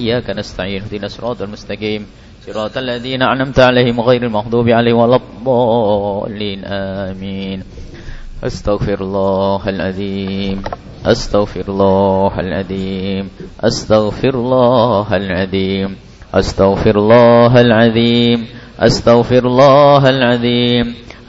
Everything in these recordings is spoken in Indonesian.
إياك نستعين. اهدنا الصراط المستقيم. صراط الذين أنعمت عليهم غير المغضوب عليهم ولا الضالين. آمين. أستغفر الله العظيم. أستغفر الله العظيم. أستغفر الله العظيم. أستغفر الله العظيم. أستغفر الله العظيم.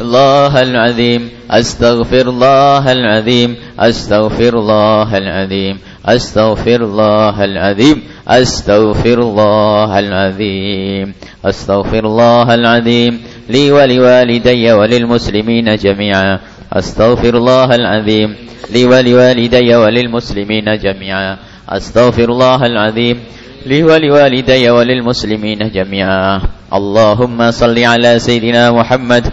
الله العظيم. أستغفر الله العظيم. أستغفر الله العظيم. أستغفر الله العظيم. أستغفر الله العظيم. أستغفر الله العظيم. لي ولوالدي وللمسلمين جميعا. أستغفر الله العظيم. لي ولوالدي وللمسلمين جميعا. أستغفر الله العظيم. لي ولوالدي وللمسلمين جميعا. اللهم صل على سيدنا محمد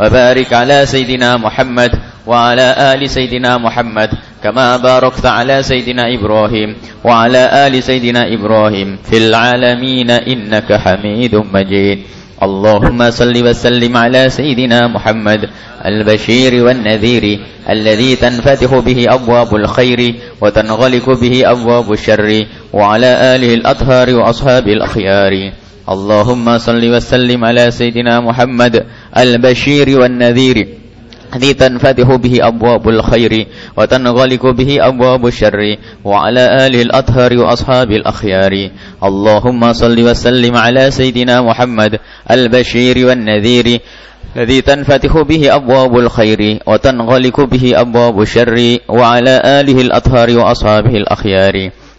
وبارك على سيدنا محمد وعلى آل سيدنا محمد كما باركت على سيدنا إبراهيم وعلى آل سيدنا إبراهيم في العالمين إنك حميد مجيد. اللهم صل وسلم على سيدنا محمد البشير والنذير الذي تنفتح به أبواب الخير وتنغلق به أبواب الشر وعلى آله الأطهار وأصحاب الأخيار. اللهم صل وسلم على سيدنا محمد البشير والنذير. الذي تنفتح به أبواب الخير وتنغلق به أبواب الشر وعلى آله الأطهار وأصحاب الأخيار. اللهم صل وسلم على سيدنا محمد البشير والنذير. الذي تنفتح به أبواب الخير وتنغلق به أبواب الشر وعلى آله الأطهار وأصحابه الأخيار.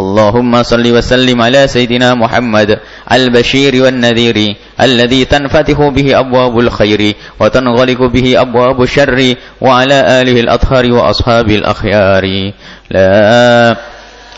اللهم صل وسلم على سيدنا محمد البشير والنذير الذي تنفتح به أبواب الخير وتنغلق به أبواب الشر وعلى آله الأطهار وأصحابه الأخيار. لا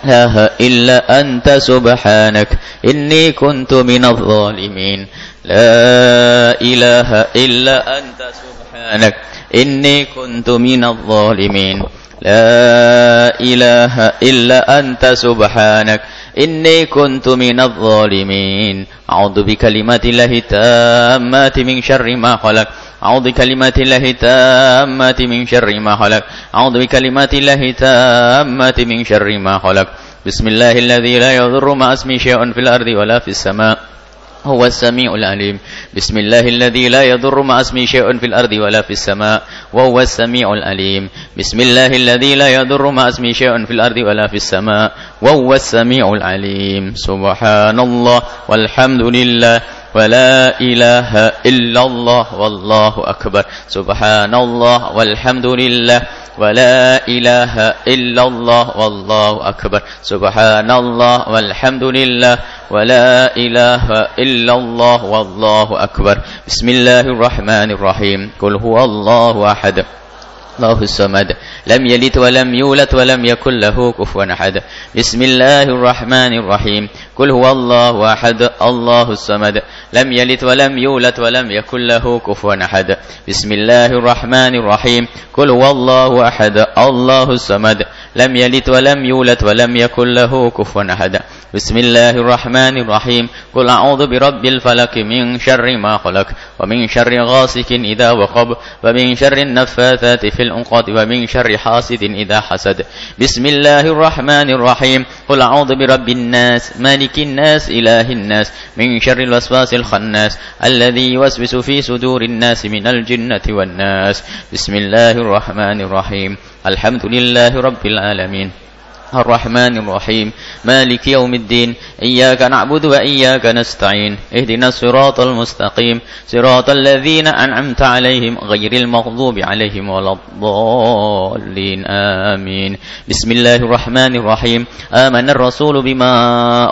إله إلا أنت سبحانك إني كنت من الظالمين. لا إله إلا أنت سبحانك إني كنت من الظالمين. لا إله إلا أنت سبحانك إني كنت من الظالمين. أعوذ بكلمات الله التامات من شر ما خلق. أعوذ بكلمات الله التامات من شر ما خلق. أعوذ بكلمات الله التامات من شر ما خلق. بسم الله الذي لا يضر مع اسمه شيء في الأرض ولا في السماء. هو السميع العليم. بسم الله الذي لا يضر مع اسمه شيء في الأرض ولا في السماء وهو السميع العليم. بسم الله الذي لا يضر مع اسمه شيء في الأرض ولا في السماء وهو السميع العليم. سبحان الله والحمد لله. ولا إله إلا الله والله أكبر. سبحان الله والحمد لله ولا إله إلا الله والله أكبر. سبحان الله والحمد لله ولا إله إلا الله والله أكبر. بسم الله الرحمن الرحيم. قل هو الله أحد. الله الصمد. لم يلد ولم يولد ولم يكن له كفوا أحد. بسم الله الرحمن الرحيم. قل هو الله أحد الله الصمد. لم يلد ولم يولد ولم يكن له كفوا أحد. بسم الله الرحمن الرحيم. قل هو الله أحد الله الصمد. لم يلد ولم يولد ولم يكن له كفوا أحد. بسم الله الرحمن الرحيم. قل أعوذ برب الفلك من شر ما خلق ومن شر غاسق إذا وقب ومن شر النفاثات في العقد ومن شر حاسد إذا حسد. بسم الله الرحمن الرحيم. قل أعوذ برب الناس مالك الناس إله الناس من شر الوسواس الخناس الذي يوسوس في صدور الناس من الجنة والناس. بسم الله الرحمن الرحيم. الحمد لله رب العالمين. الرحمن الرحيم. مالك يوم الدين. إياك نعبد وإياك نستعين. اهدنا الصراط المستقيم. صراط الذين أنعمت عليهم غير المغضوب عليهم ولا الضالين. آمين. بسم الله الرحمن الرحيم. آمن الرسول بما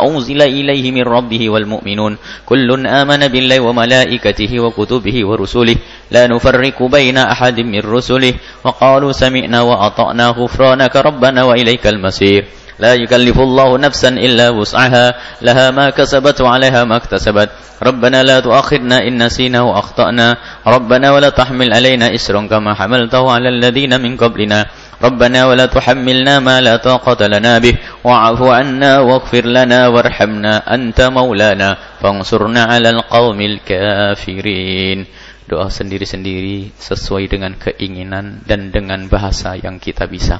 أنزل إليه من ربه والمؤمنون. كل آمن بالله وملائكته وكتبه ورسله. لا نفرق بين أحد من رسله. وقالوا سمعنا وأطعنا غفرانك ربنا وإليك المصير لا يكلف الله نفسا إلا وسعها لها ما كسبت وعليها ما اكتسبت ربنا لا تؤاخذنا إن نسينا وأخطأنا ربنا ولا تحمل علينا إسرا كما حملته على الذين من قبلنا ربنا ولا تحملنا ما لا طاقة لنا به واعف عنا واغفر لنا وارحمنا أنت مولانا فانصرنا على القوم الكافرين doa sendiri-sendiri sesuai dengan keinginan dan dengan bahasa yang kita bisa.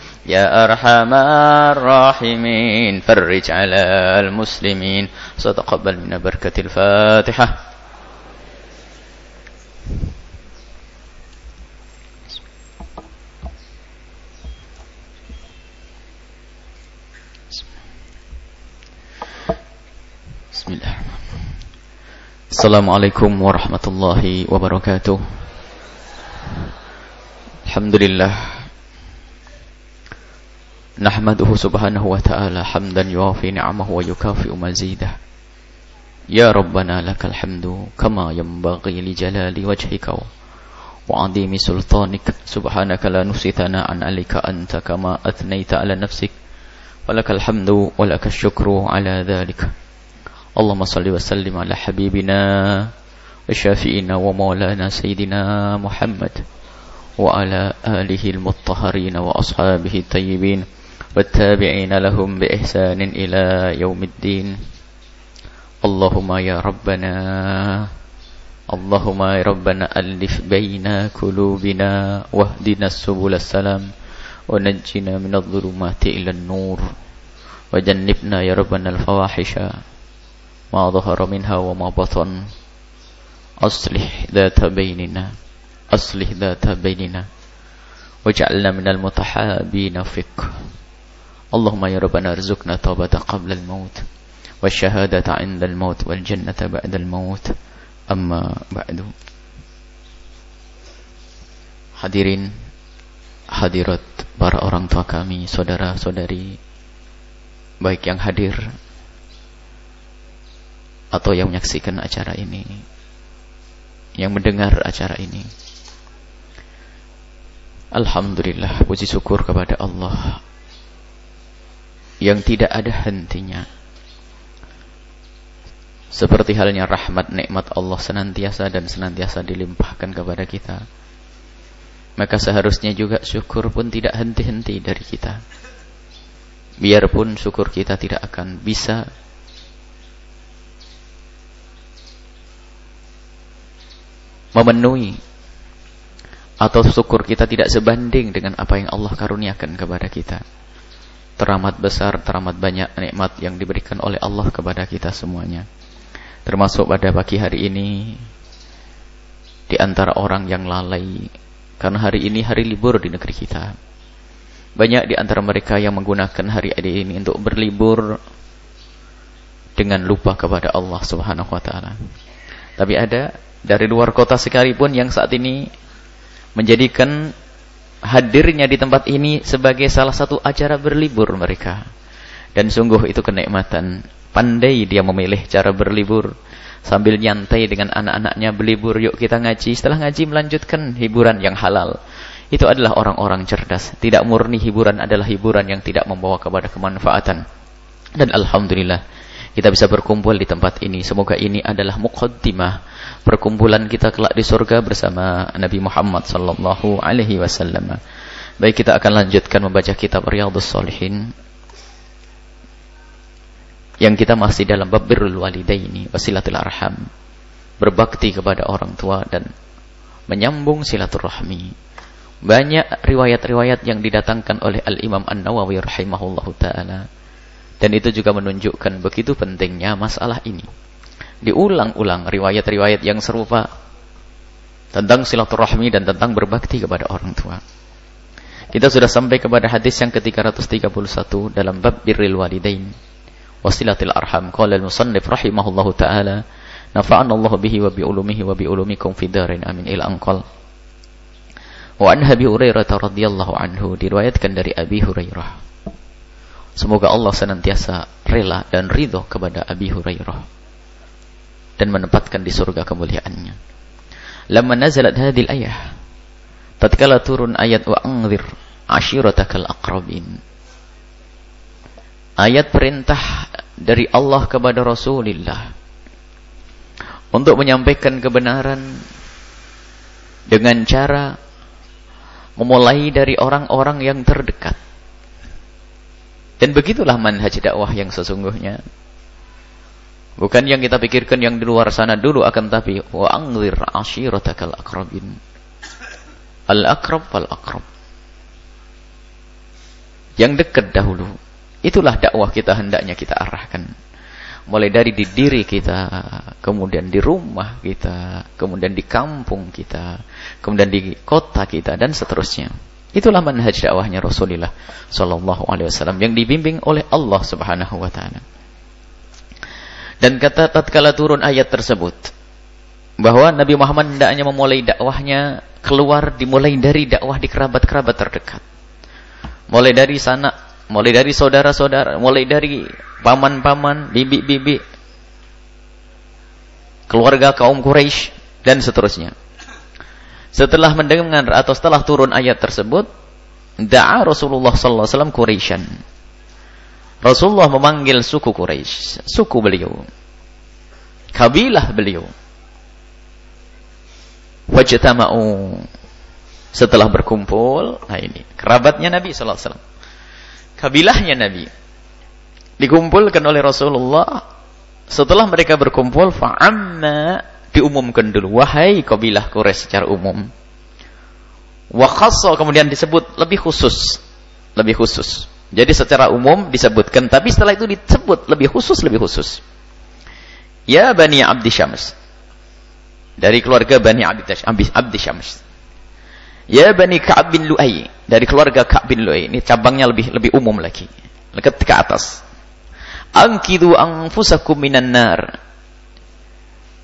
يا أرحم الراحمين فرج على المسلمين. ستقبل من بركة الفاتحة. بسم الله السلام عليكم ورحمة الله وبركاته الحمد لله نحمده سبحانه وتعالى حمدا يوافي نعمه ويكافئ مزيده. يا ربنا لك الحمد كما ينبغي لجلال وجهك وعظيم سلطانك. سبحانك لا نفسي ثناء عليك أنت كما أثنيت على نفسك. ولك الحمد ولك الشكر على ذلك. اللهم صل وسلم على حبيبنا وشافئنا ومولانا سيدنا محمد وعلى آله المطهرين وأصحابه الطيبين. والتابعين لهم بإحسان إلى يوم الدين. اللهم يا ربنا اللهم يا ربنا ألف بين قلوبنا واهدنا السبل السلام ونجنا من الظلمات إلى النور وجنبنا يا ربنا الفواحش ما ظهر منها وما بطن. أصلح ذات بيننا أصلح ذات بيننا واجعلنا من المتحابين فيك اللهم يا ربنا ارزقنا توبة قبل الموت والشهادة عند الموت والجنة بعد الموت أما بعد Hadirin hadirat para orang tua kami, saudara-saudari baik yang hadir atau yang menyaksikan acara ini, yang mendengar acara ini. Alhamdulillah puji syukur kepada Allah yang tidak ada hentinya. Seperti halnya rahmat nikmat Allah senantiasa dan senantiasa dilimpahkan kepada kita. Maka seharusnya juga syukur pun tidak henti-henti dari kita. Biarpun syukur kita tidak akan bisa memenuhi atau syukur kita tidak sebanding dengan apa yang Allah karuniakan kepada kita teramat besar, teramat banyak nikmat yang diberikan oleh Allah kepada kita semuanya. Termasuk pada pagi hari ini di antara orang yang lalai karena hari ini hari libur di negeri kita. Banyak di antara mereka yang menggunakan hari ini untuk berlibur dengan lupa kepada Allah Subhanahu wa taala. Tapi ada dari luar kota sekalipun yang saat ini menjadikan hadirnya di tempat ini sebagai salah satu acara berlibur mereka. Dan sungguh itu kenikmatan. Pandai dia memilih cara berlibur. Sambil nyantai dengan anak-anaknya berlibur. Yuk kita ngaji. Setelah ngaji melanjutkan hiburan yang halal. Itu adalah orang-orang cerdas. Tidak murni hiburan adalah hiburan yang tidak membawa kepada kemanfaatan. Dan Alhamdulillah kita bisa berkumpul di tempat ini. Semoga ini adalah muqaddimah perkumpulan kita kelak di surga bersama Nabi Muhammad sallallahu alaihi wasallam. Baik kita akan lanjutkan membaca kitab Riyadhus Shalihin yang kita masih dalam bab birrul walidaini wasilatul arham. Berbakti kepada orang tua dan menyambung silaturahmi. Banyak riwayat-riwayat yang didatangkan oleh Al-Imam An-Nawawi rahimahullahu taala dan itu juga menunjukkan begitu pentingnya masalah ini. Diulang-ulang riwayat-riwayat yang serupa tentang silaturahmi dan tentang berbakti kepada orang tua. Kita sudah sampai kepada hadis yang ke-331 dalam bab birril walidain wasilatil arham. Qala al-musannif rahimahullahu taala, nafa'ana Allah bihi wa bi ulumihi wa bi ulumikum darin amin ila anqal. Wa an Abi Hurairah radhiyallahu anhu diriwayatkan dari Abi Hurairah Semoga Allah senantiasa rela dan ridho kepada Abi Hurairah dan menempatkan di surga kemuliaannya. Lama nazalat hadil ayah, tatkala turun ayat wa anzir ashiratakal aqrabin. ayat perintah dari Allah kepada Rasulullah untuk menyampaikan kebenaran dengan cara memulai dari orang-orang yang terdekat. Dan begitulah manhaj dakwah yang sesungguhnya. Bukan yang kita pikirkan yang di luar sana dulu akan tapi wa anzir ashiratakal akrabin. Al akrab fal akrab. Yang dekat dahulu. Itulah dakwah kita hendaknya kita arahkan. Mulai dari di diri kita, kemudian di rumah kita, kemudian di kampung kita, kemudian di kota kita dan seterusnya. Itulah manhaj dakwahnya Rasulullah sallallahu alaihi wasallam yang dibimbing oleh Allah Subhanahu wa taala. Dan kata tatkala turun ayat tersebut bahwa Nabi Muhammad hendaknya memulai dakwahnya keluar dimulai dari dakwah di kerabat-kerabat terdekat. Mulai dari sana, mulai dari saudara-saudara, mulai dari paman-paman, bibi-bibi, keluarga kaum Quraisy dan seterusnya. Setelah mendengar atau setelah turun ayat tersebut, da'a Rasulullah sallallahu alaihi wasallam Quraisyan Rasulullah memanggil suku Quraisy, suku beliau. Kabilah beliau. Wajtama'u setelah berkumpul, nah ini kerabatnya Nabi sallallahu alaihi wasallam. Kabilahnya Nabi dikumpulkan oleh Rasulullah setelah mereka berkumpul fa'amma diumumkan dulu wahai kabilah Quraisy secara umum. Wa khassa kemudian disebut lebih khusus, lebih khusus. Jadi secara umum disebutkan, tapi setelah itu disebut lebih khusus, lebih khusus. Ya Bani Abdi Syams. Dari keluarga Bani Abdi, Syams. Ya Bani Ka'ab bin Lu'ay. Dari keluarga Ka'ab bin Lu'ay. Ini cabangnya lebih lebih umum lagi. Lekat ke atas. Angkidu anfusakum minan nar.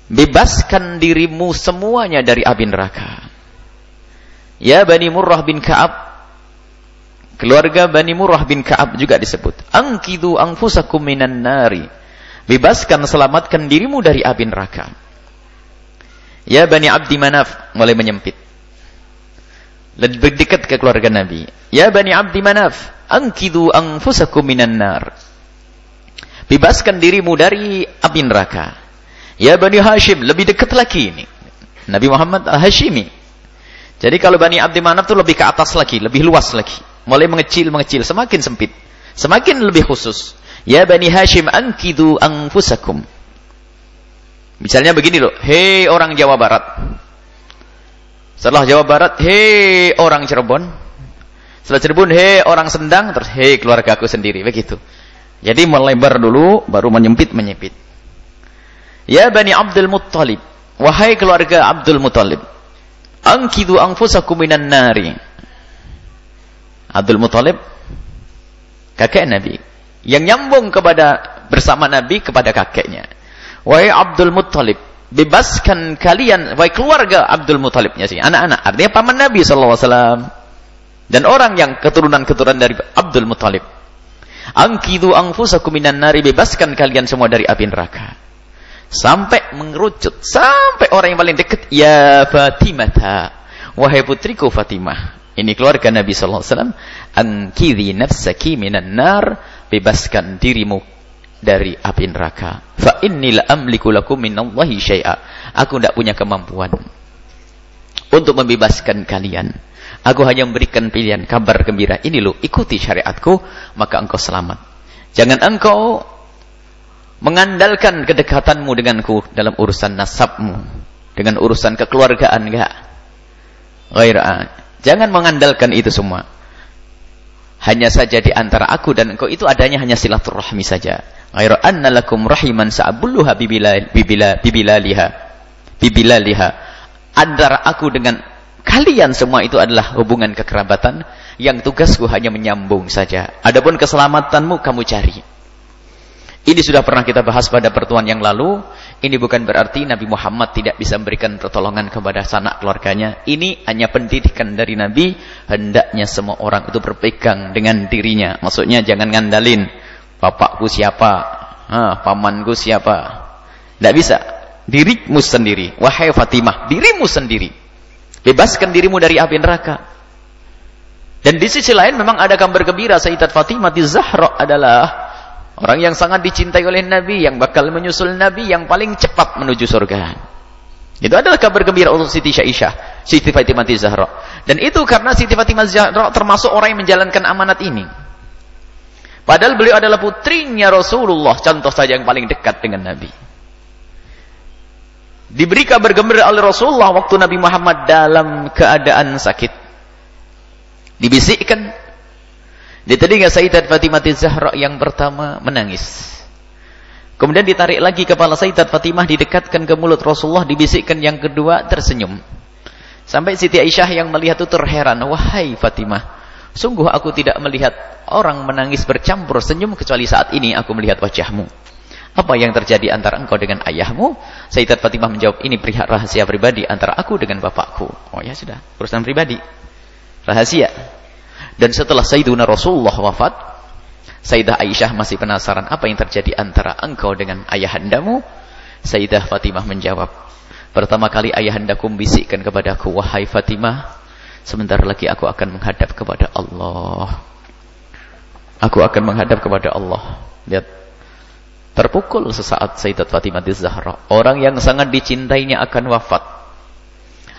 Bebaskan dirimu semuanya dari api neraka. Ya Bani Murrah bin Ka'ab Keluarga Bani Murrah bin Ka'ab juga disebut. Angkidu anfusakum minan nari. Bebaskan, selamatkan dirimu dari api neraka. Ya Bani Abdi Manaf. Mulai menyempit. Lebih dekat ke keluarga Nabi. Ya Bani Abdi Manaf. Angkidu anfusakum minan nar. Bebaskan dirimu dari api neraka. Ya Bani Hashim. Lebih dekat lagi ini. Nabi Muhammad Al-Hashimi. Jadi kalau Bani Abdi Manaf itu lebih ke atas lagi. Lebih luas lagi mulai mengecil mengecil semakin sempit semakin lebih khusus ya bani hashim ankidu anfusakum misalnya begini loh hei orang Jawa Barat setelah Jawa Barat hei orang Cirebon setelah Cirebon hei orang Sendang terus hei keluarga aku sendiri begitu jadi melebar dulu baru menyempit menyempit ya bani Abdul Muttalib wahai keluarga Abdul Muttalib ankidu anfusakum minan nari Abdul Muthalib kakek Nabi yang nyambung kepada bersama Nabi kepada kakeknya. Wahai Abdul Muthalib, bebaskan kalian wahai keluarga Abdul Muthalibnya sih, anak-anak. Artinya paman Nabi wasallam dan orang yang keturunan-keturunan dari Abdul Muthalib. Angkidu anfusakum minan nari, bebaskan kalian semua dari api neraka. Sampai mengerucut, sampai orang yang paling dekat, ya Fatimah, wahai putriku Fatimah. Ini keluarga Nabi wasallam, "Ankidhi nafsaki minan nar," bebaskan dirimu dari api neraka. Fa inni la amliku lakum minallahi syai'a. Aku tidak punya kemampuan untuk membebaskan kalian. Aku hanya memberikan pilihan kabar gembira. Ini loh, ikuti syariatku, maka engkau selamat. Jangan engkau mengandalkan kedekatanmu denganku dalam urusan nasabmu, dengan urusan kekeluargaan enggak. Ghairah Jangan mengandalkan itu semua. Hanya saja di antara aku dan engkau itu adanya hanya silaturahmi saja. Ghairu anna lakum rahiman sa'abulluha bibila bibilaliha. Bibilaliha. Antara aku dengan kalian semua itu adalah hubungan kekerabatan yang tugasku hanya menyambung saja. Adapun keselamatanmu kamu cari. Ini sudah pernah kita bahas pada pertemuan yang lalu. Ini bukan berarti Nabi Muhammad tidak bisa memberikan pertolongan kepada sanak keluarganya. Ini hanya pendidikan dari Nabi. Hendaknya semua orang itu berpegang dengan dirinya. Maksudnya jangan ngandalin. Bapakku siapa? Ha, pamanku siapa? Tidak bisa. Dirimu sendiri. Wahai Fatimah, dirimu sendiri. Bebaskan dirimu dari api neraka. Dan di sisi lain memang ada kabar gembira Sayyidat Fatimah di Zahra adalah Orang yang sangat dicintai oleh Nabi, yang bakal menyusul Nabi, yang paling cepat menuju surga. Itu adalah kabar gembira untuk Siti Aisyah, Siti Fatimah Zahra. Dan itu karena Siti Fatimah Zahra termasuk orang yang menjalankan amanat ini. Padahal beliau adalah putrinya Rasulullah, contoh saja yang paling dekat dengan Nabi. Diberi kabar gembira oleh Rasulullah waktu Nabi Muhammad dalam keadaan sakit. Dibisikkan di telinga Sayyidat Fatimah Zahra yang pertama menangis. Kemudian ditarik lagi kepala Sayyidat Fatimah didekatkan ke mulut Rasulullah dibisikkan yang kedua tersenyum. Sampai Siti Aisyah yang melihat itu terheran, "Wahai Fatimah, sungguh aku tidak melihat orang menangis bercampur senyum kecuali saat ini aku melihat wajahmu." Apa yang terjadi antara engkau dengan ayahmu? Sayyidat Fatimah menjawab, "Ini perihal rahasia pribadi antara aku dengan bapakku." Oh ya sudah, urusan pribadi. Rahasia. Dan setelah Sayyiduna Rasulullah wafat, Sayyidah Aisyah masih penasaran apa yang terjadi antara engkau dengan ayahandamu. Sayyidah Fatimah menjawab, pertama kali ayahandaku membisikkan kepadaku, wahai Fatimah, sebentar lagi aku akan menghadap kepada Allah. Aku akan menghadap kepada Allah. Lihat, terpukul sesaat Sayyidat Fatimah di Zahra. Orang yang sangat dicintainya akan wafat.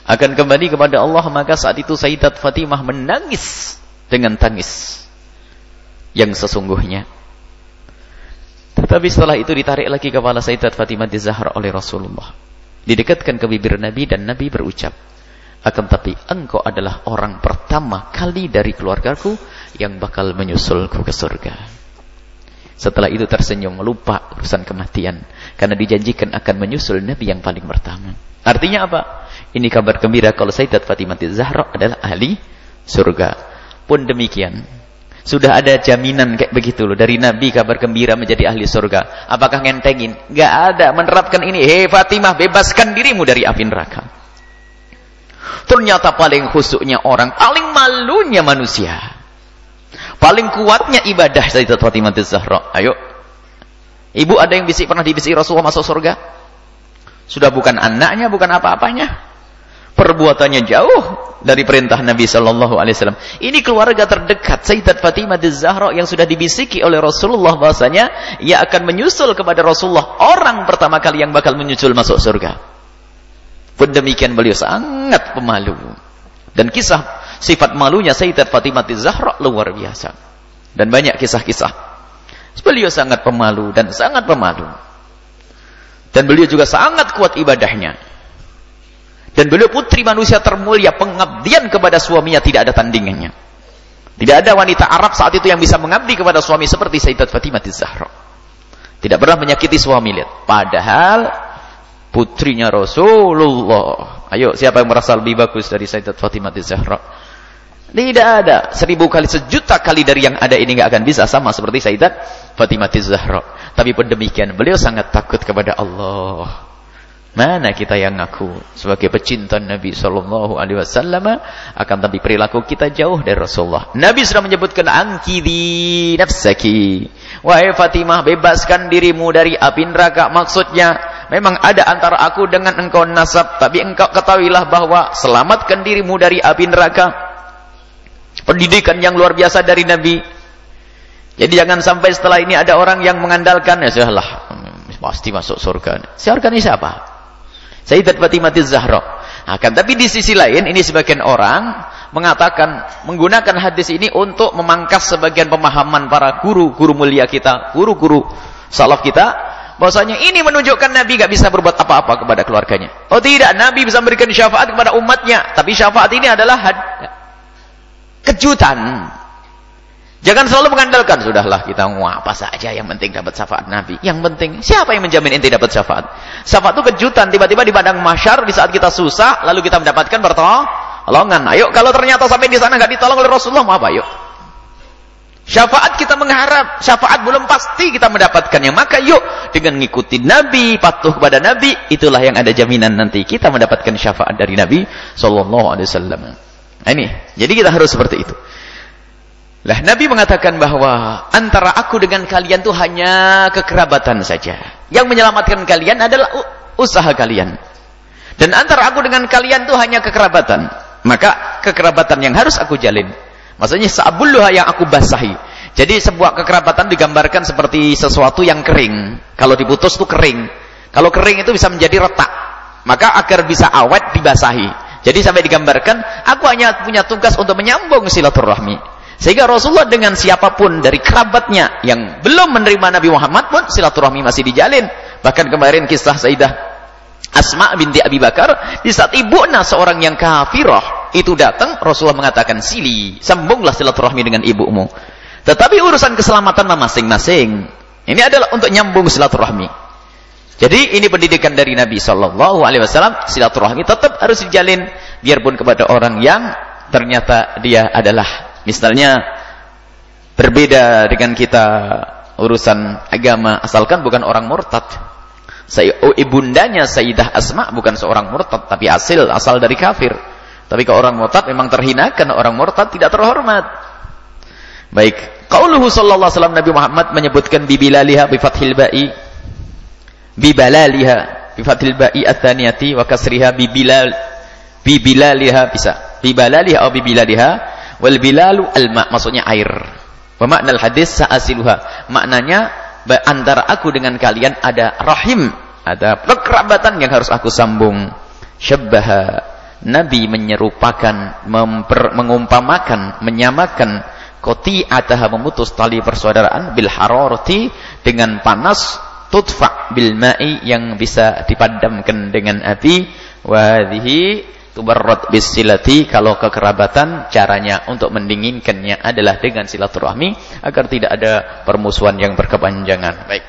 Akan kembali kepada Allah, maka saat itu Sayyidat Fatimah menangis dengan tangis yang sesungguhnya. Tetapi setelah itu ditarik lagi kepala Sayyidat Fatimah Zahra oleh Rasulullah. Didekatkan ke bibir Nabi dan Nabi berucap, akan tapi engkau adalah orang pertama kali dari keluargaku yang bakal menyusulku ke surga. Setelah itu tersenyum, lupa urusan kematian. Karena dijanjikan akan menyusul Nabi yang paling pertama. Artinya apa? Ini kabar gembira kalau Sayyidat Fatimah Zahra adalah ahli surga pun demikian. Sudah ada jaminan kayak begitu loh. Dari Nabi kabar gembira menjadi ahli surga. Apakah ngentengin? Gak ada menerapkan ini. Hei Fatimah bebaskan dirimu dari api neraka. Ternyata paling khusuknya orang. Paling malunya manusia. Paling kuatnya ibadah Sayyidat Fatimah Zahra. Ayo. Ibu ada yang bisik pernah dibisik Rasulullah masuk surga? Sudah bukan anaknya, bukan apa-apanya perbuatannya jauh dari perintah Nabi Shallallahu Alaihi Wasallam. Ini keluarga terdekat Sayyidat Fatimah Zahra yang sudah dibisiki oleh Rasulullah bahasanya ia akan menyusul kepada Rasulullah orang pertama kali yang bakal menyusul masuk surga. Pun demikian beliau sangat pemalu dan kisah sifat malunya Sayyidat Fatimah Zahra luar biasa dan banyak kisah-kisah. Beliau sangat pemalu dan sangat pemalu. Dan beliau juga sangat kuat ibadahnya. Dan beliau putri manusia termulia, pengabdian kepada suaminya tidak ada tandingannya. Tidak ada wanita Arab saat itu yang bisa mengabdi kepada suami seperti Sayyidat Fatimah Zahra. Tidak pernah menyakiti suami, lihat. Padahal putrinya Rasulullah. Ayo, siapa yang merasa lebih bagus dari Sayyidat Fatimah Zahra? Tidak ada. Seribu kali, sejuta kali dari yang ada ini nggak akan bisa sama seperti Sayyidat Fatimah Zahra. Tapi pun demikian, beliau sangat takut kepada Allah. Mana kita yang ngaku sebagai pecinta Nabi Sallallahu Alaihi Wasallam akan tapi perilaku kita jauh dari Rasulullah. Nabi sudah menyebutkan angkidi nafsaki. Wahai Fatimah, bebaskan dirimu dari api neraka. Maksudnya, memang ada antara aku dengan engkau nasab, tapi engkau ketahuilah bahwa selamatkan dirimu dari api neraka. Pendidikan yang luar biasa dari Nabi. Jadi jangan sampai setelah ini ada orang yang mengandalkan ya sudahlah pasti masuk surga. Surga ini siapa? Sayyidat Fatimah Zahra. Akan tapi di sisi lain ini sebagian orang mengatakan menggunakan hadis ini untuk memangkas sebagian pemahaman para guru-guru mulia kita, guru-guru salaf kita bahwasanya ini menunjukkan Nabi gak bisa berbuat apa-apa kepada keluarganya. Oh tidak, Nabi bisa memberikan syafaat kepada umatnya, tapi syafaat ini adalah kejutan. Jangan selalu mengandalkan, sudahlah kita wah apa saja yang penting dapat syafaat Nabi. Yang penting, siapa yang menjamin ente dapat syafaat? Syafaat itu kejutan, tiba-tiba di padang masyar, di saat kita susah, lalu kita mendapatkan pertolongan. Ayo, kalau ternyata sampai di sana nggak ditolong oleh Rasulullah, mau apa? Yuk. Syafaat kita mengharap, syafaat belum pasti kita mendapatkannya. Maka yuk, dengan mengikuti Nabi, patuh kepada Nabi, itulah yang ada jaminan nanti kita mendapatkan syafaat dari Nabi Sallallahu Alaihi Wasallam. Nah, ini, jadi kita harus seperti itu. Lah Nabi mengatakan bahwa antara aku dengan kalian itu hanya kekerabatan saja. Yang menyelamatkan kalian adalah usaha kalian. Dan antara aku dengan kalian itu hanya kekerabatan. Maka kekerabatan yang harus aku jalin. Maksudnya sabulluha yang aku basahi. Jadi sebuah kekerabatan digambarkan seperti sesuatu yang kering. Kalau diputus itu kering. Kalau kering itu bisa menjadi retak. Maka agar bisa awet dibasahi. Jadi sampai digambarkan, aku hanya punya tugas untuk menyambung silaturahmi. Sehingga Rasulullah dengan siapa pun dari kerabatnya yang belum menerima Nabi Muhammad pun silaturahmi masih dijalin. Bahkan kemarin kisah Sayyidah Asma binti Abi Bakar di saat ibunya seorang yang kafirah itu datang Rasulullah mengatakan sili sambunglah silaturahmi dengan ibumu tetapi urusan keselamatan masing-masing. Ini adalah untuk nyambung silaturahmi. Jadi ini pendidikan dari Nabi Shallallahu Alaihi Wasallam. Silaturahmi tetap harus dijalin, biarpun kepada orang yang ternyata dia adalah misalnya berbeda dengan kita urusan agama, asalkan bukan orang murtad. Oh, ibundanya Sayyidah Asma bukan seorang murtad, tapi hasil asal dari kafir. Tapi kalau orang murtad memang terhinakan, orang murtad tidak terhormat. Baik, Qauluhu sallallahu alaihi wasallam Nabi Muhammad menyebutkan bibilaliha bi fathil ba'i bibalaliha bi fathil ba'i ats-tsaniyati wa kasriha bibilal bibilaliha bisa bibalaliha atau bibilaliha wal bilalu al-ma maksudnya air. Wa makna al-hadis sa'asiluha. Maknanya antara aku dengan kalian ada rahim, ada kekerabatan yang harus aku sambung. Syabbaha. Nabi menyerupakan, memper, mengumpamakan, menyamakan. Ataha memutus tali persaudaraan. Bil hararati dengan panas. Tudfa bil ma'i yang bisa dipadamkan dengan api wa hadhihi tubarrat bis silati kalau kekerabatan caranya untuk mendinginkannya adalah dengan silaturahmi agar tidak ada permusuhan yang berkepanjangan. Baik.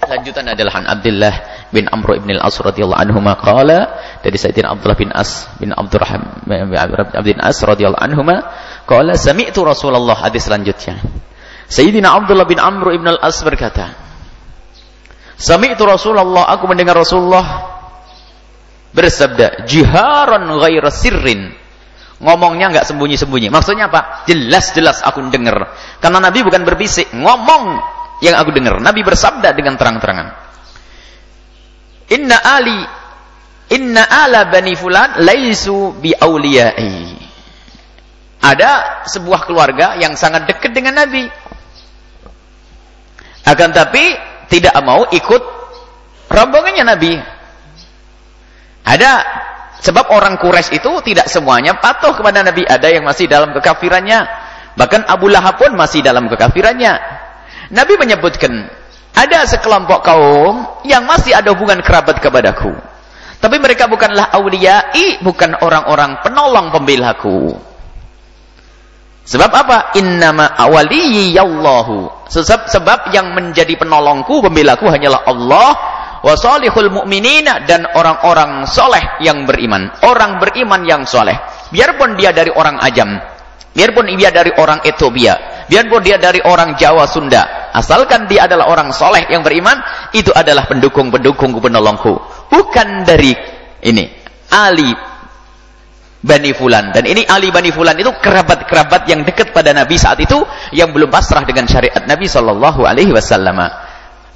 Lanjutan adalah an Abdullah bin Amr ibn al-As radhiyallahu anhu qala dari Sayyidina Abdullah bin As bin Abdurrahman bin As radhiyallahu anhu qala sami'tu Rasulullah hadis selanjutnya. Sayyidina Abdullah bin Amr ibn al-As berkata Sami'tu Rasulullah aku mendengar Rasulullah bersabda jiharan ghaira sirrin ngomongnya enggak sembunyi-sembunyi maksudnya apa jelas-jelas aku dengar karena Nabi bukan berbisik ngomong yang aku dengar. Nabi bersabda dengan terang-terangan. Inna ali inna ala bani fulan laisu bi auliyai. Ada sebuah keluarga yang sangat dekat dengan Nabi. Akan tapi tidak mau ikut rombongannya Nabi. Ada sebab orang Quraisy itu tidak semuanya patuh kepada Nabi. Ada yang masih dalam kekafirannya. Bahkan Abu Lahab pun masih dalam kekafirannya. Nabi menyebutkan ada sekelompok kaum yang masih ada hubungan kerabat kepadaku. Tapi mereka bukanlah awliyai, bukan orang-orang penolong pembelaku. Sebab apa? Innama awaliyallahu. Sebab, sebab yang menjadi penolongku, pembelaku hanyalah Allah wa salihul mu'minina dan orang-orang soleh yang beriman. Orang beriman yang soleh. Biarpun dia dari orang ajam, biarpun dia dari orang Ethiopia, biarpun dia dari orang Jawa Sunda, asalkan dia adalah orang soleh yang beriman itu adalah pendukung-pendukungku penolongku. Bukan dari ini Ali Bani Fulan. Dan ini Ali Bani Fulan itu kerabat-kerabat yang dekat pada Nabi saat itu yang belum pasrah dengan syariat Nabi Shallallahu Alaihi Wasallam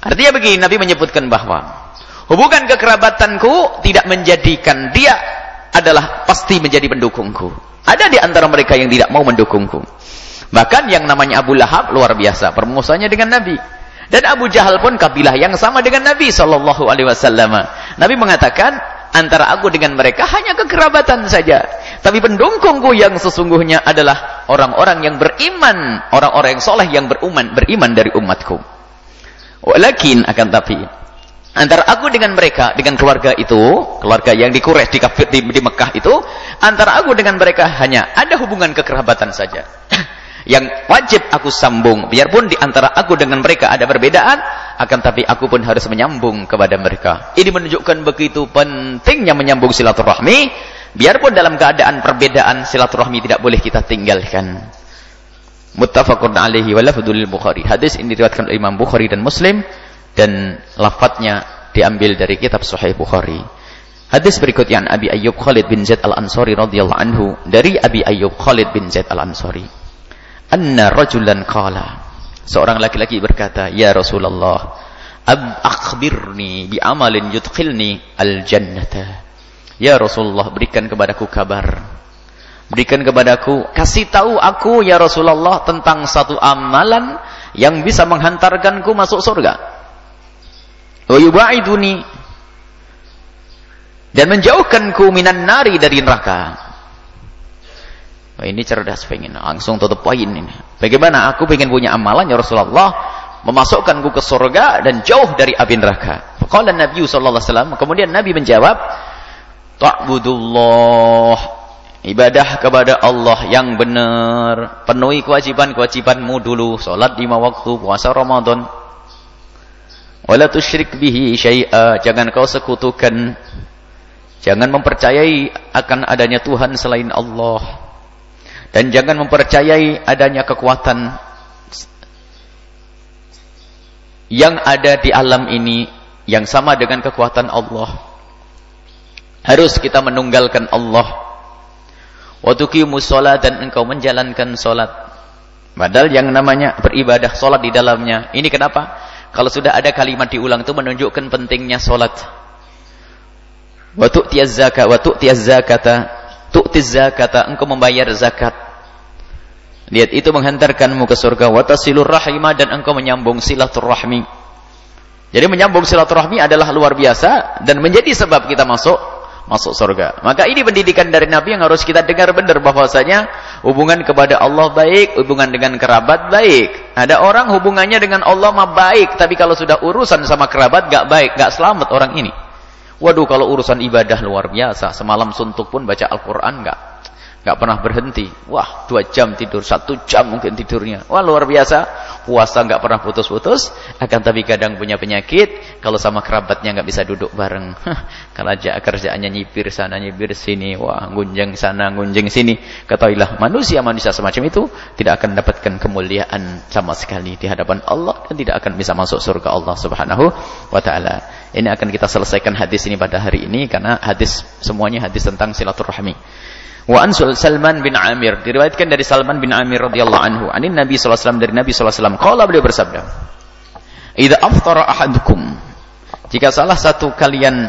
artinya begini Nabi menyebutkan bahwa hubungan kekerabatanku tidak menjadikan dia adalah pasti menjadi pendukungku ada di antara mereka yang tidak mau mendukungku Bahkan yang namanya Abu Lahab luar biasa permusuhannya dengan Nabi. Dan Abu Jahal pun kabilah yang sama dengan Nabi sallallahu alaihi wasallam. Nabi mengatakan antara aku dengan mereka hanya kekerabatan saja. Tapi pendukungku yang sesungguhnya adalah orang-orang yang beriman, orang-orang yang soleh yang beriman, beriman dari umatku. Walakin akan tapi antara aku dengan mereka dengan keluarga itu keluarga yang di Quraisy di, di, di Mekah itu antara aku dengan mereka hanya ada hubungan kekerabatan saja. Yang wajib aku sambung biarpun di antara aku dengan mereka ada perbedaan akan tapi aku pun harus menyambung kepada mereka. Ini menunjukkan begitu pentingnya menyambung silaturahmi. Biarpun dalam keadaan perbedaan silaturahmi tidak boleh kita tinggalkan muttafaqun alaihi wa lafdzul bukhari. Hadis ini diriwayatkan oleh Imam Bukhari dan Muslim dan lafadznya diambil dari kitab Sahih Bukhari. Hadis berikutnya Abi Ayyub Khalid bin Zaid Al-Ansari radhiyallahu anhu dari Abi Ayyub Khalid bin Zaid Al-Ansari. Anna rajulan qala. Seorang laki-laki berkata ya Rasulullah ab akhbirni bi amalin yudkhilni al jannata ya Rasulullah berikan kepadaku kabar Berikan kepadaku, kasih tahu aku ya Rasulullah tentang satu amalan yang bisa menghantarkanku masuk surga. Dan menjauhkanku minan nari dari neraka. Wah, ini cerdas pengen langsung tutup poin ini. Bagaimana aku pengen punya amalan ya Rasulullah memasukkanku ke surga dan jauh dari api neraka. Qala Nabi sallallahu alaihi wasallam, kemudian Nabi menjawab, "Ta'budullah ibadah kepada Allah yang benar. Penuhi kewajiban-kewajibanmu dulu. Salat lima waktu puasa Ramadan. Wala tusyrik bihi syai'a. Jangan kau sekutukan. Jangan mempercayai akan adanya Tuhan selain Allah. Dan jangan mempercayai adanya kekuatan yang ada di alam ini yang sama dengan kekuatan Allah. Harus kita menunggalkan Allah wa tuqimus shalah dan engkau menjalankan salat. Padahal yang namanya beribadah salat di dalamnya. Ini kenapa? Kalau sudah ada kalimat diulang itu menunjukkan pentingnya salat. Wa tu'tiyaz zakat wa tu'tiyaz zakata tu'tiz zakata engkau membayar zakat. Lihat itu menghantarkanmu ke surga wa tasilur rahimah dan engkau menyambung silaturahmi. Jadi menyambung silaturahmi adalah luar biasa dan menjadi sebab kita masuk masuk surga. Maka ini pendidikan dari Nabi yang harus kita dengar benar bahwasanya hubungan kepada Allah baik, hubungan dengan kerabat baik. Ada orang hubungannya dengan Allah mah baik, tapi kalau sudah urusan sama kerabat gak baik, gak selamat orang ini. Waduh kalau urusan ibadah luar biasa, semalam suntuk pun baca Al-Qur'an gak nggak pernah berhenti. Wah, dua jam tidur, satu jam mungkin tidurnya. Wah, luar biasa. Puasa nggak pernah putus-putus. Akan tapi kadang punya penyakit. Kalau sama kerabatnya nggak bisa duduk bareng. Kalau aja kerjaannya nyipir sana, nyipir sini. Wah, gunjeng sana, gunjeng sini. Ketahuilah, manusia-manusia semacam itu tidak akan mendapatkan kemuliaan sama sekali di hadapan Allah dan tidak akan bisa masuk surga Allah Subhanahu wa taala. Ini akan kita selesaikan hadis ini pada hari ini karena hadis semuanya hadis tentang silaturahmi. Wa ansul Salman bin Amir. Diriwayatkan dari Salman bin Amir radhiyallahu anhu. Anin Nabi wasallam dari Nabi sallallahu alaihi wasallam. Beliau bersabda Idza aftara ahadukum jika salah satu kalian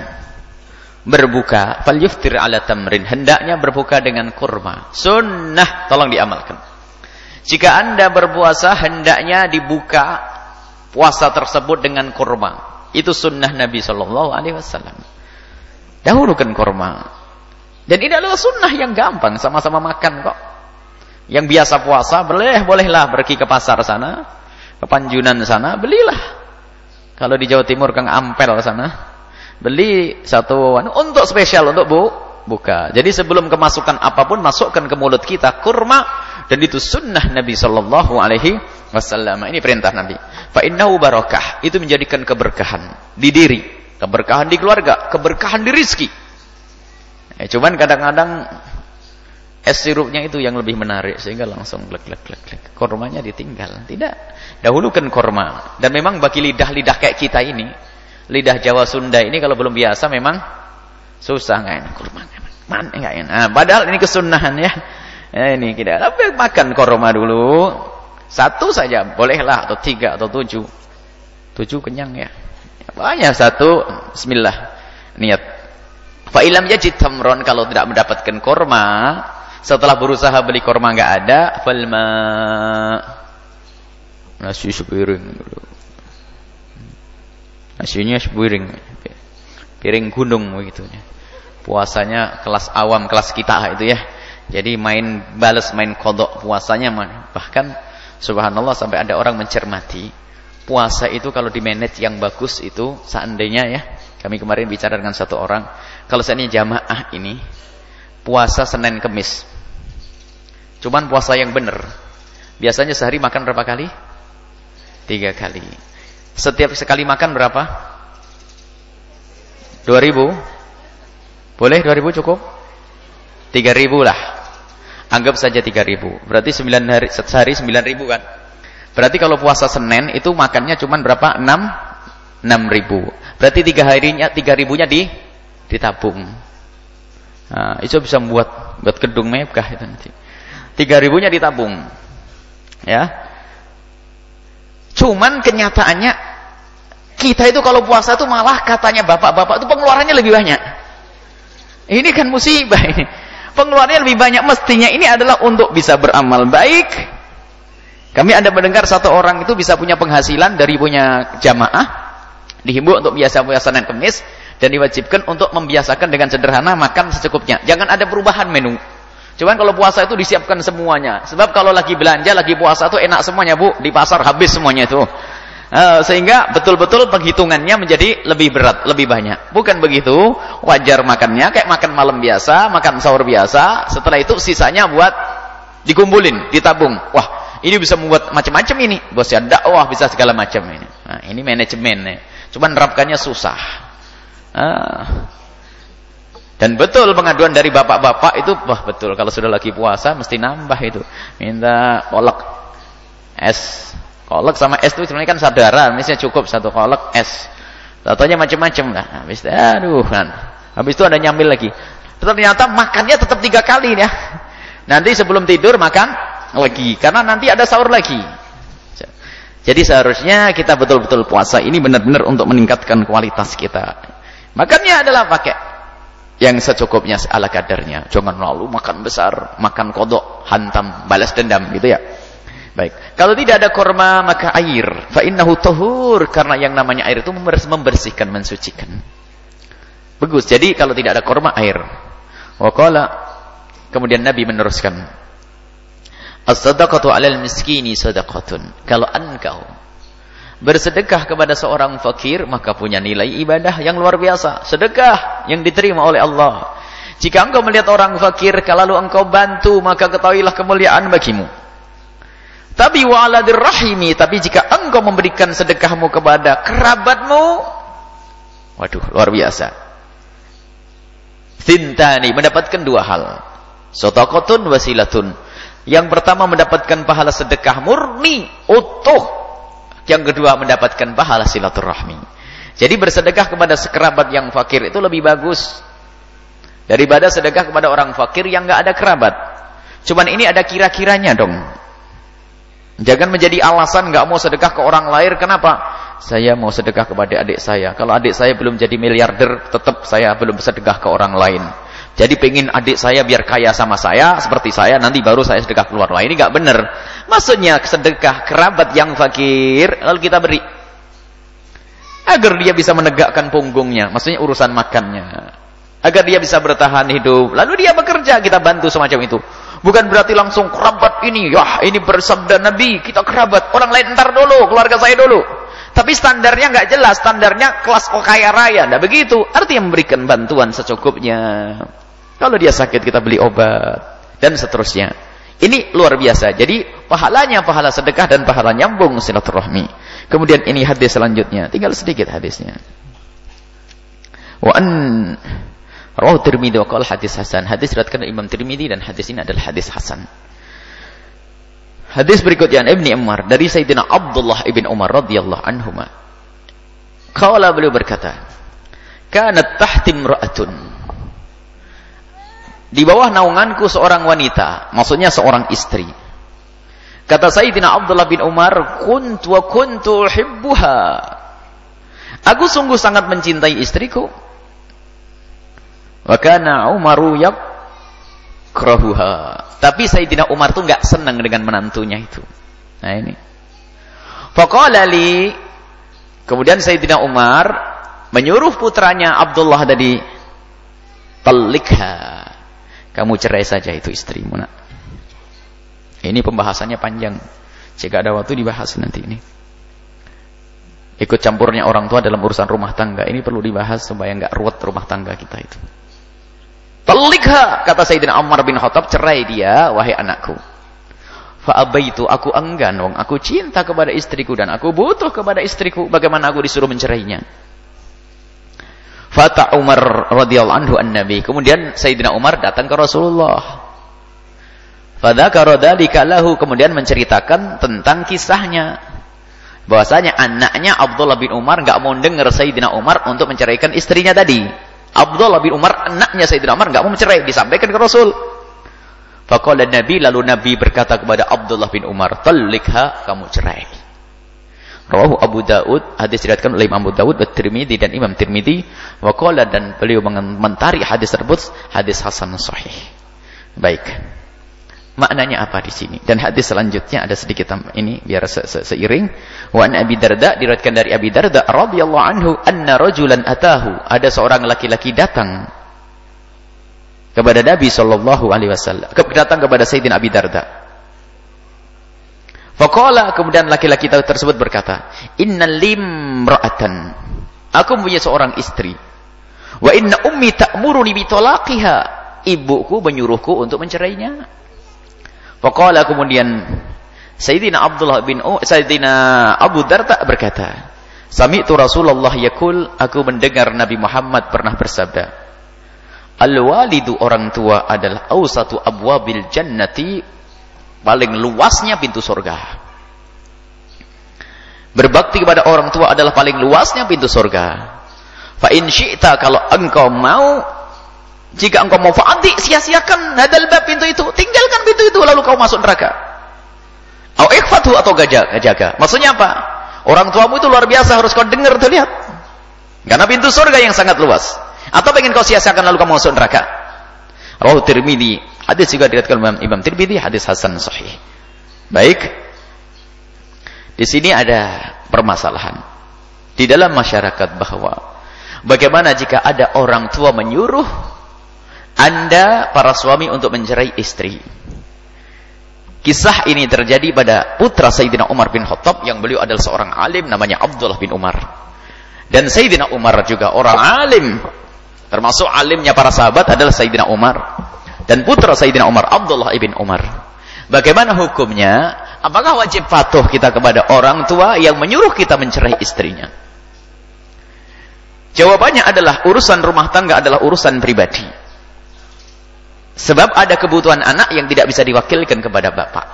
berbuka falyuftir ala tamrin. Hendaknya berbuka dengan kurma. Sunnah tolong diamalkan. Jika anda berpuasa hendaknya dibuka puasa tersebut dengan kurma. Itu sunnah Nabi wasallam. Dahulukan kurma dan ini adalah sunnah yang gampang, sama-sama makan kok. Yang biasa puasa, boleh, bolehlah pergi ke pasar sana, ke Panjunan sana, belilah. Kalau di Jawa Timur Kang Ampel sana, beli satu anu, untuk spesial untuk bu buka. Jadi sebelum kemasukan apa pun masukkan ke mulut kita kurma dan itu sunnah Nabi Shallallahu Alaihi Wasallam. Ini perintah Nabi. Fa innahu barakah itu menjadikan keberkahan di diri, keberkahan di keluarga, keberkahan di rizki. Ya, cuman kadang-kadang es sirupnya itu yang lebih menarik sehingga langsung glek glek glek glek. Kormanya ditinggal. Tidak. Dahulukan korma. Dan memang bagi lidah-lidah kayak kita ini, lidah Jawa Sunda ini kalau belum biasa memang susah nggak enak korma. Mana enggak enak. Nah, padahal ini kesunahan ya. Ya ini kita tapi makan korma dulu. Satu saja bolehlah atau tiga atau tujuh. Tujuh kenyang ya. Banyak satu. Bismillah. Niat Fa ilam yajid tamron kalau tidak mendapatkan korma, setelah berusaha beli korma nggak ada, falma nasi sepiring dulu. Nasinya sepiring. Piring gunung begitu ya. Puasanya kelas awam, kelas kita itu ya. Jadi main balas, main kodok puasanya bahkan subhanallah sampai ada orang mencermati puasa itu kalau di manage yang bagus itu seandainya ya kami kemarin bicara dengan satu orang kalau seandainya jamaah ini puasa Senin Kemis. Cuman puasa yang benar. Biasanya sehari makan berapa kali? Tiga kali. Setiap sekali makan berapa? Dua ribu? Boleh dua ribu cukup? Tiga ribu lah. Anggap saja tiga ribu. Berarti sembilan hari, sehari sembilan ribu kan? Berarti kalau puasa Senin itu makannya cuman berapa? Enam? Enam ribu. Berarti tiga harinya, tiga ribunya di ditabung. Nah, itu bisa membuat buat gedung mewah itu nanti. Tiga ribunya ditabung. Ya. Cuman kenyataannya kita itu kalau puasa itu malah katanya bapak-bapak itu pengeluarannya lebih banyak. Ini kan musibah ini. Pengeluarannya lebih banyak. Mestinya ini adalah untuk bisa beramal baik. Kami ada mendengar satu orang itu bisa punya penghasilan dari punya jamaah. Dihimbau untuk biasa puasa Senin Kemis. Dan diwajibkan untuk membiasakan dengan sederhana makan secukupnya. Jangan ada perubahan menu. Cuman kalau puasa itu disiapkan semuanya. Sebab kalau lagi belanja, lagi puasa itu enak semuanya bu. Di pasar habis semuanya itu. Uh, sehingga betul-betul penghitungannya menjadi lebih berat, lebih banyak. Bukan begitu, wajar makannya kayak makan malam biasa, makan sahur biasa. Setelah itu sisanya buat dikumpulin, ditabung. Wah, ini bisa membuat macam-macam ini. Bosnya dakwah bisa segala macam ini. Nah, ini manajemennya. Cuman nerapkannya susah. Uh. Dan betul pengaduan dari bapak-bapak itu, wah betul kalau sudah lagi puasa mesti nambah itu. Minta kolak es Kolek sama es itu sebenarnya kan saudara, misalnya cukup satu kolek es. Contohnya macam-macam lah. Habis itu, aduh kan. Habis itu ada nyambil lagi. Ternyata makannya tetap tiga kali ya. Nanti sebelum tidur makan lagi. Karena nanti ada sahur lagi. Jadi seharusnya kita betul-betul puasa ini benar-benar untuk meningkatkan kualitas kita. Makannya adalah pakai yang secukupnya ala kadarnya. Jangan lalu makan besar, makan kodok, hantam, balas dendam gitu ya. Baik. Kalau tidak ada korma maka air. Fa innahu tahur karena yang namanya air itu membersihkan, mensucikan. Bagus. Jadi kalau tidak ada korma air. Wa kemudian Nabi meneruskan. As-sadaqatu 'alal miskini sadaqatun. Kalau engkau bersedekah kepada seorang fakir maka punya nilai ibadah yang luar biasa. Sedekah yang diterima oleh Allah. Jika engkau melihat orang fakir kalau engkau bantu maka ketahuilah kemuliaan bagimu. Tapi wa'aladir rahimi, tapi jika engkau memberikan sedekahmu kepada kerabatmu, waduh, luar biasa. Tintani, mendapatkan dua hal. Sotokotun wasilatun. Yang pertama mendapatkan pahala sedekah murni, utuh. Yang kedua mendapatkan pahala silaturahmi. Jadi bersedekah kepada sekerabat yang fakir itu lebih bagus. Daripada sedekah kepada orang fakir yang nggak ada kerabat. Cuman ini ada kira-kiranya dong. Jangan menjadi alasan nggak mau sedekah ke orang lain. Kenapa? Saya mau sedekah kepada adik saya. Kalau adik saya belum jadi miliarder, tetap saya belum sedekah ke orang lain. Jadi pengen adik saya biar kaya sama saya, seperti saya, nanti baru saya sedekah keluar lain. Ini nggak benar. Maksudnya sedekah kerabat yang fakir, lalu kita beri. Agar dia bisa menegakkan punggungnya. Maksudnya urusan makannya. Agar dia bisa bertahan hidup. Lalu dia bekerja, kita bantu semacam itu. Bukan berarti langsung kerabat ini, ya ini bersabda Nabi, kita kerabat. Orang lain ntar dulu, keluarga saya dulu. Tapi standarnya nggak jelas, standarnya kelas kaya raya, nggak begitu. Artinya memberikan bantuan secukupnya. Kalau dia sakit kita beli obat dan seterusnya. Ini luar biasa. Jadi pahalanya pahala sedekah dan pahala nyambung silaturahmi. Kemudian ini hadis selanjutnya, tinggal sedikit hadisnya. Wa an Rawahu Tirmidzi wa hadis hasan. Hadis diriwayatkan Imam Tirmidzi dan hadis ini adalah hadis hasan. Hadis berikutnya Ibni Umar dari Sayyidina Abdullah ibn Umar radhiyallahu anhuma. Qala beliau berkata, "Kanat tahti imra'atun." Di bawah naunganku seorang wanita, maksudnya seorang istri. Kata Sayyidina Abdullah bin Umar, "Kuntu wa kuntu uhibbuha." Aku sungguh sangat mencintai istriku Wa kana Umaru yakrahuha. Tapi Sayyidina Umar tuh enggak senang dengan menantunya itu. Nah ini. Faqala li Kemudian Sayyidina Umar menyuruh putranya Abdullah tadi talikha. Kamu cerai saja itu istrimu nak. Ini pembahasannya panjang. Jika ada waktu dibahas nanti ini. Ikut campurnya orang tua dalam urusan rumah tangga. Ini perlu dibahas supaya enggak ruwet rumah tangga kita itu. Talikha kata Sayyidina Umar bin Khattab cerai dia wahai anakku. Fa'abaitu aku enggan wong aku cinta kepada istriku dan aku butuh kepada istriku bagaimana aku disuruh mencerainya. Fata Umar radhiyallahu anhu an-nabi. Kemudian Sayyidina Umar datang ke Rasulullah. Fadzakara dzalika lahu kemudian menceritakan tentang kisahnya. Bahwasanya anaknya Abdullah bin Umar enggak mau dengar Sayyidina Umar untuk menceraikan istrinya tadi. Abdullah bin Umar, anaknya Sayyidina Umar, enggak mau mencerai, disampaikan ke Rasul. Faqala Nabi, lalu Nabi berkata kepada Abdullah bin Umar, "Tallikha, kamu cerai." Rawahu Abu Daud, hadis diriwayatkan oleh Imam Abu Daud, Tirmidzi dan Imam Tirmidzi, waqala dan beliau mengomentari hadis tersebut, hadis hasan sahih. Baik. Maknanya apa di sini? Dan hadis selanjutnya ada sedikit ini biar se -se seiring. Wa an Abi Darda diriwayatkan dari Abi Darda radhiyallahu anhu anna rajulan atahu, ada seorang laki-laki datang kepada Nabi sallallahu alaihi wasallam. Datang kepada Sayyidina Abi Darda. Faqala kemudian laki-laki tersebut berkata, "Innal limra'atan." Aku punya seorang istri. Wa inna ummi ta'muruni bi talaqiha. Ibuku menyuruhku untuk mencerainya. Faqala kemudian Sayyidina Abdullah bin U, Sayyidina Abu Darda berkata, Sami'tu Rasulullah yakul, aku mendengar Nabi Muhammad pernah bersabda, Al-walidu orang tua adalah awsatu abwabil jannati, paling luasnya pintu surga. Berbakti kepada orang tua adalah paling luasnya pintu surga. Fa in syi'ta kalau engkau mau jika engkau mau fa'ati, sia-siakan hadal bab pintu itu. Tinggalkan pintu itu lalu kau masuk neraka. Au ikhfatu atau gajah, jaga. Maksudnya apa? Orang tuamu itu luar biasa harus kau dengar tuh lihat. Karena pintu surga yang sangat luas. Atau pengen kau sia-siakan lalu kau masuk neraka. Rawu Tirmidzi. Hadis juga diriwayatkan Imam, Imam Tirmidzi, hadis hasan sahih. Baik. Di sini ada permasalahan di dalam masyarakat bahwa bagaimana jika ada orang tua menyuruh anda para suami untuk mencerai istri. Kisah ini terjadi pada putra Sayyidina Umar bin Khattab yang beliau adalah seorang alim namanya Abdullah bin Umar. Dan Sayyidina Umar juga orang alim. Termasuk alimnya para sahabat adalah Sayyidina Umar. Dan putra Sayyidina Umar Abdullah bin Umar. Bagaimana hukumnya? Apakah wajib patuh kita kepada orang tua yang menyuruh kita mencerai istrinya? Jawabannya adalah urusan rumah tangga adalah urusan pribadi. Sebab ada kebutuhan anak yang tidak bisa diwakilkan kepada bapak.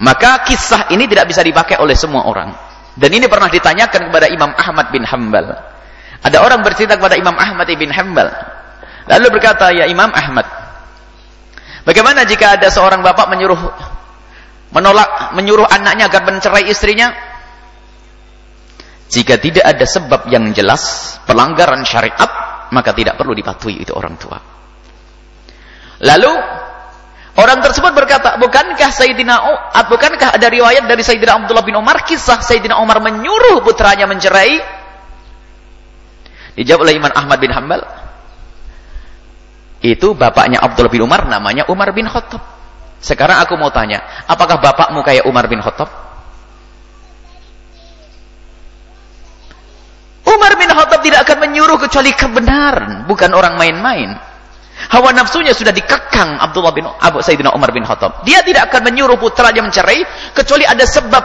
Maka kisah ini tidak bisa dipakai oleh semua orang. Dan ini pernah ditanyakan kepada Imam Ahmad bin Hanbal. Ada orang bercerita kepada Imam Ahmad bin Hanbal. Lalu berkata, ya Imam Ahmad, bagaimana jika ada seorang bapak menyuruh menolak menyuruh anaknya agar mencerai istrinya? Jika tidak ada sebab yang jelas pelanggaran syariat, maka tidak perlu dipatuhi itu orang tua. Lalu orang tersebut berkata, bukankah Sayyidina bukankah ada riwayat dari Sayyidina Abdullah bin Umar kisah Sayyidina Umar menyuruh putranya mencerai? Dijawab oleh Imam Ahmad bin Hambal. Itu bapaknya Abdullah bin Umar namanya Umar bin Khattab. Sekarang aku mau tanya, apakah bapakmu kayak Umar bin Khattab? Umar bin Khattab tidak akan menyuruh kecuali kebenaran, bukan orang main-main. Hawa nafsunya sudah dikekang Abdullah bin Abu Sayyidina Umar bin Khattab. Dia tidak akan menyuruh putranya mencerai kecuali ada sebab.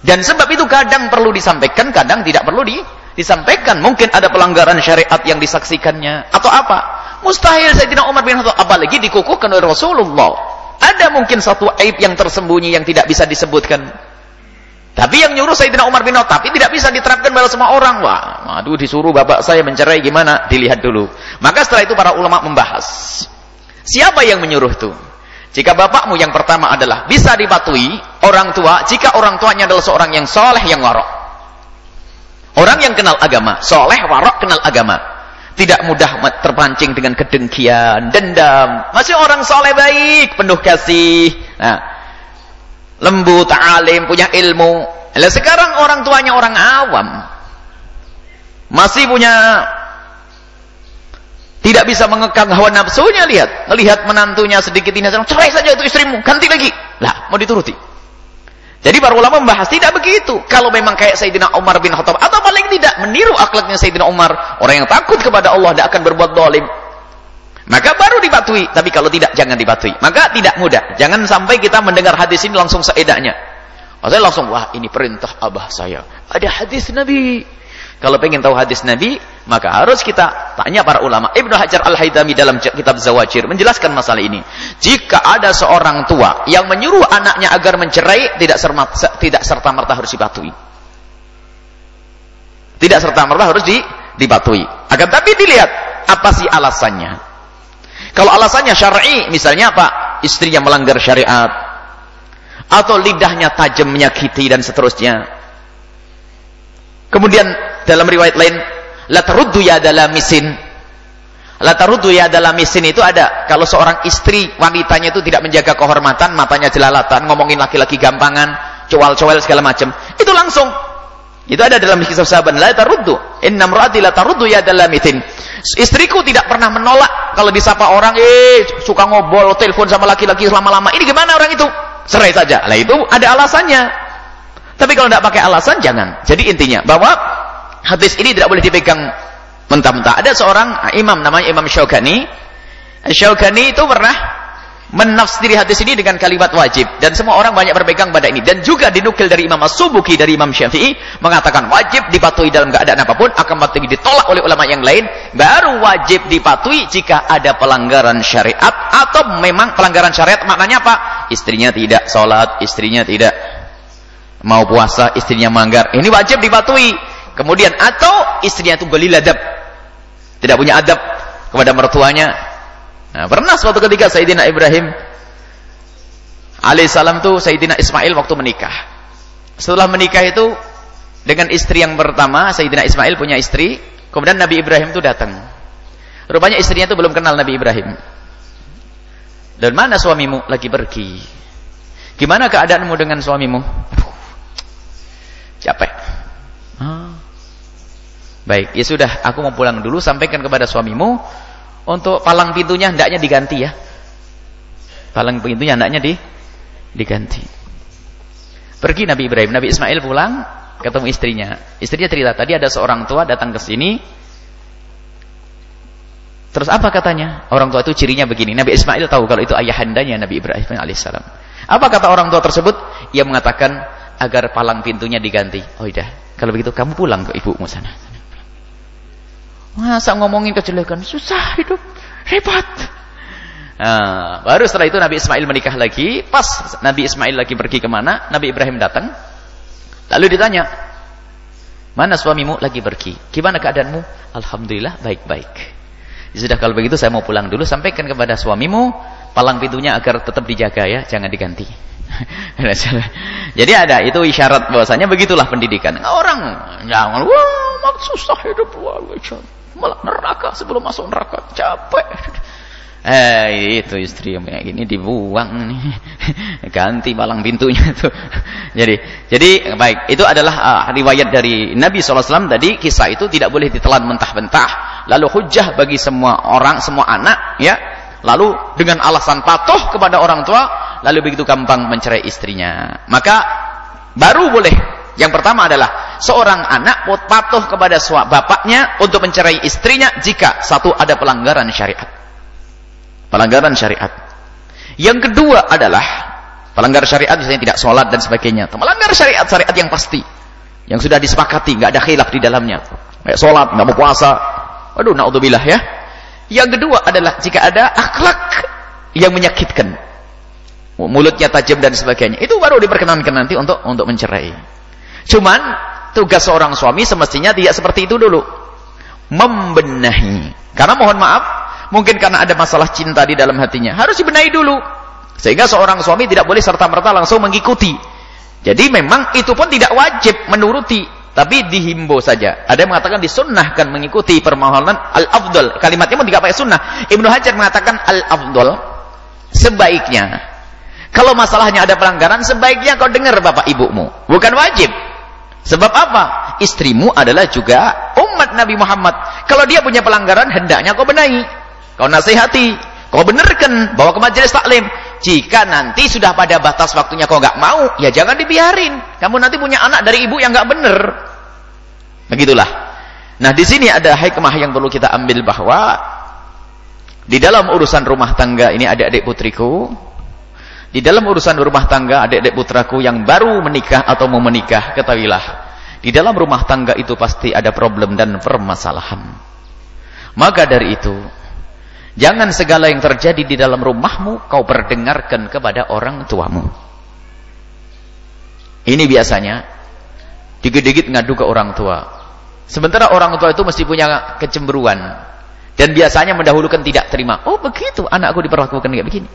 Dan sebab itu kadang perlu disampaikan, kadang tidak perlu di, disampaikan. Mungkin ada pelanggaran syariat yang disaksikannya atau apa. Mustahil Sayyidina Umar bin Khattab apalagi dikukuhkan oleh Rasulullah. Ada mungkin satu aib yang tersembunyi yang tidak bisa disebutkan. Tapi yang nyuruh Sayyidina Umar bin Khattab tapi tidak bisa diterapkan pada semua orang. Wah, aduh disuruh bapak saya mencerai gimana? Dilihat dulu. Maka setelah itu para ulama membahas. Siapa yang menyuruh itu? Jika bapakmu yang pertama adalah bisa dipatuhi orang tua, jika orang tuanya adalah seorang yang soleh yang warok. Orang yang kenal agama, soleh, warok, kenal agama. Tidak mudah terpancing dengan kedengkian, dendam. Masih orang soleh baik, penuh kasih. Nah, lembut, alim, punya ilmu. Lah sekarang orang tuanya orang awam. Masih punya tidak bisa mengekang hawa nafsunya lihat melihat menantunya sedikit ini cerai saja itu istrimu ganti lagi lah mau dituruti jadi para ulama membahas tidak begitu kalau memang kayak Sayyidina Umar bin Khattab atau paling tidak meniru akhlaknya Sayyidina Umar orang yang takut kepada Allah tidak akan berbuat dolim maka baru dipatuhi. Tapi kalau tidak, jangan dipatuhi. Maka tidak mudah. Jangan sampai kita mendengar hadis ini langsung seedanya. Maksudnya langsung, wah ini perintah abah saya. Ada hadis Nabi. Kalau pengen tahu hadis Nabi, maka harus kita tanya para ulama. Ibnu Hajar Al-Haytami dalam kitab Zawajir menjelaskan masalah ini. Jika ada seorang tua yang menyuruh anaknya agar mencerai, tidak serta, tidak serta merta harus dipatuhi. Tidak serta merta harus di, dipatuhi. Akan tapi dilihat apa sih alasannya. Kalau alasannya syar'i, misalnya apa? Istrinya melanggar syariat atau lidahnya tajam menyakiti dan seterusnya. Kemudian dalam riwayat lain, la taruddu ya dalam misin. La tarudu ya dalam isin itu ada. Kalau seorang istri wanitanya itu tidak menjaga kehormatan, matanya jelalatan, ngomongin laki-laki gampangan, cowal-cowal segala macam. Itu langsung. Itu ada dalam kisah sahabat. La taruddu. Inna mra'ati la taruddu ya dalam isin. Istriku tidak pernah menolak kalau disapa orang, eh suka ngobol, telepon sama laki-laki lama-lama. Ini gimana orang itu? Serai saja. Lah itu ada alasannya. Tapi kalau tidak pakai alasan jangan. Jadi intinya bahwa hadis ini tidak boleh dipegang mentah-mentah. Ada seorang imam namanya Imam Syaukani. Syaukani itu pernah menafsiri hadis ini dengan kalimat wajib dan semua orang banyak berpegang pada ini dan juga dinukil dari Imam As-Subuki dari Imam Syafi'i mengatakan wajib dipatuhi dalam keadaan apa pun akan mati ditolak oleh ulama yang lain baru wajib dipatuhi jika ada pelanggaran syariat atau memang pelanggaran syariat maknanya apa istrinya tidak sholat istrinya tidak mau puasa istrinya manggar ini wajib dipatuhi kemudian atau istrinya itu beli ladab tidak punya adab kepada mertuanya. Nah, pernah suatu ketika Sayyidina Ibrahim alaihissalam tuh Sayyidina Ismail waktu menikah. Setelah menikah itu dengan istri yang pertama, Sayyidina Ismail punya istri, kemudian Nabi Ibrahim itu datang. Rupanya istrinya itu belum kenal Nabi Ibrahim. Dan mana suamimu? Lagi pergi. Gimana keadaanmu dengan suamimu? Capek. Ah. Baik, ya sudah, aku mau pulang dulu, sampaikan kepada suamimu untuk palang pintunya hendaknya diganti ya. Palang pintunya hendaknya di diganti. Pergi Nabi Ibrahim, Nabi Ismail pulang, ketemu istrinya. Istrinya cerita, tadi ada seorang tua datang ke sini. Terus apa katanya? Orang tua itu cirinya begini. Nabi Ismail tahu kalau itu ayahandanya Nabi Ibrahim alaihissalam. Apa kata orang tua tersebut? Ia mengatakan agar palang pintunya diganti. Oh iya, kalau begitu kamu pulang ke ibumu sana. Masa ngomongin kejelekan? Susah hidup. Repot. Nah, baru setelah itu Nabi Ismail menikah lagi. Pas Nabi Ismail lagi pergi ke mana, Nabi Ibrahim datang. Lalu ditanya, mana suamimu lagi pergi? Gimana keadaanmu? Alhamdulillah baik-baik. Ya sudah kalau begitu saya mau pulang dulu. Sampaikan kepada suamimu, palang pintunya agar tetap dijaga ya, jangan diganti. Jadi ada itu isyarat bahwasanya begitulah pendidikan. Orang jangan wah susah hidup wah malah neraka sebelum masuk neraka capek eh itu istri yang kayak gini dibuang nih ganti palang pintunya tuh jadi jadi baik itu adalah uh, riwayat dari Nabi SAW tadi kisah itu tidak boleh ditelan mentah-mentah lalu hujah bagi semua orang semua anak ya lalu dengan alasan patuh kepada orang tua lalu begitu gampang mencerai istrinya maka baru boleh yang pertama adalah seorang anak patuh kepada bapaknya untuk mencerai istrinya jika satu ada pelanggaran syariat. Pelanggaran syariat. Yang kedua adalah pelanggar syariat misalnya tidak sholat dan sebagainya. Melanggar syariat-syariat yang pasti. Yang sudah disepakati, nggak ada khilaf di dalamnya. Kayak sholat, nggak mau puasa. Waduh, naudzubillah ya. Yang kedua adalah jika ada akhlak yang menyakitkan. Mulutnya tajam dan sebagainya. Itu baru diperkenankan nanti untuk untuk mencerai. Cuman tugas seorang suami semestinya tidak seperti itu dulu. Membenahi. Karena mohon maaf, mungkin karena ada masalah cinta di dalam hatinya. Harus dibenahi dulu. Sehingga seorang suami tidak boleh serta-merta langsung mengikuti. Jadi memang itu pun tidak wajib menuruti. Tapi dihimbau saja. Ada yang mengatakan disunnahkan mengikuti permohonan al-afdal. Kalimatnya pun tidak pakai sunnah. Ibnu Hajar mengatakan al-afdal. Sebaiknya. Kalau masalahnya ada pelanggaran, sebaiknya kau dengar bapak ibumu. Bukan wajib. Sebab apa? Istrimu adalah juga umat Nabi Muhammad. Kalau dia punya pelanggaran, hendaknya kau benahi. Kau nasihati. Kau benarkan. Bawa ke majelis taklim. Jika nanti sudah pada batas waktunya kau nggak mau, ya jangan dibiarin. Kamu nanti punya anak dari ibu yang nggak benar. Begitulah. Nah, di sini ada hikmah yang perlu kita ambil bahwa di dalam urusan rumah tangga ini adik-adik putriku, di dalam urusan rumah tangga, adik-adik putraku yang baru menikah atau mau menikah, ketahuilah. Di dalam rumah tangga itu pasti ada problem dan permasalahan. Maka dari itu, jangan segala yang terjadi di dalam rumahmu kau perdengarkan kepada orang tuamu. Ini biasanya, dikit-dikit ngadu ke orang tua. Sementara orang tua itu mesti punya kecemburuan. Dan biasanya mendahulukan tidak terima. Oh begitu, anakku diperlakukan kayak begini.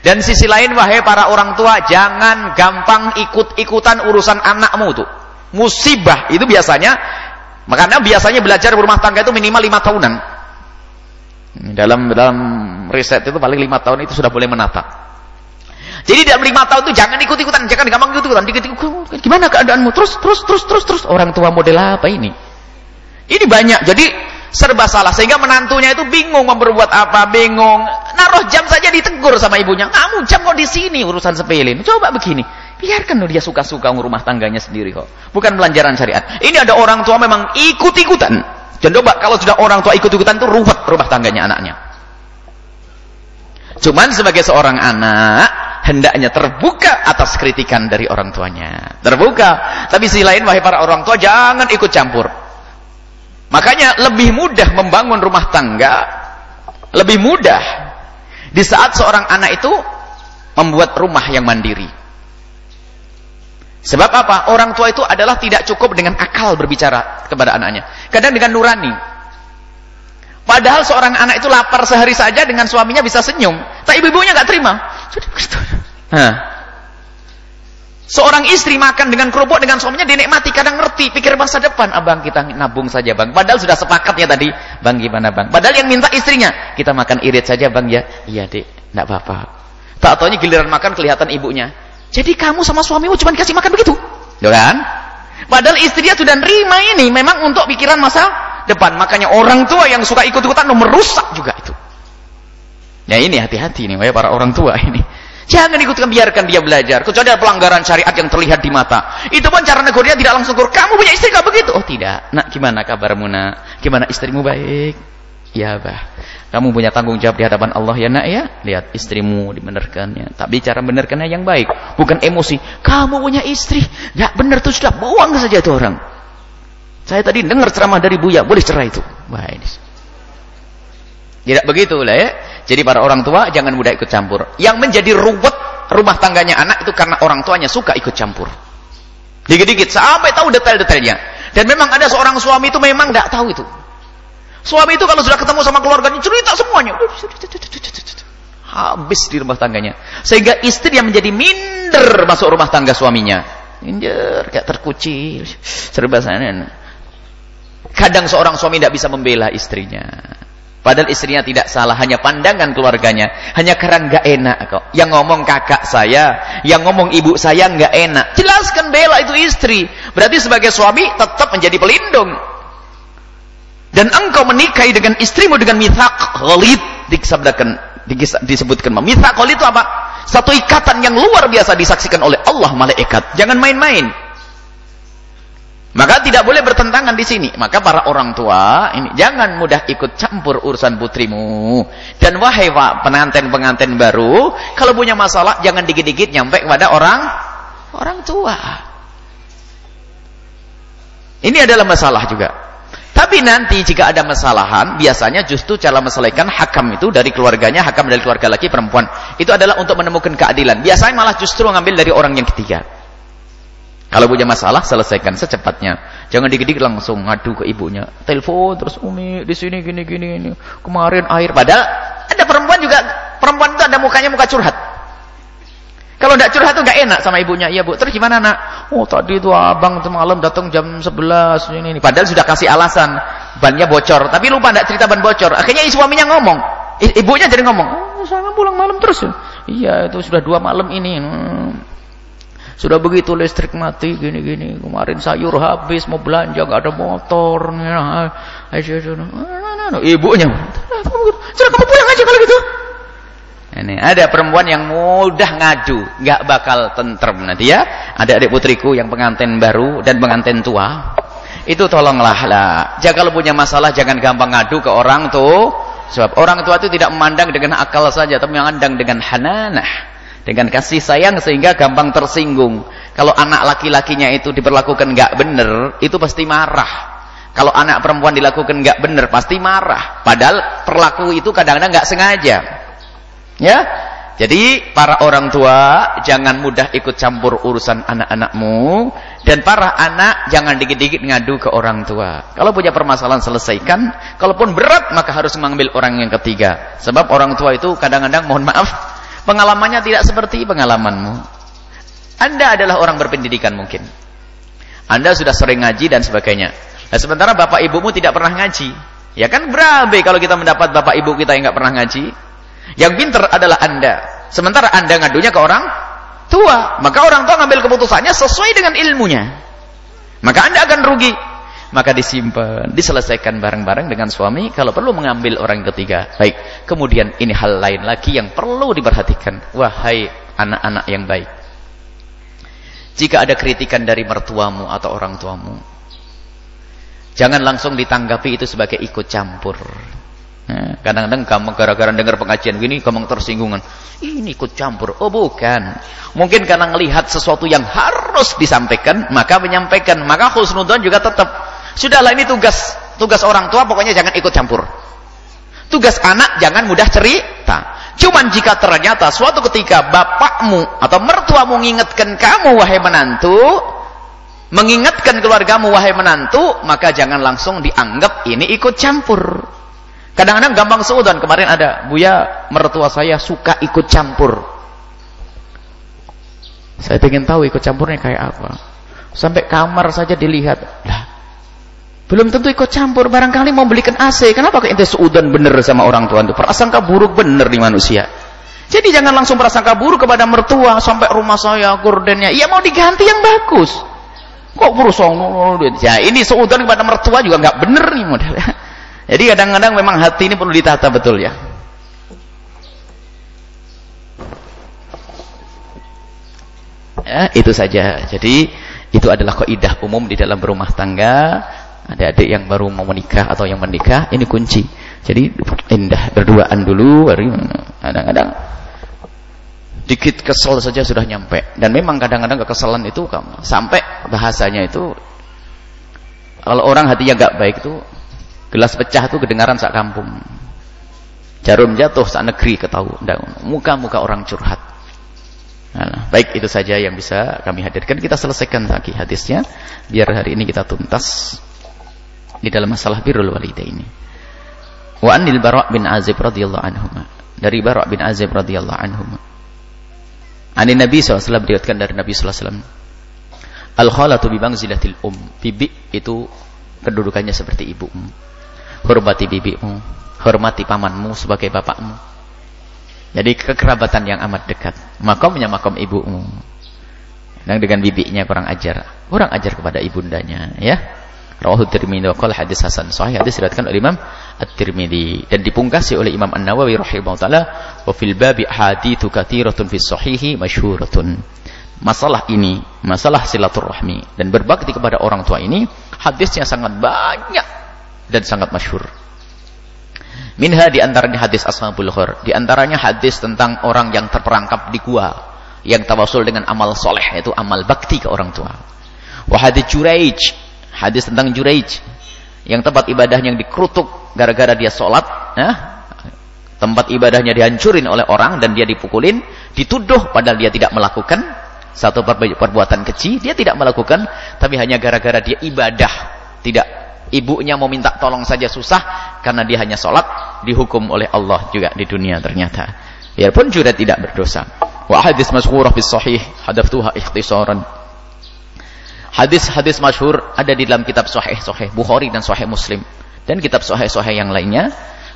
Dan sisi lain wahai para orang tua, jangan gampang ikut-ikutan urusan anakmu tuh. Musibah itu biasanya, makanya biasanya belajar rumah tangga itu minimal lima tahunan. Dalam dalam riset itu paling lima tahun itu sudah boleh menata. Jadi dalam lima tahun itu jangan ikut-ikutan, jangan gampang ikut-ikutan. Ikut Gimana keadaanmu? Terus, terus, terus, terus, terus. Orang tua model apa ini? Ini banyak. Jadi serba salah sehingga menantunya itu bingung memperbuat apa, bingung. Naruh jam saja ditegur sama ibunya. Kamu jam kok di sini urusan sepele. Coba begini. Biarkan dia suka-suka rumah tangganya sendiri kok. Bukan pelajaran syariat. Ini ada orang tua memang ikut-ikutan. Dan coba kalau sudah orang tua ikut-ikutan itu ruwet rumah tangganya anaknya. Cuman sebagai seorang anak, hendaknya terbuka atas kritikan dari orang tuanya. Terbuka. Tapi sisi lain, wahai para orang tua, jangan ikut campur. Makanya lebih mudah membangun rumah tangga, lebih mudah di saat seorang anak itu membuat rumah yang mandiri. Sebab apa? Orang tua itu adalah tidak cukup dengan akal berbicara kepada anaknya. Kadang dengan nurani. Padahal seorang anak itu lapar sehari saja dengan suaminya bisa senyum. Tak ibu-ibunya nggak terima. Hah. Seorang istri makan dengan kerupuk dengan suaminya dinikmati, kadang ngerti, pikir masa depan. Abang kita nabung saja bang. Padahal sudah sepakat ya tadi. Bang gimana bang? Padahal yang minta istrinya, kita makan irit saja bang ya. Iya dek, nggak apa-apa. Tak taunya giliran makan kelihatan ibunya. Jadi kamu sama suamimu cuma kasih makan begitu. Ya kan? Padahal istrinya sudah nerima ini memang untuk pikiran masa depan. Makanya orang tua yang suka ikut-ikutan merusak juga itu. Ya ini hati-hati nih ya para orang tua ini. Jangan ikutkan biarkan dia belajar. Kecuali ada pelanggaran syariat yang terlihat di mata. Itu pun cara negurnya tidak langsung kur. Kamu punya istri gak begitu? Oh tidak. Nak gimana kabarmu nak? Gimana istrimu baik? Ya bah. Kamu punya tanggung jawab di hadapan Allah ya nak ya. Lihat istrimu dibenarkannya. Tapi cara benarkannya yang baik. Bukan emosi. Kamu punya istri. Gak benar tuh sudah. Buang saja itu orang. Saya tadi dengar ceramah dari Buya. Boleh cerai itu. Wah ini. Tidak begitu lah ya. Jadi para orang tua jangan mudah ikut campur. Yang menjadi ruwet rumah tangganya anak itu karena orang tuanya suka ikut campur. Dikit-dikit sampai tahu detail-detailnya. Dan memang ada seorang suami itu memang tidak tahu itu. Suami itu kalau sudah ketemu sama keluarganya cerita semuanya. Habis di rumah tangganya. Sehingga istri yang menjadi minder masuk rumah tangga suaminya. Minder, kayak terkucil. Serba sana. Kadang seorang suami tidak bisa membela istrinya. Padahal istrinya tidak salah, hanya pandangan keluarganya. Hanya karena nggak enak kok. Yang ngomong kakak saya, yang ngomong ibu saya nggak enak. Jelaskan bela itu istri. Berarti sebagai suami tetap menjadi pelindung dan engkau menikahi dengan istrimu dengan mithaq ghalid. Disabdakan disebutkan. Mithaq ghalid itu apa? Satu ikatan yang luar biasa disaksikan oleh Allah malaikat. Jangan main-main. Maka tidak boleh bertentangan di sini. Maka para orang tua ini jangan mudah ikut campur urusan putrimu. Dan wahai pak pengantin-pengantin baru kalau punya masalah jangan dikit-dikit nyampe kepada orang orang tua. Ini adalah masalah juga tapi nanti jika ada masalahan, biasanya justru cara menyelesaikan hakam itu dari keluarganya, hakam dari keluarga laki perempuan. Itu adalah untuk menemukan keadilan. Biasanya malah justru mengambil dari orang yang ketiga. Kalau punya masalah, selesaikan secepatnya. Jangan dikit-dikit langsung ngadu ke ibunya. Telepon terus, Umi, di sini gini gini ini. Kemarin air. Padahal ada perempuan juga, perempuan itu ada mukanya muka curhat. Kalau tidak curhat tuh nggak enak sama ibunya. Iya bu, terus gimana nak? Oh tadi itu abang itu malam datang jam 11 ini, ini. Padahal sudah kasih alasan bannya bocor, tapi lupa tidak cerita ban bocor. Akhirnya suaminya ngomong, ibunya jadi ngomong, oh saya pulang malam terus. Iya itu sudah dua malam ini. Hmm. Sudah begitu listrik mati gini-gini. Kemarin sayur habis mau belanja nggak ada motor. Ibunya, sudah kamu pulang aja kalau gitu. Ini ada perempuan yang mudah ngadu, nggak bakal tentrem nanti ya. Ada adik putriku yang pengantin baru dan pengantin tua. Itu tolonglah lah. Jika kalau punya masalah jangan gampang ngadu ke orang tuh. Sebab orang tua itu tidak memandang dengan akal saja, tapi memandang dengan hananah, dengan kasih sayang sehingga gampang tersinggung. Kalau anak laki-lakinya itu diperlakukan nggak benar, itu pasti marah. Kalau anak perempuan dilakukan nggak benar, pasti marah. Padahal perlaku itu kadang-kadang nggak sengaja. Ya. Jadi para orang tua jangan mudah ikut campur urusan anak-anakmu dan para anak jangan dikit-dikit ngadu ke orang tua. Kalau punya permasalahan selesaikan, kalaupun berat maka harus mengambil orang yang ketiga. Sebab orang tua itu kadang-kadang mohon maaf pengalamannya tidak seperti pengalamanmu. Anda adalah orang berpendidikan mungkin. Anda sudah sering ngaji dan sebagainya. Nah, sementara bapak ibumu tidak pernah ngaji. Ya kan berabe kalau kita mendapat bapak ibu kita yang nggak pernah ngaji. Yang pinter adalah Anda. Sementara Anda ngadunya ke orang tua. Maka orang tua ngambil keputusannya sesuai dengan ilmunya. Maka Anda akan rugi. Maka disimpan, diselesaikan bareng-bareng dengan suami. Kalau perlu mengambil orang ketiga. Baik. Kemudian ini hal lain lagi yang perlu diperhatikan. Wahai anak-anak yang baik. Jika ada kritikan dari mertuamu atau orang tuamu. Jangan langsung ditanggapi itu sebagai ikut campur. Nah, kadang-kadang kamu gara-gara dengar pengajian gini kamu tersinggungan. Ini ikut campur. Oh bukan. Mungkin karena melihat sesuatu yang harus disampaikan, maka menyampaikan. Maka khusnudon juga tetap. Sudahlah ini tugas tugas orang tua pokoknya jangan ikut campur. Tugas anak jangan mudah cerita. Cuman jika ternyata suatu ketika bapakmu atau mertuamu mengingatkan kamu wahai menantu, mengingatkan keluargamu wahai menantu, maka jangan langsung dianggap ini ikut campur. Kadang-kadang gampang seudon. Kemarin ada, Buya, mertua saya suka ikut campur. Saya ingin tahu ikut campurnya kayak apa. Sampai kamar saja dilihat. Lah, belum tentu ikut campur. Barangkali mau belikan AC. Kenapa kok ente seudon bener sama orang tua itu? Prasangka buruk bener di manusia. Jadi jangan langsung prasangka buruk kepada mertua. Sampai rumah saya, gordennya. Ya mau diganti yang bagus. Kok berusaha? Ya ini seudon kepada mertua juga nggak bener nih modelnya. Jadi kadang-kadang memang hati ini perlu ditata betul ya. Ya, itu saja. Jadi itu adalah kaidah umum di dalam rumah tangga. Ada adik yang baru mau menikah atau yang menikah, ini kunci. Jadi indah berduaan dulu, kadang-kadang dikit kesel saja sudah nyampe. Dan memang kadang-kadang kekesalan itu sampai bahasanya itu kalau orang hatinya gak baik itu Gelas pecah itu kedengaran sak kampung. Jarum jatuh sak negeri ketahu. Muka-muka orang curhat. Nah, baik itu saja yang bisa kami hadirkan. Kita selesaikan lagi hadisnya. Biar hari ini kita tuntas. Di dalam masalah birrul ini. Wa anil Bara' bin Azib radhiyallahu anhu. Dari Bara' bin Azib radhiyallahu anhu. Ani Nabi SAW diriwayatkan dari Nabi SAW. Al-khalatu bi bangzilatil um. Bibi itu kedudukannya seperti ibumu hormati bibimu, hormati pamanmu sebagai bapakmu. Jadi kekerabatan yang amat dekat. Makamnya makam ibumu. Dan dengan bibinya kurang ajar. Kurang ajar kepada ibundanya. Ya. Rawahu Tirmidzi wa hadis hasan sahih hadis diriwayatkan oleh Imam At-Tirmidzi dan dipungkasi oleh Imam An-Nawawi rahimahullah taala wa fil babi haditsu katsiratun fi sahihi masyhuratun. Masalah ini, masalah silaturahmi dan berbakti kepada orang tua ini hadisnya sangat banyak dan sangat masyhur. Minha di antaranya hadis Ashabul Ghar, di antaranya hadis tentang orang yang terperangkap di gua yang tawasul dengan amal soleh yaitu amal bakti ke orang tua. Wa hadis Juraij, hadis tentang Juraij yang tempat ibadahnya yang dikerutuk gara-gara dia sholat, ya, tempat ibadahnya dihancurin oleh orang dan dia dipukulin, dituduh padahal dia tidak melakukan satu perbuatan kecil, dia tidak melakukan, tapi hanya gara-gara dia ibadah, tidak ibunya mau minta tolong saja susah karena dia hanya sholat dihukum oleh Allah juga di dunia ternyata. Biarpun juga tidak berdosa. Wa hadis masyhurah fi sahih hadaftuha ikhtisaran. Hadis-hadis masyhur ada di dalam kitab sahih sahih Bukhari dan sahih Muslim. Dan kitab sahih sahih yang lainnya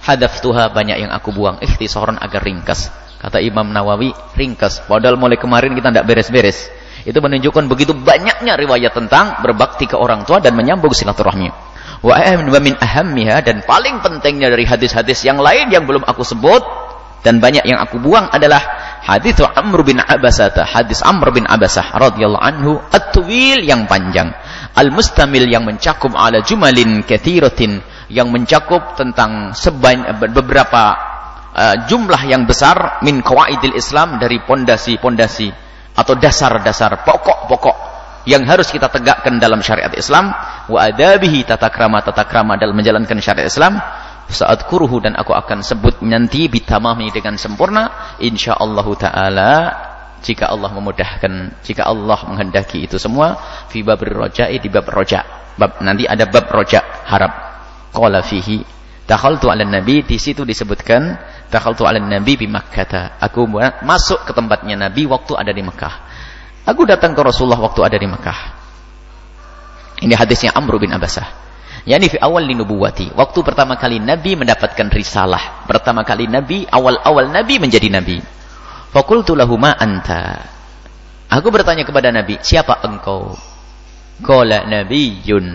hadaftuha banyak yang aku buang ikhtisaran agar ringkas. Kata Imam Nawawi ringkas. Padahal mulai kemarin kita tidak beres-beres. Itu menunjukkan begitu banyaknya riwayat tentang berbakti ke orang tua dan menyambung silaturahmi wa min ahammiha dan paling pentingnya dari hadis-hadis yang lain yang belum aku sebut dan banyak yang aku buang adalah hadis Amr bin Abasah hadis Amr bin Abasah radhiyallahu anhu at-tuwil yang panjang al-mustamil yang mencakup ala jumalin kathiratin yang mencakup tentang sebanyak beberapa uh, jumlah yang besar min qawaidil Islam dari pondasi-pondasi atau dasar-dasar pokok-pokok yang harus kita tegakkan dalam syariat Islam. Wa adabihi tata krama tata krama dalam menjalankan syariat Islam. Saat kuruhu dan aku akan sebut nanti bitamami dengan sempurna. Insyaallah taala jika Allah memudahkan jika Allah menghendaki itu semua fi bab roja'i di bab roja. Bab nanti ada bab roja harap qala fihi takhaltu 'ala nabi di situ disebutkan takhaltu 'ala nabi bi makkah. Aku masuk ke tempatnya nabi waktu ada di Mekah Aku datang ke Rasulullah waktu ada di Mekah. Ini hadisnya Amr bin Abbasah. Yani fi awal linubuwati. Waktu pertama kali Nabi mendapatkan risalah. Pertama kali Nabi, awal-awal Nabi menjadi Nabi. Fakultu lahu ma anta. Aku bertanya kepada Nabi, siapa engkau? Qala nabiyyun.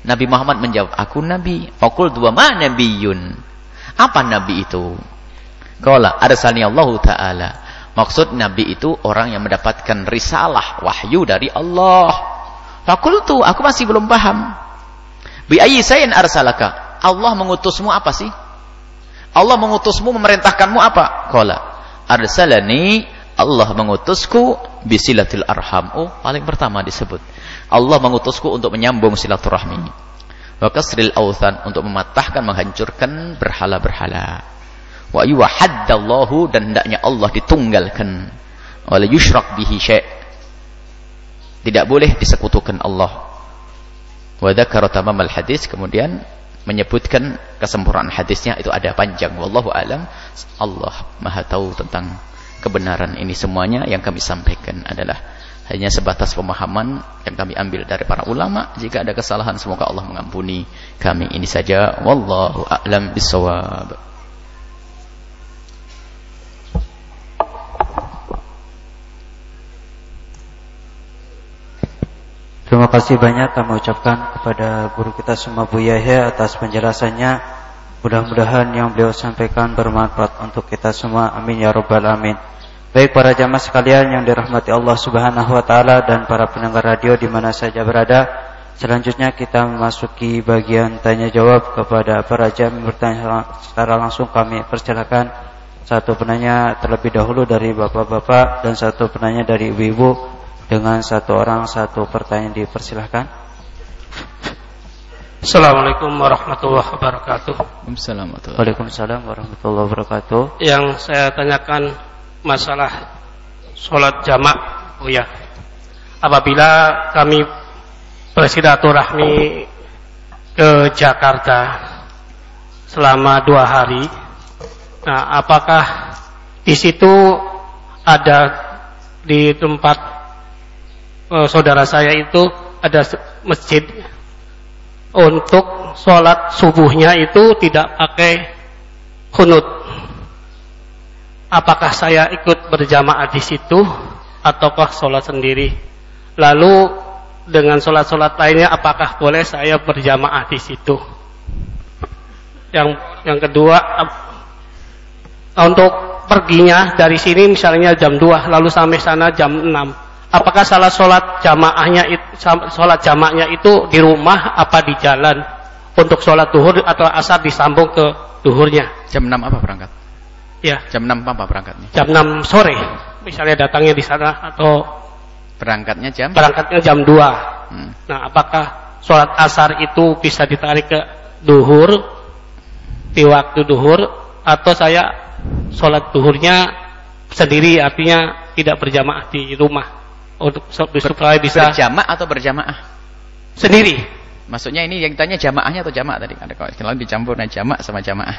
Nabi Muhammad menjawab, aku Nabi. Fakultu ma nabiyyun. Apa Nabi itu? Qala arsalni Allah Ta'ala. Maksud Nabi itu orang yang mendapatkan risalah, wahyu dari Allah. Fakultu, aku masih belum paham. Bi ayyi sayin arsalaka? Allah mengutusmu apa sih? Allah mengutusmu memerintahkanmu apa? Qala arsalani Allah mengutusku bisilatil arham. Oh, paling pertama disebut. Allah mengutusku untuk menyambung silaturahmi. Wa kasril authan untuk mematahkan menghancurkan berhala-berhala. Wa yuwahaddallahu dan hendaknya Allah ditunggalkan. Wa yushrak bihi syai'. Tidak boleh disekutukan Allah. Wa dzakara tamamal hadis kemudian menyebutkan kesempurnaan hadisnya itu ada panjang. Wallahu alam. Allah Maha tahu tentang kebenaran ini semuanya. Yang kami sampaikan adalah hanya sebatas pemahaman yang kami ambil dari para ulama. Jika ada kesalahan semoga Allah mengampuni kami ini saja. Wallahu a'lam bisawab Terima kasih banyak kami ucapkan kepada guru kita semua Bu Yahya atas penjelasannya. Mudah-mudahan yang beliau sampaikan bermanfaat untuk kita semua. Amin ya rabbal alamin. Baik para jamaah sekalian yang dirahmati Allah Subhanahu wa taala dan para pendengar radio di mana saja berada. Selanjutnya kita memasuki bagian tanya jawab kepada para jamaah bertanya secara langsung kami persilakan satu penanya terlebih dahulu dari bapak-bapak dan satu penanya dari ibu-ibu dengan satu orang satu pertanyaan dipersilahkan. Assalamualaikum warahmatullahi wabarakatuh. Waalaikumsalam warahmatullahi wabarakatuh. Yang saya tanyakan masalah sholat jamak, oh ya. Apabila kami bersilaturahmi ke Jakarta selama dua hari, nah apakah di situ ada di tempat uh, saudara saya itu ada masjid untuk sholat subuhnya itu tidak pakai kunut. Apakah saya ikut berjamaah di situ ataukah sholat sendiri? Lalu dengan sholat-sholat lainnya apakah boleh saya berjamaah di situ? Yang yang kedua untuk perginya dari sini misalnya jam 2 lalu sampai sana jam 6 apakah salah sholat jamaahnya sholat jamaahnya itu di rumah apa di jalan? Untuk sholat duhur atau asar disambung ke duhurnya? Jam 6 apa berangkat? Ya. Jam 6 apa berangkatnya? Jam 6 sore. Misalnya datangnya di sana atau berangkatnya jam? berangkatnya jam 2 hmm. nah apakah sholat asar itu bisa ditarik ke duhur di waktu duhur atau saya sholat duhurnya sendiri artinya tidak berjamaah di rumah untuk supaya bisa berjamaah atau berjamaah? sendiri. Maksudnya ini yang tanya jamaahnya atau jamaah tadi? Ada kalau dicampur nah jamaah sama jamaah.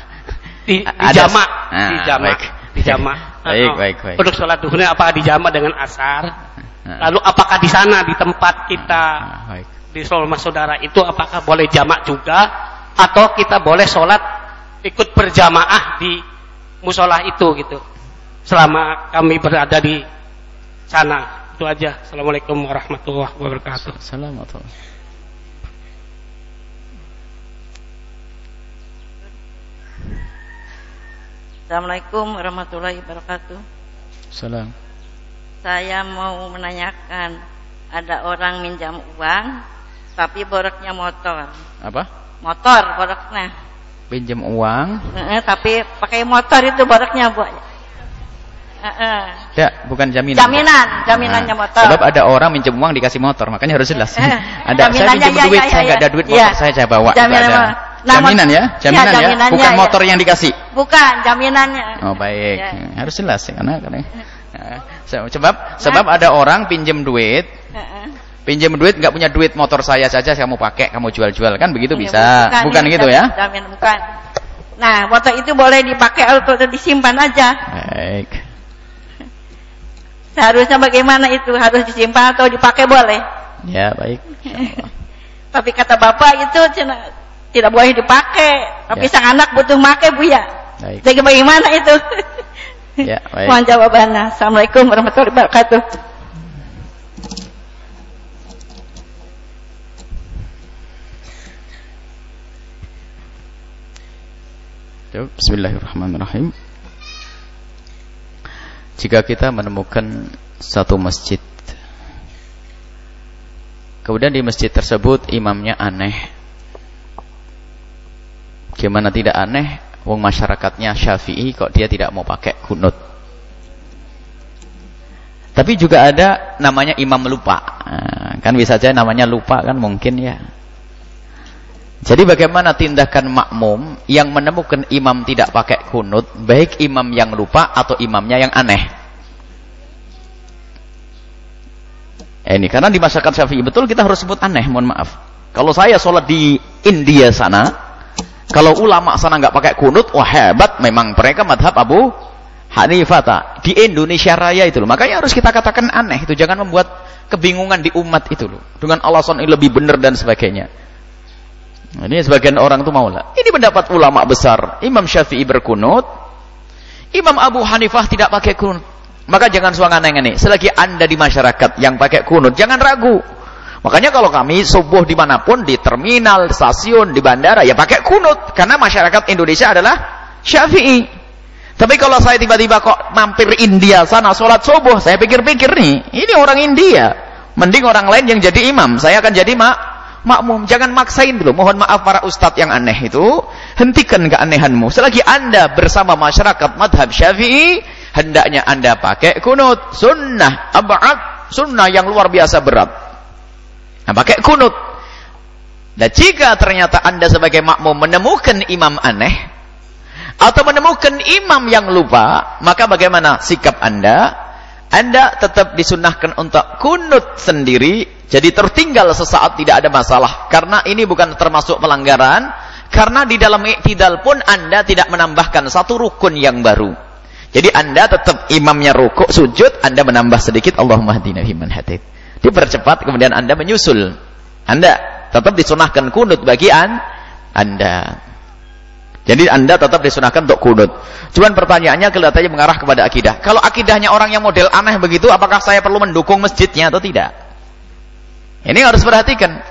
Di, di jamaah. Di jamaah. di jamaah. Baik baik baik. untuk sholat duhurnya apa? Di jamaah dengan asar. Nah. lalu apakah di sana di tempat kita nah, baik. di rumah saudara itu apakah boleh jamaah juga? Atau kita boleh sholat ikut berjamaah di musola itu gitu selama kami berada di sana itu aja. Assalamualaikum warahmatullahi wabarakatuh. Assalamualaikum. Assalamualaikum warahmatullahi wabarakatuh. Salam. Saya mau menanyakan, ada orang minjam uang, tapi boroknya motor. Apa? Motor boroknya. Pinjam uang? E tapi pakai motor itu boroknya, Bu. Uh, ya, bukan jaminan. Jaminan, jaminannya nah, motor. Sebab ada orang minjem uang dikasih motor, makanya harus jelas. Uh, ada saya minjem ya, duit, ya, saya nggak ya. ada duit motor, ya. saya saya bawa. Jaminan, ada. Nah, jaminan ya, jaminan ya, ya. bukan ya. motor yang dikasih. Bukan, jaminannya. Oh baik, ya. harus jelas ya, karena karena. Ya. sebab sebab nah. ada orang pinjem duit, pinjem duit nggak punya duit motor saya saja saya mau pakai, kamu jual-jual kan begitu ya, bisa, bukan, bukan gitu ya? Jamin bukan. Nah, motor itu boleh dipakai atau disimpan aja. Baik. Seharusnya bagaimana itu? Harus disimpan atau dipakai boleh? Ya, baik. Tapi kata Bapak itu tidak boleh dipakai. Tapi Ya. sang anak butuh pakai Bu ya. Baik. Jadi bagaimana itu? Ya, baik. Mohon jawabannya. Assalamualaikum warahmatullahi wabarakatuh. Bismillahirrahmanirrahim. Jika kita menemukan satu masjid, kemudian di masjid tersebut imamnya aneh, gimana tidak aneh? Wong masyarakatnya Syafi'i kok dia tidak mau pakai kunut. Tapi juga ada namanya imam lupa. Nah, kan bisa saja namanya lupa kan mungkin ya. Jadi bagaimana tindakan makmum yang menemukan imam tidak pakai kunut, baik imam yang lupa atau imamnya yang aneh? Eh, ini karena di masyarakat Syafi'i betul kita harus sebut aneh, mohon maaf. Kalau saya sholat di India sana, kalau ulama sana nggak pakai kunut, wah hebat, memang mereka madhab Abu Hanifah tak. Di Indonesia Raya itu loh. Makanya harus kita katakan aneh itu, jangan membuat kebingungan di umat itu loh. Dengan alasan ini lebih benar dan sebagainya. Ini sebagian orang tuh maulah. Ini pendapat ulama besar. Imam Syafi'i berkunut. Imam Abu Hanifah tidak pakai kunut. Maka jangan suang aneh-aneh. Selagi anda di masyarakat yang pakai kunut, jangan ragu. Makanya kalau kami subuh di mana pun, di terminal, stasiun, di bandara, ya pakai kunut. Karena masyarakat Indonesia adalah Syafi'i. Tapi kalau saya tiba-tiba kok mampir India sana, sholat subuh, saya pikir-pikir nih, ini orang India. Mending orang lain yang jadi imam. Saya akan jadi mak makmum. Jangan maksain dulu. Mohon maaf para ustadz yang aneh itu. Hentikan keanehanmu. Selagi anda bersama masyarakat madhab syafi'i. Hendaknya anda pakai kunut. Sunnah. Ab'ad. Sunnah yang luar biasa berat. Nah, pakai kunut. Dan jika ternyata anda sebagai makmum menemukan imam aneh. Atau menemukan imam yang lupa. Maka bagaimana sikap anda? Anda tetap disunahkan untuk kunut sendiri jadi tertinggal sesaat tidak ada masalah. Karena ini bukan termasuk pelanggaran. Karena di dalam iktidal pun Anda tidak menambahkan satu rukun yang baru. Jadi Anda tetap imamnya rukuk, sujud, Anda menambah sedikit Allahumma hadina fiman hadid. Dipercepat kemudian Anda menyusul. Anda tetap disunahkan kunut bagi an, Anda. Jadi Anda tetap disunahkan untuk kunut. Cuman pertanyaannya kelihatannya mengarah kepada akidah. Kalau akidahnya orang yang model aneh begitu, apakah saya perlu mendukung masjidnya atau tidak? Ini harus perhatikan.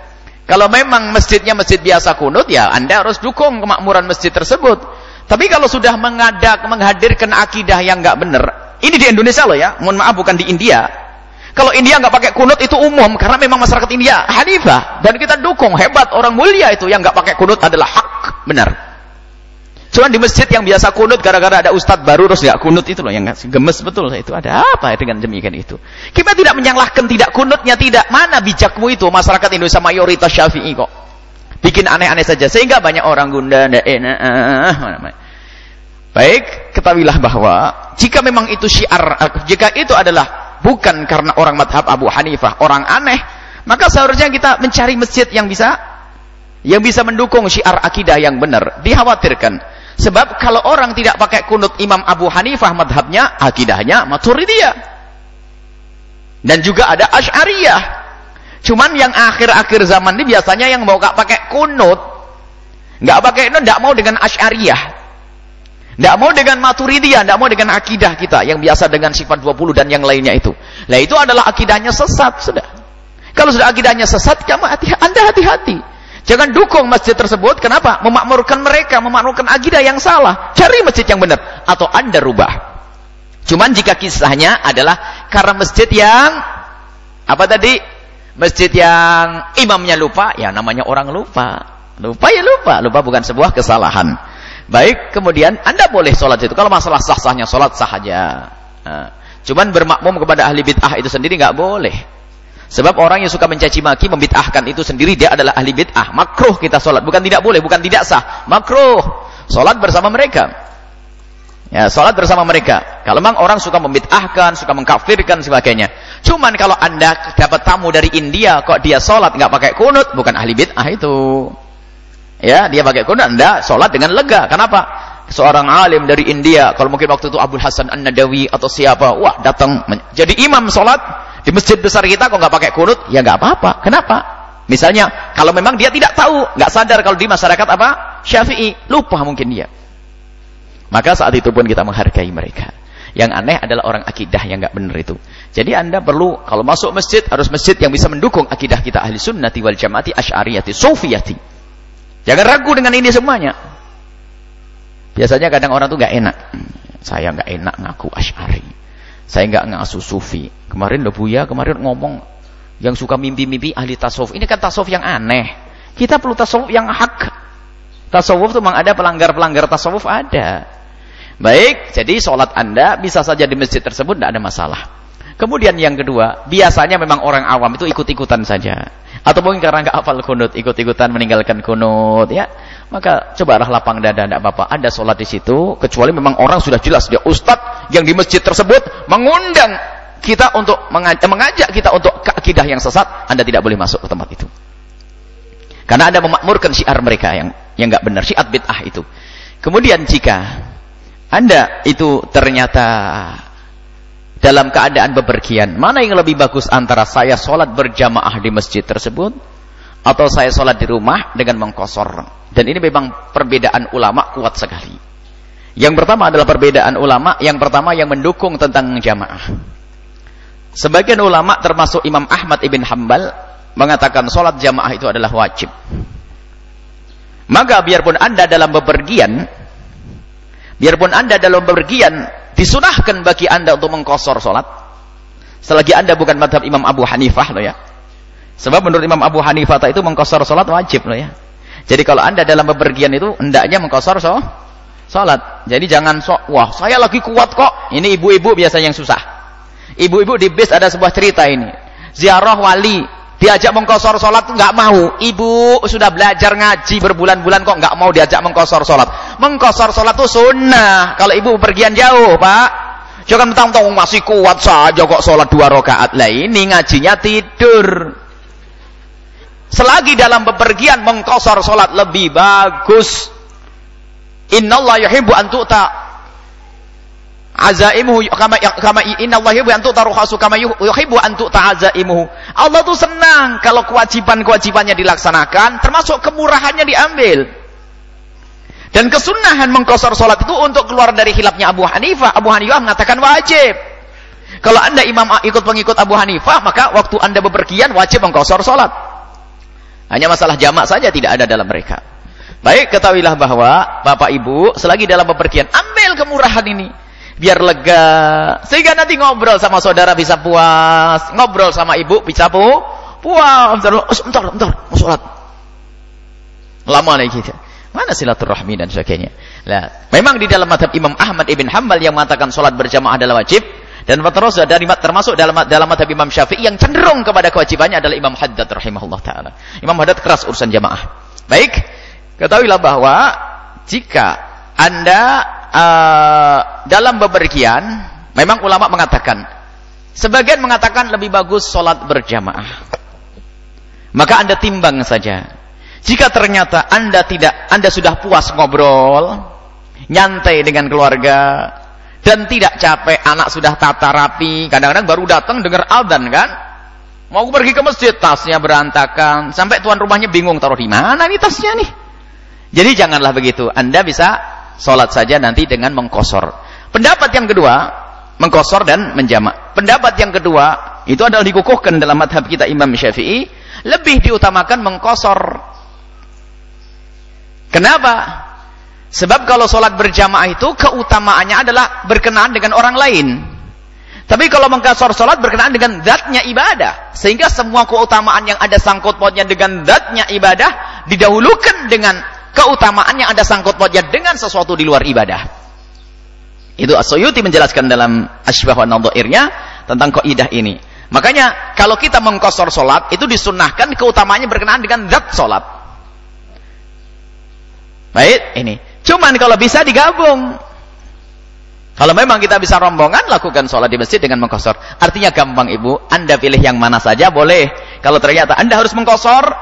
Kalau memang masjidnya masjid biasa kunut, ya Anda harus dukung kemakmuran masjid tersebut. Tapi kalau sudah mengadak, menghadirkan akidah yang nggak benar, ini di Indonesia loh ya, mohon maaf bukan di India. Kalau India nggak pakai kunut itu umum, karena memang masyarakat India Hanifah dan kita dukung hebat orang mulia itu yang nggak pakai kunut adalah hak benar. Cuman di masjid yang biasa kunut gara-gara ada ustadz baru terus nggak kunut itu loh yang gemes betul. Itu ada apa dengan demikian itu? Kita tidak menyalahkan tidak kunutnya tidak. Mana bijakmu itu? Masyarakat Indonesia mayoritas Syafi'i kok. Bikin aneh-aneh saja. Sehingga banyak orang gunda enak baik ketahuilah bahwa jika memang itu syiar jika itu adalah bukan karena orang madhab Abu Hanifah orang aneh maka seharusnya kita mencari masjid yang bisa yang bisa mendukung syiar akidah yang benar. Dikhawatirkan sebab kalau orang tidak pakai kunut Imam Abu Hanifah madhabnya akidahnya Maturidiyah dan juga ada Ash'ariyah cuman yang akhir-akhir zaman ini biasanya yang mau gak pakai kunut gak pakai kunut gak mau dengan Ash'ariyah tidak mau dengan maturidiyah, tidak mau dengan akidah kita yang biasa dengan sifat 20 dan yang lainnya itu. Nah itu adalah akidahnya sesat sudah. Kalau sudah akidahnya sesat, kamu hati, Anda hati-hati. Jangan dukung masjid tersebut. Kenapa? Memakmurkan mereka, memakmurkan akidah yang salah. Cari masjid yang benar atau Anda rubah. Cuman jika kisahnya adalah karena masjid yang apa tadi? Masjid yang imamnya lupa, ya namanya orang lupa. Lupa ya lupa, lupa bukan sebuah kesalahan. Baik, kemudian Anda boleh sholat itu. Kalau masalah sah-sahnya sholat sah saja. Nah, cuman bermakmum kepada ahli bid'ah itu sendiri nggak boleh. Sebab orang yang suka mencaci maki, membid'ahkan itu sendiri dia adalah ahli bid'ah. Makruh kita sholat, bukan tidak boleh, bukan tidak sah. Makruh. Sholat bersama mereka. Ya, sholat bersama mereka. Kalau memang orang suka membid'ahkan, suka mengkafirkan sebagainya. Cuman kalau anda dapat tamu dari India, kok dia sholat nggak pakai kunut, bukan ahli bid'ah itu. Ya, dia pakai kunut, anda sholat dengan lega. Kenapa? Seorang alim dari India, kalau mungkin waktu itu Abdul Hasan An-Nadawi atau siapa, wah datang jadi imam sholat di masjid besar kita kok nggak pakai kunut, ya nggak apa-apa. Kenapa? Misalnya, kalau memang dia tidak tahu, nggak sadar kalau di masyarakat apa? Syafi'i, lupa mungkin dia. Maka saat itu pun kita menghargai mereka. Yang aneh adalah orang akidah yang nggak benar itu. Jadi anda perlu kalau masuk masjid harus masjid yang bisa mendukung akidah kita ahli sunnati wal jamaati asy'ariyati sufiyati. Jangan ragu dengan ini semuanya. Biasanya kadang orang tuh nggak enak. Saya nggak enak ngaku asy'ari. Saya nggak ngaku sufi. Kemarin Buya kemarin ngomong yang suka mimpi-mimpi ahli tasawuf. Ini kan tasawuf yang aneh. Kita perlu tasawuf yang hak. Tasawuf itu memang ada pelanggar-pelanggar tasawuf ada. Baik, jadi sholat anda bisa saja di masjid tersebut tidak ada masalah. Kemudian yang kedua, biasanya memang orang awam itu ikut-ikutan saja. Atau mungkin karena nggak hafal kunut, ikut-ikutan meninggalkan kunut, ya. Maka cobalah lapang dada, tidak apa-apa. Ada sholat di situ, kecuali memang orang sudah jelas dia ustadz yang di masjid tersebut mengundang kita untuk mengajak, mengajak kita untuk ke akidah yang sesat, Anda tidak boleh masuk ke tempat itu. Karena Anda memakmurkan syiar mereka yang yang enggak benar, syiar bid'ah itu. Kemudian jika Anda itu ternyata dalam keadaan bepergian, mana yang lebih bagus antara saya sholat berjamaah di masjid tersebut atau saya sholat di rumah dengan mengkosor? Dan ini memang perbedaan ulama kuat sekali. Yang pertama adalah perbedaan ulama, yang pertama yang mendukung tentang jamaah. Sebagian ulama termasuk Imam Ahmad ibn Hambal mengatakan sholat jamaah itu adalah wajib. Maka biarpun anda dalam bepergian, biarpun anda dalam bepergian, disunahkan bagi anda untuk mengkosor sholat. Selagi anda bukan madhab Imam Abu Hanifah loh ya. Sebab menurut Imam Abu Hanifah itu mengkosor sholat wajib loh ya. Jadi kalau anda dalam bepergian itu, hendaknya mengkosor sholat. Jadi jangan sok, wah saya lagi kuat kok. Ini ibu-ibu biasa yang susah. Ibu-ibu di bis ada sebuah cerita ini. Ziarah wali, diajak mengkosor sholat nggak mau. Ibu sudah belajar ngaji berbulan-bulan kok nggak mau diajak mengkosor sholat. Mengkosor sholat itu sunnah. Kalau ibu pergian jauh, Pak. Jangan mentang-mentang masih kuat saja kok sholat dua rakaat. Lah ini ngajinya tidur. Selagi dalam bepergian mengkosor sholat lebih bagus. Inna Allah yuhibbu an azaimuhu kama kama inna Allah yuhibbu an tu'ta ruhasu kama yuhibbu an. Allah tuh senang kalau kewajiban-kewajibannya dilaksanakan, termasuk kemurahannya diambil. Dan kesunahan mengkosor solat itu untuk keluar dari hilapnya Abu Hanifah. Abu Hanifah mengatakan wajib. Kalau anda imam ikut pengikut Abu Hanifah, maka waktu anda bepergian wajib mengkosor solat. Hanya masalah jamak saja tidak ada dalam mereka. Baik, ketahuilah bahwa Bapak Ibu selagi dalam bepergian, ambil kemurahan ini biar lega. Sehingga nanti ngobrol sama saudara bisa puas. Ngobrol sama ibu bisa pu puas. Bentar bentar bentar. Mau sholat. Lama nih kita mana silaturahmi dan sebagainya? Lah memang di dalam madhab Imam Ahmad ibn Hambal yang mengatakan sholat berjamaah adalah wajib. Dan terus dari termasuk dalam dalam madhab Imam Syafi'i yang cenderung kepada kewajibannya adalah Imam Haddad rahimahullah taala. Imam Haddad keras urusan jamaah. Baik ketahuilah bahwa jika anda uh, dalam bepergian, memang ulama mengatakan, sebagian mengatakan lebih bagus sholat berjamaah. Maka anda timbang saja. Jika ternyata anda tidak, anda sudah puas ngobrol, nyantai dengan keluarga, dan tidak capek, anak sudah tata rapi, kadang-kadang baru datang dengar adzan kan? Mau pergi ke masjid, tasnya berantakan, sampai tuan rumahnya bingung taruh di mana nih tasnya nih. Jadi janganlah begitu. Anda bisa Sholat saja nanti dengan mengkosor. Pendapat yang kedua, mengkosor dan menjamak. Pendapat yang kedua, itu adalah dikukuhkan dalam madhab kita Imam Syafi'i, lebih diutamakan mengkosor. Kenapa? Sebab kalau sholat berjamaah itu keutamaannya adalah berkenaan dengan orang lain. Tapi kalau mengkosor sholat berkenaan dengan zatnya ibadah. Sehingga semua keutamaan yang ada sangkut pautnya dengan zatnya ibadah didahulukan dengan keutamaan yang ada sangkut pautnya dengan sesuatu di luar ibadah. Itu As-Suyuti menjelaskan dalam Asybah wa Nadhairnya tentang kaidah ini. Makanya kalau kita mengkosor solat itu disunnahkan keutamaannya berkenaan dengan zat solat. Baik, ini. Cuman kalau bisa digabung. Kalau memang kita bisa rombongan, lakukan sholat di masjid dengan mengkosor. Artinya gampang ibu, anda pilih yang mana saja boleh. Kalau ternyata anda harus mengkosor,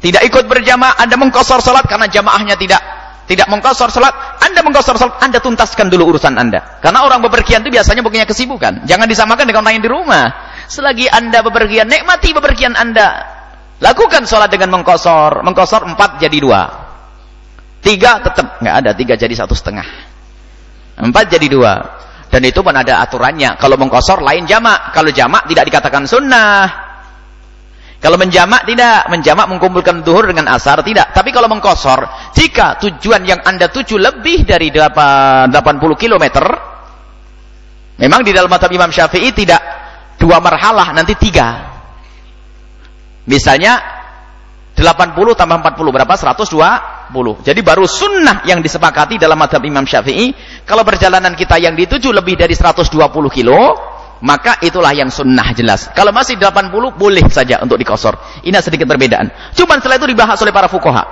tidak ikut berjamaah, Anda mengkosor salat karena jamaahnya tidak tidak mengkosor salat, Anda mengkosor salat, Anda tuntaskan dulu urusan Anda. Karena orang bepergian itu biasanya punya kesibukan. Jangan disamakan dengan orang yang di rumah. Selagi Anda bepergian, nikmati bepergian Anda. Lakukan sholat dengan mengkosor. Mengkosor empat jadi dua. Tiga tetap nggak ada. Tiga jadi satu setengah. Empat jadi dua. Dan itu pun ada aturannya. Kalau mengkosor lain jamak. Kalau jamak tidak dikatakan sunnah. Kalau menjamak tidak. Menjamak mengumpulkan duhur dengan asar tidak. Tapi kalau mengkosor. Jika tujuan yang anda tuju lebih dari 80 km. Memang di dalam mata Imam Syafi'i tidak dua marhalah. Nanti tiga. Misalnya 80 tambah 40 berapa? 120. Jadi baru sunnah yang disepakati dalam madhab Imam Syafi'i. Kalau perjalanan kita yang dituju lebih dari 120 kilo, maka itulah yang sunnah jelas. Kalau masih 80 boleh saja untuk dikosor. Ini sedikit perbedaan. Cuma setelah itu dibahas oleh para fukoha.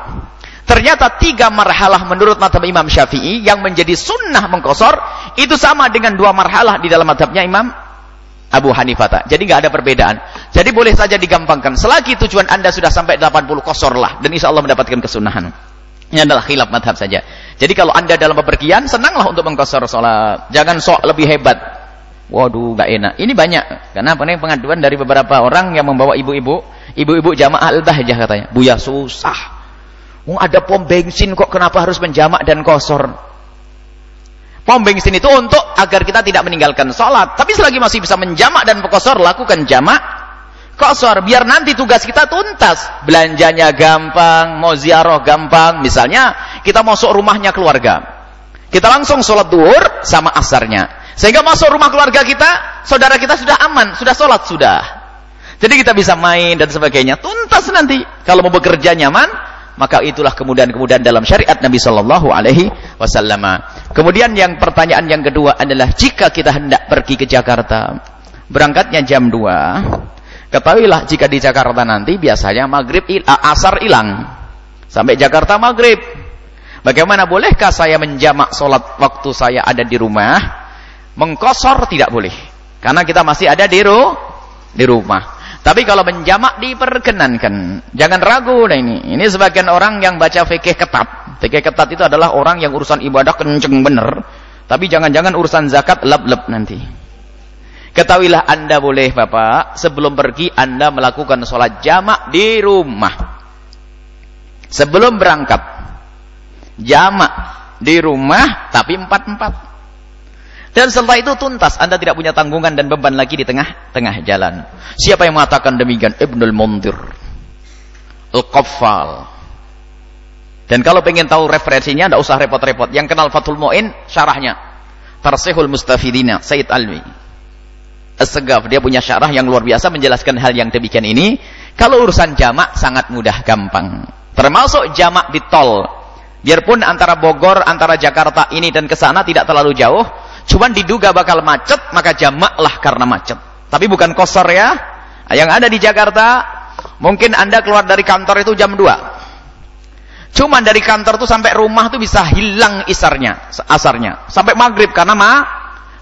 Ternyata tiga marhalah menurut madhab Imam Syafi'i yang menjadi sunnah mengkosor itu sama dengan dua marhalah di dalam madhabnya Imam Abu Hanifah. Jadi nggak ada perbedaan. Jadi boleh saja digampangkan. Selagi tujuan anda sudah sampai 80 kosorlah. Dan insya Allah mendapatkan kesunahan. Ini adalah khilaf madhab saja. Jadi kalau anda dalam bepergian, senanglah untuk mengkosor sholat. Jangan sok lebih hebat. Waduh, nggak enak. Ini banyak. Karena apa nih pengaduan dari beberapa orang yang membawa ibu-ibu. Ibu-ibu jamaah al-bahjah katanya. Buya susah. Oh, ada pom bensin kok kenapa harus menjamak dan kosor? Pom bensin itu untuk agar kita tidak meninggalkan sholat. Tapi selagi masih bisa menjamak dan pekosor, lakukan jamak kosor. Biar nanti tugas kita tuntas. Belanjanya gampang, mau ziarah gampang. Misalnya, kita masuk rumahnya keluarga. Kita langsung sholat duhur sama asarnya. Sehingga masuk rumah keluarga kita, saudara kita sudah aman, sudah sholat, sudah. Jadi kita bisa main dan sebagainya. Tuntas nanti. Kalau mau bekerja nyaman, maka itulah kemudahan-kemudahan dalam syariat Nabi Shallallahu Alaihi Wasallam. Kemudian yang pertanyaan yang kedua adalah jika kita hendak pergi ke Jakarta, berangkatnya jam 2, ketahuilah jika di Jakarta nanti biasanya maghrib il asar hilang sampai Jakarta maghrib. Bagaimana bolehkah saya menjamak solat waktu saya ada di rumah? Mengkosor tidak boleh, karena kita masih ada di, ru di rumah. Tapi kalau menjamak diperkenankan. Jangan ragu nah ini. Ini sebagian orang yang baca fikih ketat. Fikih ketat itu adalah orang yang urusan ibadah kenceng bener. Tapi jangan-jangan urusan zakat lep-lep nanti. Ketahuilah anda boleh Bapak, sebelum pergi anda melakukan sholat jamak di rumah. Sebelum berangkat. Jamak di rumah, tapi empat-empat. Dan setelah itu tuntas, Anda tidak punya tanggungan dan beban lagi di tengah-tengah jalan. Siapa yang mengatakan demikian? Ibnul Mundir. Al-Qaffal. Dan kalau pengen tahu referensinya, tidak usah repot-repot. Yang kenal Fathul Mu'in, syarahnya. Tarsihul Mustafidina, Sayyid Alwi. As-Segaf, dia punya syarah yang luar biasa menjelaskan hal yang demikian ini. Kalau urusan jamak, sangat mudah, gampang. Termasuk jamak di tol. Biarpun antara Bogor, antara Jakarta ini dan ke sana tidak terlalu jauh, Cuman diduga bakal macet, maka jamaklah karena macet. Tapi bukan kosor ya. Yang ada di Jakarta, mungkin Anda keluar dari kantor itu jam 2. Cuman dari kantor tuh sampai rumah tuh bisa hilang isarnya, asarnya. Sampai maghrib karena ma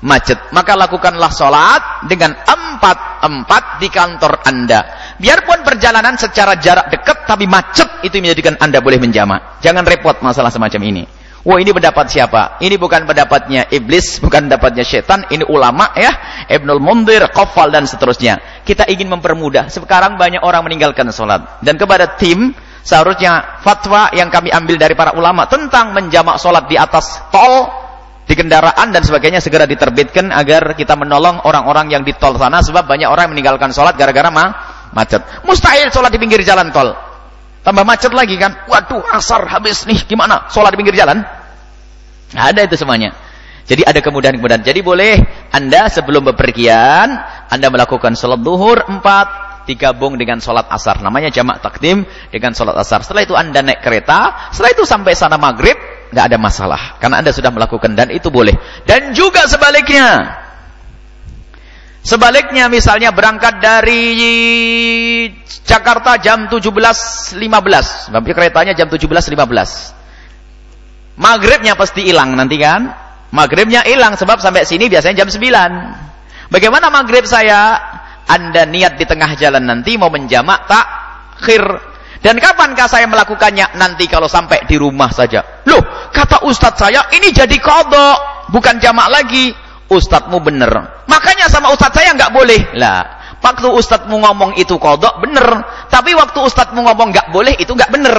macet. Maka lakukanlah sholat dengan empat-empat di kantor Anda. Biarpun perjalanan secara jarak dekat tapi macet itu menjadikan Anda boleh menjamak. Jangan repot masalah semacam ini. Wah ini pendapat siapa? Ini bukan pendapatnya iblis, bukan pendapatnya setan. Ini ulama ya, Ibnul Mundir, Qafal dan seterusnya. Kita ingin mempermudah. Sekarang banyak orang meninggalkan sholat. Dan kepada tim, seharusnya fatwa yang kami ambil dari para ulama tentang menjamak sholat di atas tol, di kendaraan dan sebagainya segera diterbitkan agar kita menolong orang-orang yang di tol sana. Sebab banyak orang meninggalkan sholat gara-gara macet. Mustahil sholat di pinggir jalan tol. Tambah macet lagi kan. Waduh, asar habis nih. Gimana? Sholat di pinggir jalan? Ada itu semuanya. Jadi ada kemudahan-kemudahan. Jadi boleh Anda sebelum bepergian, Anda melakukan sholat duhur empat, digabung dengan sholat asar. Namanya jamak takdim dengan sholat asar. Setelah itu Anda naik kereta, setelah itu sampai sana maghrib, nggak ada masalah. Karena Anda sudah melakukan dan itu boleh. Dan juga sebaliknya. Sebaliknya misalnya berangkat dari Jakarta jam 17.15. Tapi keretanya jam 17.15. Maghribnya pasti hilang nanti kan. Maghribnya hilang sebab sampai sini biasanya jam 9. Bagaimana maghrib saya? Anda niat di tengah jalan nanti mau menjamak takhir. Dan kapankah saya melakukannya? Nanti kalau sampai di rumah saja. Loh, kata ustadz saya ini jadi kodok. Bukan jamak lagi ustadzmu benar. Makanya sama ustadz saya nggak boleh. Lah, Waktu ustadzmu ngomong itu kodok, bener. Tapi waktu ustadzmu ngomong nggak boleh, itu nggak bener.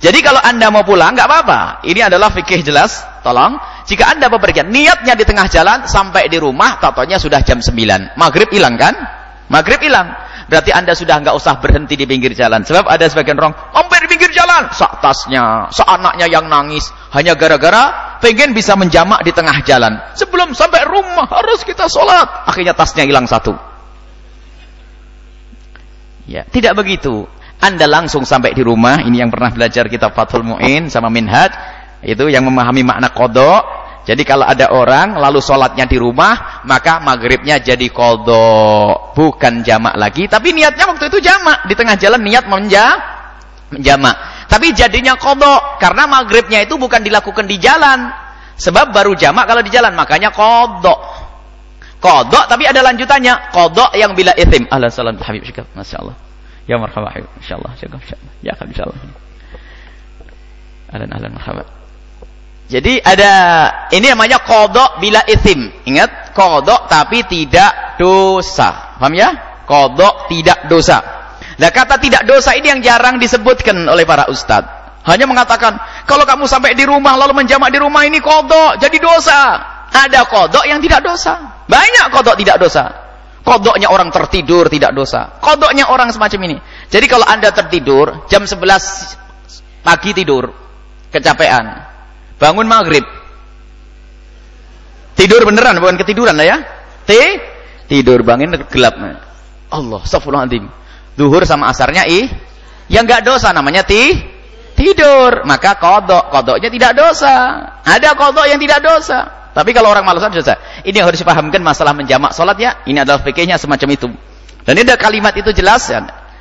Jadi kalau anda mau pulang, nggak apa-apa. Ini adalah fikih jelas. Tolong. Jika anda bepergian, niatnya di tengah jalan, sampai di rumah, totonya sudah jam 9. Maghrib hilang kan? Maghrib hilang. Berarti anda sudah nggak usah berhenti di pinggir jalan. Sebab ada sebagian orang, pinggir jalan. Sak tasnya, sak anaknya yang nangis. Hanya gara-gara pengen bisa menjamak di tengah jalan. Sebelum sampai rumah harus kita sholat. Akhirnya tasnya hilang satu. Ya, tidak begitu. Anda langsung sampai di rumah. Ini yang pernah belajar kitab Fathul Mu'in sama Minhaj. Itu yang memahami makna kodok. Jadi kalau ada orang lalu sholatnya di rumah, maka maghribnya jadi kodok. Bukan jamak lagi. Tapi niatnya waktu itu jamak. Di tengah jalan niat menja, menjamak. Tapi jadinya kodok. Karena maghribnya itu bukan dilakukan di jalan. Sebab baru jamak kalau di jalan. Makanya kodok. Kodok tapi ada lanjutannya. Kodok yang bila itim. Ahlan salam Habib Syekh. Masya Allah. Ya marhaba Habib. Insya Allah. Ya kan insya Allah. Ahlan ahlan marhaba. Jadi ada ini namanya kodok bila itim. Ingat kodok tapi tidak dosa. Paham ya? Kodok tidak dosa. Nah kata tidak dosa ini yang jarang disebutkan oleh para ustadz. Hanya mengatakan, kalau kamu sampai di rumah lalu menjamak di rumah ini kodok, jadi dosa. Ada kodok yang tidak dosa. Banyak kodok tidak dosa. Kodoknya orang tertidur tidak dosa. Kodoknya orang semacam ini. Jadi kalau anda tertidur, jam 11 pagi tidur, kecapean, bangun maghrib. Tidur beneran, bukan ketiduran lah ya. T, tidur bangun gelap. Allah, astagfirullahaladzim duhur sama asarnya ih yang nggak dosa namanya ti tidur. Maka kodok kodoknya tidak dosa. Ada kodok yang tidak dosa. Tapi kalau orang malasan dosa ini yang harus dipahamkan masalah menjamak sholat ya. Ini adalah fikihnya semacam itu. Dan ini ada kalimat itu jelas ya.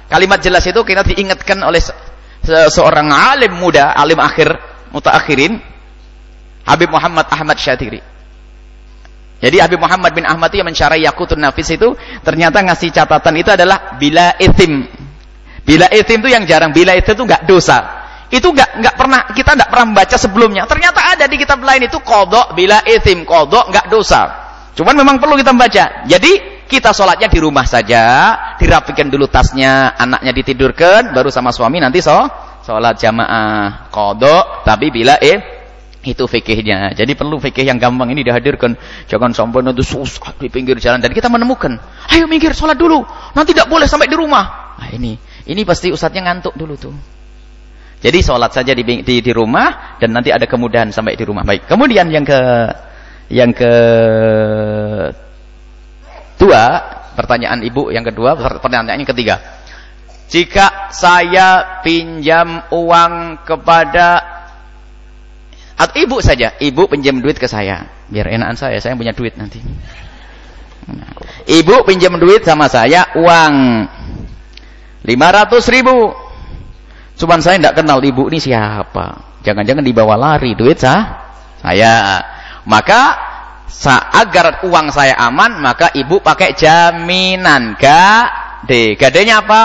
kalimat jelas itu kita diingatkan oleh se seorang alim muda alim akhir mutaakhirin. Habib Muhammad Ahmad Syatiri jadi Habib Muhammad bin Ahmad yang mencarai Yakutun Nafis itu ternyata ngasih catatan itu adalah bila itim. Bila itim itu yang jarang. Bila itu itu nggak dosa. Itu nggak nggak pernah kita nggak pernah membaca sebelumnya. Ternyata ada di kitab lain itu kodok bila itim kodok nggak dosa. Cuman memang perlu kita membaca. Jadi kita sholatnya di rumah saja, dirapikan dulu tasnya, anaknya ditidurkan, baru sama suami nanti so sholat jamaah kodok. Tapi bila itim itu fikihnya. Jadi perlu fikih yang gampang ini dihadirkan. Jangan sampai nanti susah di pinggir jalan. Dan kita menemukan. Ayo minggir, sholat dulu. Nanti tidak boleh sampai di rumah. Nah ini. Ini pasti ustadznya ngantuk dulu tuh. Jadi sholat saja di, di, di rumah. Dan nanti ada kemudahan sampai di rumah. Baik. Kemudian yang ke... Yang ke... Dua. Pertanyaan ibu yang kedua. Pertanyaan yang ketiga. Jika saya pinjam uang kepada atau ibu saja, ibu pinjam duit ke saya. Biar enakan saya, saya punya duit nanti. Ibu pinjam duit sama saya uang 500 ribu. Cuman saya tidak kenal ibu ini siapa. Jangan-jangan dibawa lari duit sah saya. Maka agar uang saya aman, maka ibu pakai jaminan. Gade. Gadenya apa?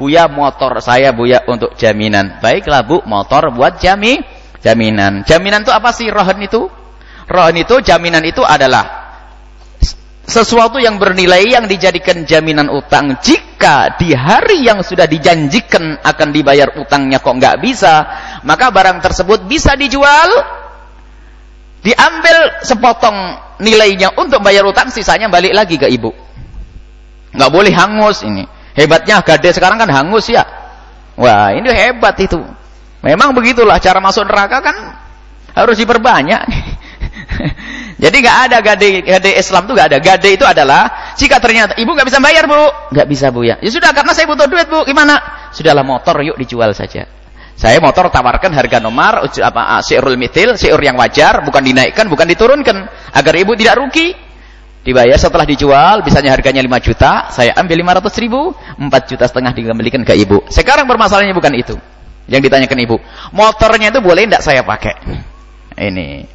Buya motor saya buya untuk jaminan. Baiklah bu, motor buat jamin Jaminan. Jaminan itu apa sih rohan itu? Rohan itu jaminan itu adalah sesuatu yang bernilai yang dijadikan jaminan utang. Jika di hari yang sudah dijanjikan akan dibayar utangnya kok nggak bisa maka barang tersebut bisa dijual diambil sepotong nilainya untuk bayar utang sisanya balik lagi ke ibu. Nggak boleh hangus ini. Hebatnya gade sekarang kan hangus ya. Wah ini hebat itu Memang begitulah cara masuk neraka kan harus diperbanyak. Jadi nggak ada gade gade Islam tuh nggak ada. Gade itu adalah jika ternyata ibu nggak bisa bayar bu, nggak bisa bu ya. Ya sudah karena saya butuh duit bu, gimana? Sudahlah motor yuk dijual saja. Saya motor tawarkan harga nomor apa syairul mitil, syair yang wajar, bukan dinaikkan, bukan diturunkan agar ibu tidak rugi. Dibayar setelah dijual, bisanya harganya 5 juta, saya ambil 500 ribu, 4 juta setengah dikembalikan ke ibu. Sekarang permasalahannya bukan itu. Yang ditanyakan ibu. Motornya itu boleh tidak saya pakai? Ini.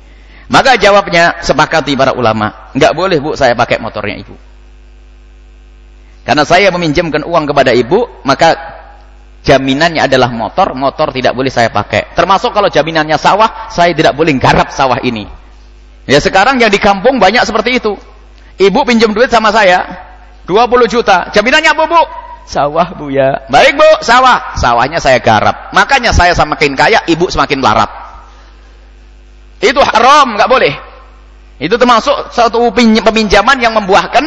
Maka jawabnya sepakati para ulama. Enggak boleh bu saya pakai motornya ibu. Karena saya meminjamkan uang kepada ibu, maka jaminannya adalah motor, motor tidak boleh saya pakai. Termasuk kalau jaminannya sawah, saya tidak boleh garap sawah ini. Ya sekarang yang di kampung banyak seperti itu. Ibu pinjam duit sama saya, 20 juta. Jaminannya apa, Bu? Sawah, Bu ya. Baik, Bu, sawah. Sawahnya saya garap. Makanya saya semakin kaya, ibu semakin larat. Itu haram, nggak boleh. Itu termasuk satu peminjaman yang membuahkan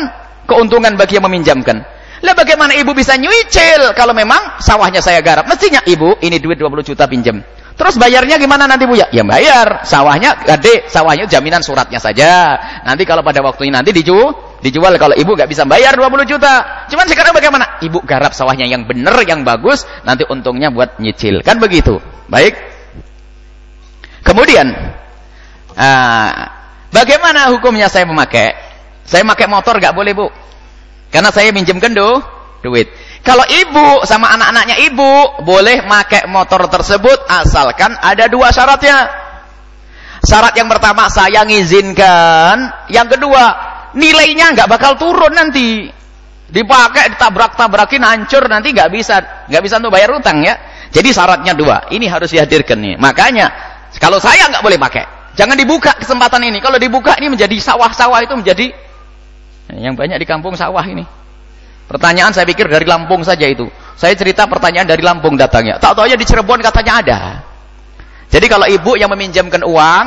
keuntungan bagi yang meminjamkan. Lah bagaimana ibu bisa nyuicil kalau memang sawahnya saya garap? Mestinya ibu, ini duit 20 juta pinjam. Terus bayarnya gimana nanti Bu ya? Ya bayar. Sawahnya gede, sawahnya jaminan suratnya saja. Nanti kalau pada waktunya nanti dijual, dijual kalau ibu nggak bisa bayar 20 juta. Cuman sekarang bagaimana? Ibu garap sawahnya yang benar, yang bagus, nanti untungnya buat nyicil. Kan begitu. Baik. Kemudian, uh, bagaimana hukumnya saya memakai? Saya pakai motor nggak boleh Bu. Karena saya minjemkan do, duit. Kalau ibu sama anak-anaknya ibu boleh pakai motor tersebut asalkan ada dua syaratnya. Syarat yang pertama saya ngizinkan, yang kedua nilainya nggak bakal turun nanti. Dipakai ditabrak-tabrakin hancur nanti nggak bisa nggak bisa untuk bayar utang ya. Jadi syaratnya dua. Ini harus dihadirkan nih. Makanya kalau saya nggak boleh pakai. Jangan dibuka kesempatan ini. Kalau dibuka ini menjadi sawah-sawah itu menjadi yang banyak di kampung sawah ini. Pertanyaan saya pikir dari Lampung saja itu. Saya cerita pertanyaan dari Lampung datangnya. Tak tahu aja di Cirebon katanya ada. Jadi kalau ibu yang meminjamkan uang,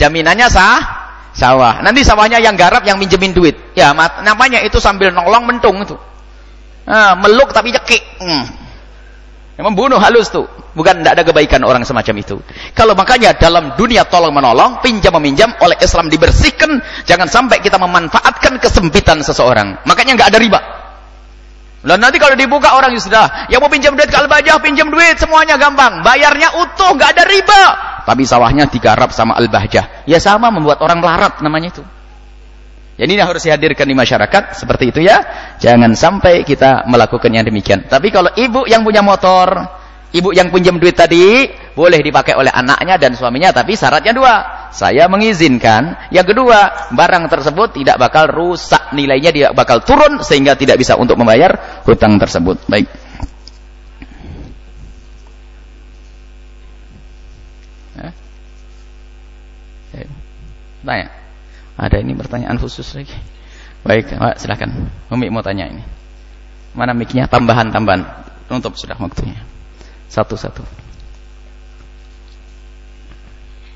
jaminannya sah, sawah. Nanti sawahnya yang garap yang minjemin duit. Ya, namanya itu sambil nolong mentung itu. Nah, meluk tapi cekik. Hmm. Membunuh halus tuh. Bukan tidak ada kebaikan orang semacam itu. Kalau makanya dalam dunia tolong menolong, pinjam meminjam oleh Islam dibersihkan, jangan sampai kita memanfaatkan kesempitan seseorang. Makanya nggak ada riba. Dan nanti kalau dibuka orang yang sudah, yang mau pinjam duit ke Al-Bajah, pinjam duit, semuanya gampang. Bayarnya utuh, nggak ada riba. Tapi sawahnya digarap sama Al-Bahjah. Ya sama membuat orang melarat namanya itu. Jadi ini harus dihadirkan di masyarakat seperti itu ya. Jangan sampai kita melakukan yang demikian. Tapi kalau ibu yang punya motor, ibu yang pinjam duit tadi, boleh dipakai oleh anaknya dan suaminya, tapi syaratnya dua saya mengizinkan. Yang kedua, barang tersebut tidak bakal rusak, nilainya tidak bakal turun sehingga tidak bisa untuk membayar hutang tersebut. Baik. Tanya. Ada ini pertanyaan khusus lagi. Baik, Pak, silakan. Umi mau tanya ini. Mana miknya? Tambahan-tambahan. Untuk sudah waktunya. Satu-satu.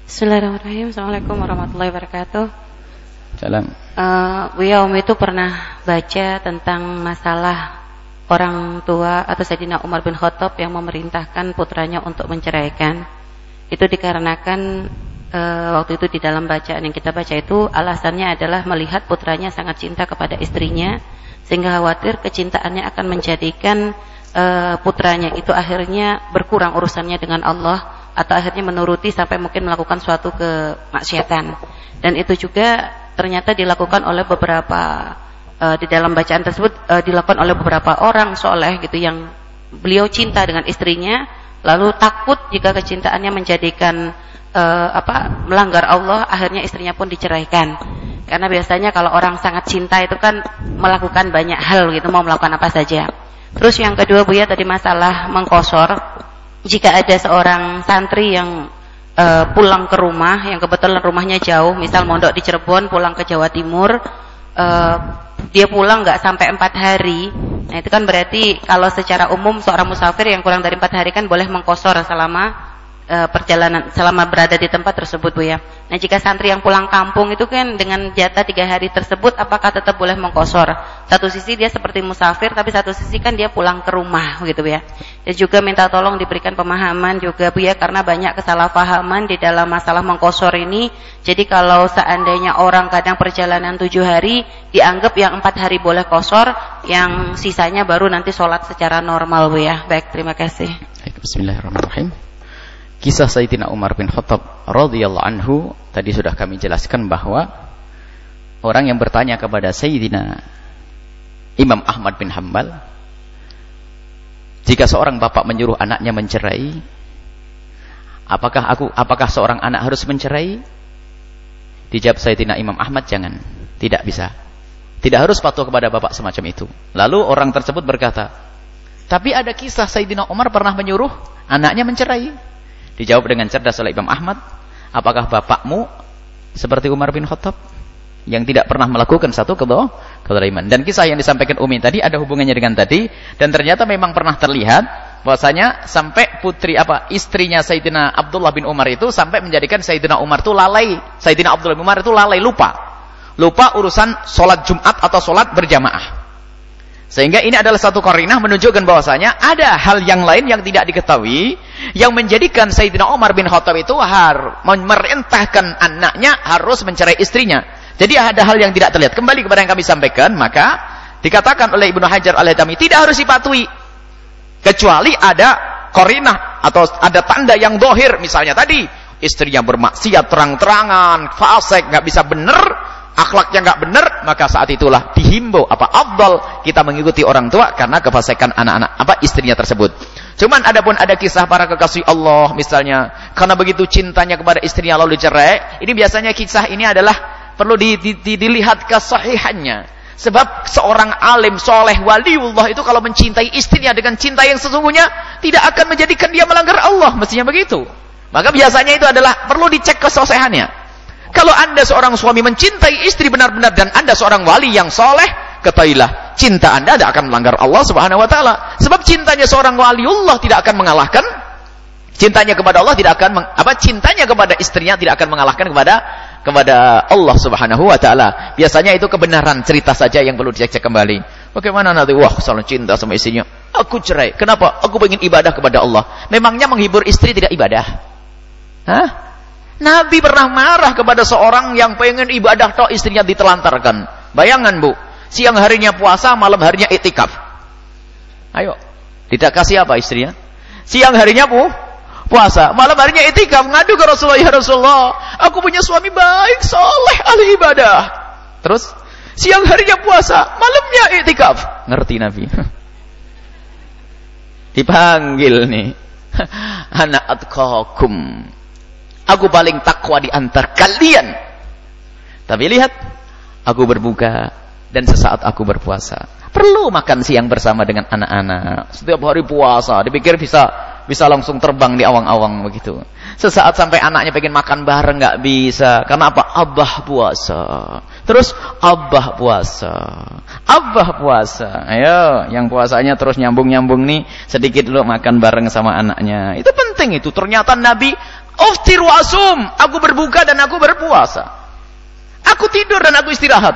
Bismillahirrahmanirrahim. Assalamualaikum warahmatullahi wabarakatuh. Salam. Uh, Buya Om itu pernah baca tentang masalah orang tua atau Sayyidina Umar bin Khattab yang memerintahkan putranya untuk menceraikan. Itu dikarenakan uh, waktu itu di dalam bacaan yang kita baca itu alasannya adalah melihat putranya sangat cinta kepada istrinya sehingga khawatir kecintaannya akan menjadikan uh, putranya itu akhirnya berkurang urusannya dengan Allah atau akhirnya menuruti sampai mungkin melakukan suatu kemaksiatan. Dan itu juga ternyata dilakukan oleh beberapa uh, di dalam bacaan tersebut uh, dilakukan oleh beberapa orang soleh gitu yang beliau cinta dengan istrinya lalu takut jika kecintaannya menjadikan uh, apa melanggar Allah akhirnya istrinya pun diceraikan. Karena biasanya kalau orang sangat cinta itu kan melakukan banyak hal gitu mau melakukan apa saja. Terus yang kedua Bu ya tadi masalah mengkosor jika ada seorang santri yang uh, pulang ke rumah yang kebetulan rumahnya jauh, misal mondok di Cirebon pulang ke Jawa Timur, uh, dia pulang nggak sampai empat hari, nah itu kan berarti kalau secara umum seorang musafir yang kurang dari empat hari kan boleh mengkosor selama e, perjalanan selama berada di tempat tersebut Bu ya. Nah jika santri yang pulang kampung itu kan dengan jatah tiga hari tersebut apakah tetap boleh mengkosor? Satu sisi dia seperti musafir tapi satu sisi kan dia pulang ke rumah gitu ya. Dan juga minta tolong diberikan pemahaman juga Bu ya karena banyak kesalahpahaman di dalam masalah mengkosor ini. Jadi kalau seandainya orang kadang perjalanan tujuh hari dianggap yang empat hari boleh kosor, yang sisanya baru nanti sholat secara normal Bu ya. Baik terima kasih. Bismillahirrahmanirrahim. Kisah Sayyidina Umar bin Khattab radhiyallahu anhu tadi sudah kami jelaskan bahwa orang yang bertanya kepada Sayyidina Imam Ahmad bin Hambal jika seorang bapak menyuruh anaknya mencerai apakah aku apakah seorang anak harus mencerai? Dijawab Sayyidina Imam Ahmad jangan tidak bisa. Tidak harus patuh kepada bapak semacam itu. Lalu orang tersebut berkata tapi ada kisah Sayyidina Umar pernah menyuruh anaknya mencerai Dijawab dengan cerdas oleh Imam Ahmad, apakah bapakmu seperti Umar bin Khattab? yang tidak pernah melakukan satu kezaliman. Dan kisah yang disampaikan Umi tadi ada hubungannya dengan tadi dan ternyata memang pernah terlihat bahwasanya sampai putri apa istrinya Sayyidina Abdullah bin Umar itu sampai menjadikan Sayyidina Umar itu lalai. Sayyidina Abdullah bin Umar itu lalai lupa. Lupa urusan sholat Jumat atau sholat berjamaah. Sehingga ini adalah satu korinah menunjukkan bahwasanya ada hal yang lain yang tidak diketahui yang menjadikan Sayyidina Umar bin Khattab itu har memerintahkan anaknya harus mencerai istrinya. Jadi ada hal yang tidak terlihat. Kembali kepada yang kami sampaikan, maka dikatakan oleh Ibnu Hajar Al-Haytami tidak harus dipatuhi kecuali ada korinah atau ada tanda yang dohir misalnya tadi istrinya bermaksiat terang-terangan, fasik, nggak bisa benar akhlaknya nggak benar, maka saat itulah dihimbau apa afdal kita mengikuti orang tua karena kefasikan anak-anak apa istrinya tersebut. Cuman adapun ada kisah para kekasih Allah misalnya karena begitu cintanya kepada istrinya lalu dicerai, ini biasanya kisah ini adalah perlu di, di, di, dilihat kesahihannya. Sebab seorang alim soleh waliullah itu kalau mencintai istrinya dengan cinta yang sesungguhnya tidak akan menjadikan dia melanggar Allah, mestinya begitu. Maka biasanya itu adalah perlu dicek kesolehannya. Kalau anda seorang suami mencintai istri benar-benar dan anda seorang wali yang soleh, ketahuilah cinta anda tidak akan melanggar Allah Subhanahu Wa Taala. Sebab cintanya seorang wali Allah tidak akan mengalahkan cintanya kepada Allah tidak akan apa cintanya kepada istrinya tidak akan mengalahkan kepada kepada Allah Subhanahu wa taala. Biasanya itu kebenaran cerita saja yang perlu dicek kembali. Bagaimana nanti wah salah cinta sama istrinya. Aku cerai. Kenapa? Aku ingin ibadah kepada Allah. Memangnya menghibur istri tidak ibadah? Hah? Nabi pernah marah kepada seorang yang pengen ibadah toh istrinya ditelantarkan. Bayangan bu, siang harinya puasa, malam harinya itikaf. Ayo, tidak kasih apa istrinya? Siang harinya bu, puasa, malam harinya itikaf. Ngadu ke Rasulullah, ya Rasulullah, aku punya suami baik, soleh, ahli ibadah. Terus, siang harinya puasa, malamnya itikaf. Ngerti Nabi. Dipanggil nih. Anak atqakum Aku paling takwa di antar kalian. Tapi lihat, aku berbuka dan sesaat aku berpuasa. Perlu makan siang bersama dengan anak-anak. Setiap hari puasa, dipikir bisa bisa langsung terbang di awang-awang begitu. Sesaat sampai anaknya pengen makan bareng nggak bisa. Karena apa? Abah puasa. Terus abah puasa. Abah puasa. Ayo, yang puasanya terus nyambung-nyambung nih, sedikit dulu makan bareng sama anaknya. Itu penting itu. Ternyata Nabi Uftir wa asum. Aku berbuka dan aku berpuasa. Aku tidur dan aku istirahat.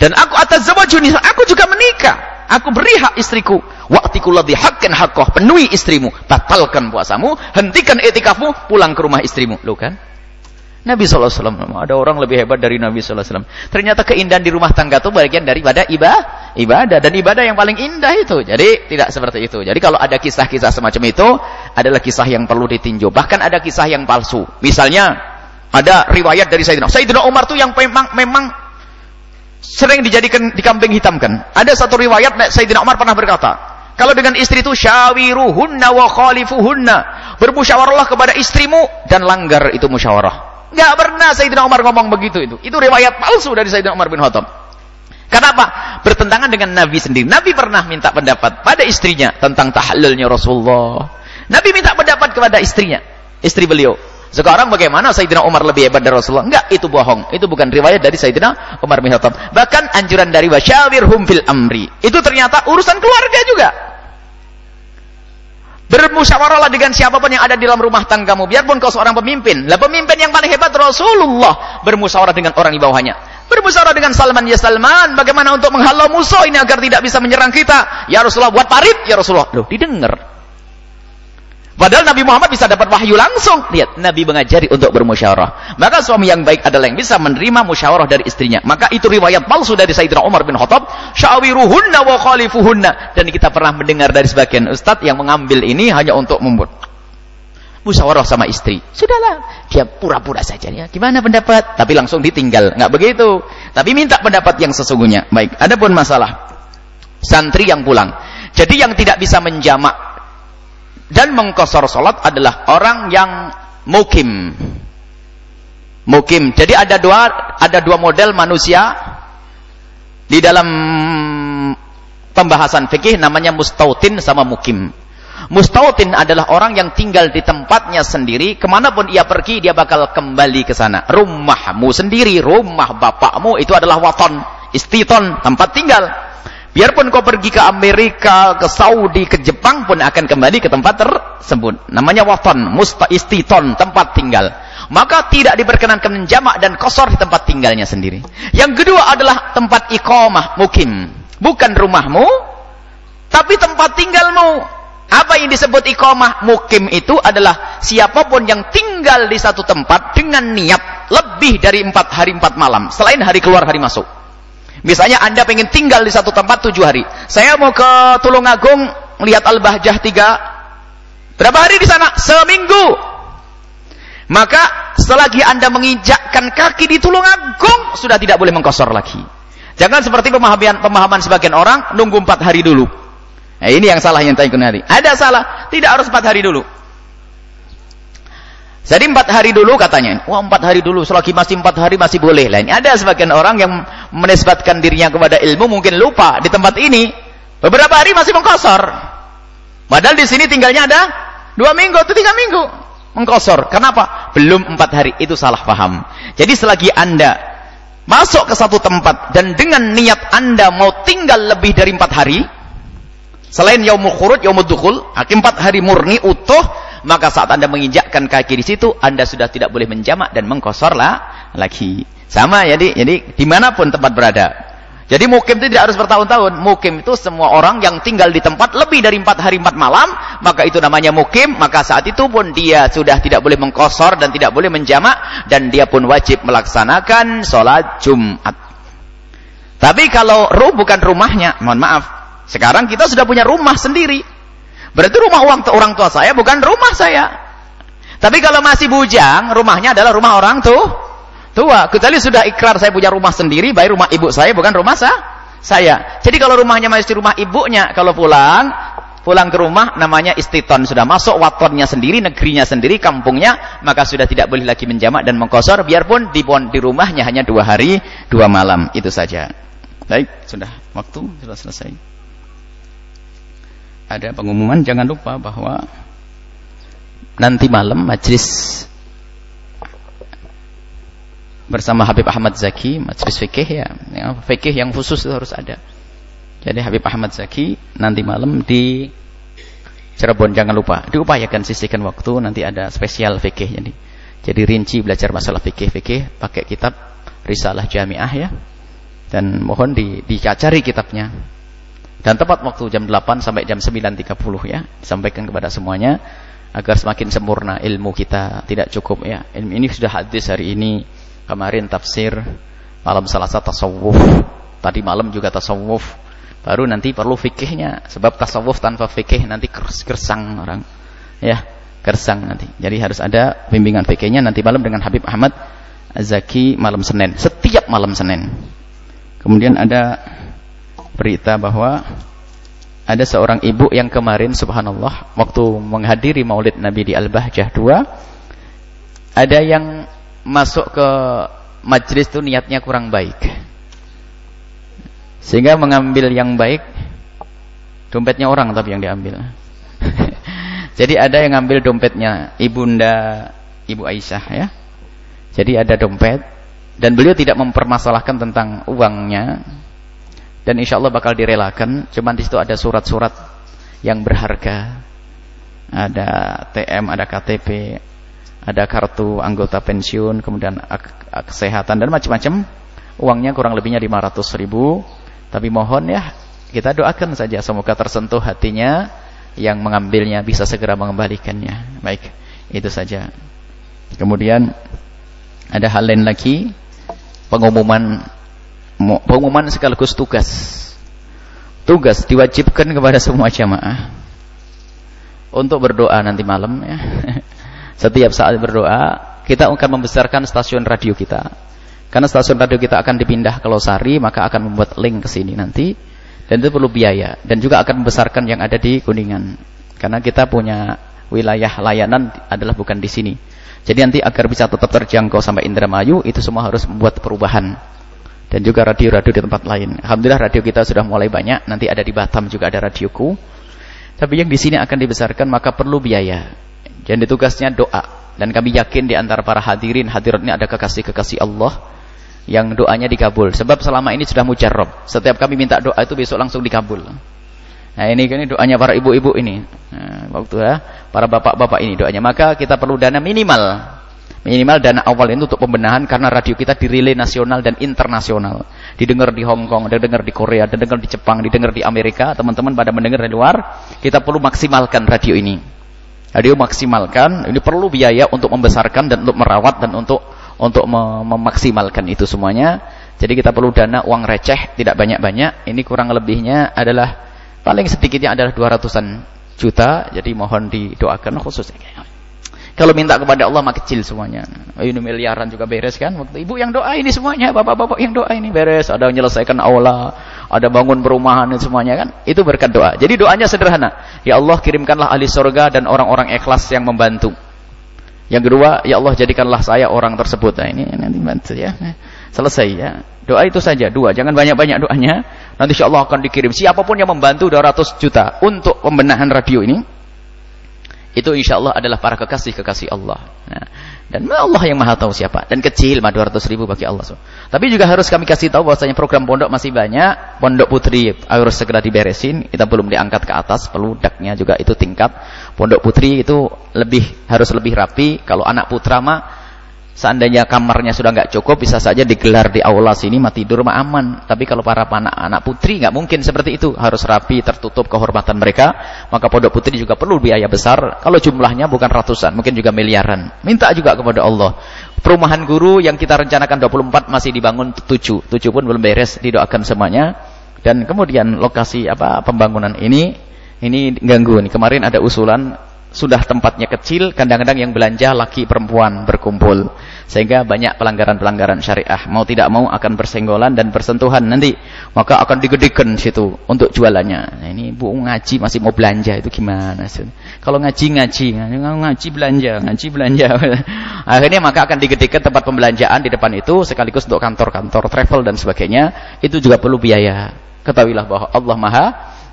Dan aku atas zawajuni. Aku juga menikah. Aku beri hak istriku. Waktiku ladhi hakken hakoh. Penuhi istrimu. Batalkan puasamu. Hentikan etikafmu. Pulang ke rumah istrimu. Lu kan? Nabi SAW, ada orang lebih hebat dari Nabi SAW. Ternyata keindahan di rumah tangga itu bagian daripada ibadah, ibadah dan ibadah yang paling indah itu. Jadi tidak seperti itu. Jadi kalau ada kisah-kisah semacam itu adalah kisah yang perlu ditinjau. Bahkan ada kisah yang palsu. Misalnya ada riwayat dari Sayyidina Sayyidina Umar itu yang memang memang sering dijadikan dikambing hitamkan. Ada satu riwayat Sayyidina Umar pernah berkata, kalau dengan istri itu syawiruhunna wa khalifuhunna. Bermusyawarahlah kepada istrimu dan langgar itu musyawarah. Gak pernah Sayyidina Umar ngomong begitu itu. Itu riwayat palsu dari Sayyidina Umar bin Khattab. Kenapa? Bertentangan dengan Nabi sendiri. Nabi pernah minta pendapat pada istrinya tentang tahallulnya Rasulullah. Nabi minta pendapat kepada istrinya, istri beliau. Sekarang bagaimana Sayyidina Umar lebih hebat dari Rasulullah? Enggak, itu bohong. Itu bukan riwayat dari Sayyidina Umar bin Khattab. Bahkan anjuran dari wasyawirhum fil amri. Itu ternyata urusan keluarga juga. Bermusyawarahlah dengan siapa pun yang ada di dalam rumah tanggamu. Biarpun kau seorang pemimpin. Lah pemimpin yang paling hebat Rasulullah. Bermusyawarah dengan orang di bawahnya. Bermusyawarah dengan Salman. Ya Salman, bagaimana untuk menghalau musuh ini agar tidak bisa menyerang kita? Ya Rasulullah, buat parit. Ya Rasulullah. Loh, didengar. Padahal Nabi Muhammad bisa dapat wahyu langsung. Lihat, Nabi mengajari untuk bermusyawarah. Maka suami yang baik adalah yang bisa menerima musyawarah dari istrinya. Maka itu riwayat palsu dari Sayyidina Umar bin Khattab. Syawiruhunna wa khalifuhunna. Dan kita pernah mendengar dari sebagian ustadz yang mengambil ini hanya untuk membuat musyawarah sama istri. Sudahlah, dia pura-pura saja ya. Gimana pendapat? Tapi langsung ditinggal. Enggak begitu. Tapi minta pendapat yang sesungguhnya. Baik, adapun masalah santri yang pulang. Jadi yang tidak bisa menjamak dan mengkosor solat adalah orang yang mukim. Mukim. Jadi ada dua ada dua model manusia di dalam pembahasan fikih namanya mustautin sama mukim. Mustautin adalah orang yang tinggal di tempatnya sendiri, ke mana pun ia pergi dia bakal kembali ke sana. Rumahmu sendiri, rumah bapakmu itu adalah waton, istiton, tempat tinggal. Biarpun kau pergi ke Amerika, ke Saudi, ke Jepang pun akan kembali ke tempat tersebut. Namanya waton, istiton, tempat tinggal. Maka tidak diperkenankan menjamak dan kosor di tempat tinggalnya sendiri. Yang kedua adalah tempat iqamah, mukim. Bukan rumahmu, tapi tempat tinggalmu. Apa yang disebut iqamah mukim itu adalah siapa pun yang tinggal di satu tempat dengan niat lebih dari empat hari empat malam. Selain hari keluar hari masuk. Misalnya anda pengen tinggal di satu tempat tujuh hari. Saya mau ke Tulungagung melihat Al-Bahjah tiga. Berapa hari di sana? Seminggu. Maka selagi anda menginjakkan kaki di Tulungagung sudah tidak boleh mengkosor lagi. Jangan seperti pemahaman, pemahaman sebagian orang nunggu empat hari dulu. Nah, ini yang salah yang tadi hari. Ada salah, tidak harus empat hari dulu. Jadi empat hari dulu katanya. Wah empat hari dulu, selagi masih empat hari masih boleh lah. Ini ada sebagian orang yang menisbatkan dirinya kepada ilmu mungkin lupa di tempat ini beberapa hari masih mengkosor. Padahal di sini tinggalnya ada dua minggu atau tiga minggu mengkosor. Kenapa? Belum empat hari itu salah paham. Jadi selagi anda masuk ke satu tempat dan dengan niat anda mau tinggal lebih dari empat hari, Selain yaumul khurud, yaumul dukhul, empat hari murni utuh, maka saat Anda menginjakkan kaki di situ, Anda sudah tidak boleh menjamak dan mengkosorlah lagi. Sama jadi jadi di mana pun tempat berada. Jadi mukim itu tidak harus bertahun-tahun. Mukim itu semua orang yang tinggal di tempat lebih dari empat hari empat malam, maka itu namanya mukim. Maka saat itu pun dia sudah tidak boleh mengkosor dan tidak boleh menjamak dan dia pun wajib melaksanakan sholat Jumat. Tapi kalau ruh bukan rumahnya, mohon maaf, sekarang kita sudah punya rumah sendiri. Berarti rumah uang orang tua saya bukan rumah saya. Tapi kalau masih bujang, rumahnya adalah rumah orang tuh tua. Kecuali sudah ikrar saya punya rumah sendiri, baik rumah ibu saya bukan rumah saya. Saya. Jadi kalau rumahnya masih rumah ibunya, kalau pulang pulang ke rumah namanya istiton sudah masuk watonnya sendiri negerinya sendiri kampungnya maka sudah tidak boleh lagi menjamak dan mengkosor biarpun di di rumahnya hanya dua hari dua malam itu saja baik sudah waktu sudah selesai ada pengumuman jangan lupa bahwa nanti malam majlis bersama Habib Ahmad Zaki majlis fikih ya, ya fikih yang khusus itu harus ada. Jadi Habib Ahmad Zaki nanti malam di Cirebon jangan lupa. Diupayakan sisihkan waktu nanti ada spesial fikih. Jadi jadi rinci belajar masalah fikih fikih pakai kitab Risalah Jamiah ya. Dan mohon di, dicari kitabnya dan tepat waktu jam 8 sampai jam 9.30 ya. Disampaikan kepada semuanya agar semakin sempurna ilmu kita. Tidak cukup ya. Ilmu ini sudah hadis hari ini. Kemarin tafsir malam selasa tasawuf. Tadi malam juga tasawuf. Baru nanti perlu fikihnya. Sebab tasawuf tanpa fikih nanti kersang orang. Ya kersang nanti. Jadi harus ada bimbingan fikihnya nanti malam dengan Habib Ahmad Zaki malam Senin. Setiap malam Senin. Kemudian ada berita bahwa ada seorang ibu yang kemarin subhanallah waktu menghadiri maulid Nabi di Al-Bahjah 2 ada yang masuk ke majlis itu niatnya kurang baik. Sehingga mengambil yang baik dompetnya orang tapi yang diambil. Jadi ada yang ngambil dompetnya ibunda ibu Aisyah ya. Jadi ada dompet dan beliau tidak mempermasalahkan tentang uangnya dan insya Allah bakal direlakan cuman di situ ada surat-surat yang berharga. Ada TM ada KTP ada kartu anggota pensiun kemudian kesehatan dan macam-macam. Uangnya kurang lebihnya 500 ribu. Tapi mohon ya kita doakan saja semoga tersentuh hatinya yang mengambilnya bisa segera mengembalikannya. Baik itu saja. Kemudian ada hal lain lagi. Pengumuman pengumuman sekaligus tugas. Tugas diwajibkan kepada semua jamaah untuk berdoa nanti malam ya. Setiap saat berdoa, kita akan membesarkan stasiun radio kita. Karena stasiun radio kita akan dipindah ke Losari, maka akan membuat link ke sini nanti dan itu perlu biaya dan juga akan membesarkan yang ada di Kuningan. Karena kita punya wilayah layanan adalah bukan di sini. Jadi nanti agar bisa tetap terjangkau sampai Indramayu itu semua harus membuat perubahan dan juga radio-radio di tempat lain. Alhamdulillah radio kita sudah mulai banyak. Nanti ada di Batam juga ada radioku. Tapi yang di sini akan dibesarkan maka perlu biaya. Jadi tugasnya doa. Dan kami yakin di antara para hadirin hadirat ini ada kekasih-kekasih Allah yang doanya dikabul. Sebab selama ini sudah mujarab. Setiap kami minta doa itu besok langsung dikabul. Nah ini kan doanya para ibu-ibu ini. Nah, waktu ya, para bapak-bapak ini doanya. Maka kita perlu dana minimal. Minimal dana awal itu untuk pembenahan karena radio kita dirilai nasional dan internasional. Didengar di Hong Kong, didengar di Korea, didengar di Jepang, didengar di Amerika. Teman-teman pada mendengar dari luar, kita perlu maksimalkan radio ini. Radio maksimalkan, ini perlu biaya untuk membesarkan dan untuk merawat dan untuk untuk memaksimalkan itu semuanya. Jadi kita perlu dana uang receh, tidak banyak-banyak. Ini kurang lebihnya adalah paling sedikitnya adalah 200-an juta. Jadi mohon didoakan khususnya. Kalau minta kepada Allah mah kecil semuanya. Ini miliaran juga beres kan. Waktu ibu yang doa ini semuanya, bapak-bapak yang doa ini beres. Ada menyelesaikan aula, ada bangun perumahan dan semuanya kan. Itu berkat doa. Jadi doanya sederhana. Ya Allah kirimkanlah ahli surga dan orang-orang ikhlas yang membantu. Yang kedua, ya Allah jadikanlah saya orang tersebut. Nah, ini nanti bantu ya. Selesai ya. Doa itu saja, dua. Jangan banyak-banyak doanya. Nanti insya Allah akan dikirim. Siapa pun yang membantu 200 juta untuk pembenahan radio ini, itu insya Allah adalah para kekasih-kekasih Allah. Nah, dan Allah yang maha tahu siapa. Dan kecil, mah 200 ribu bagi Allah. Tapi juga harus kami kasih tahu bahwasanya program pondok masih banyak. Pondok putri harus segera diberesin. Kita belum diangkat ke atas. Peludaknya juga itu tingkat. Pondok putri itu lebih harus lebih rapi. Kalau anak putra mah Seandainya kamarnya sudah nggak cukup, bisa saja digelar di aula sini, mati tidur mah aman. Tapi kalau para anak, anak putri nggak mungkin seperti itu, harus rapi, tertutup kehormatan mereka. Maka pondok putri juga perlu biaya besar. Kalau jumlahnya bukan ratusan, mungkin juga miliaran. Minta juga kepada Allah. Perumahan guru yang kita rencanakan 24 masih dibangun 7. 7 pun belum beres, didoakan semuanya. Dan kemudian lokasi apa pembangunan ini ini ganggu. Kemarin ada usulan sudah tempatnya kecil, kadang-kadang yang belanja laki perempuan berkumpul. Sehingga banyak pelanggaran-pelanggaran syariah. Mau tidak mau akan bersenggolan dan bersentuhan nanti. Maka akan digedekan situ untuk jualannya. Nah, ini bu ngaji masih mau belanja itu gimana? Kalau ngaji ngaji, ngaji belanja, ngaji belanja. Akhirnya maka akan digedekan tempat pembelanjaan di depan itu sekaligus untuk kantor-kantor travel dan sebagainya. Itu juga perlu biaya. Ketahuilah bahwa Allah Maha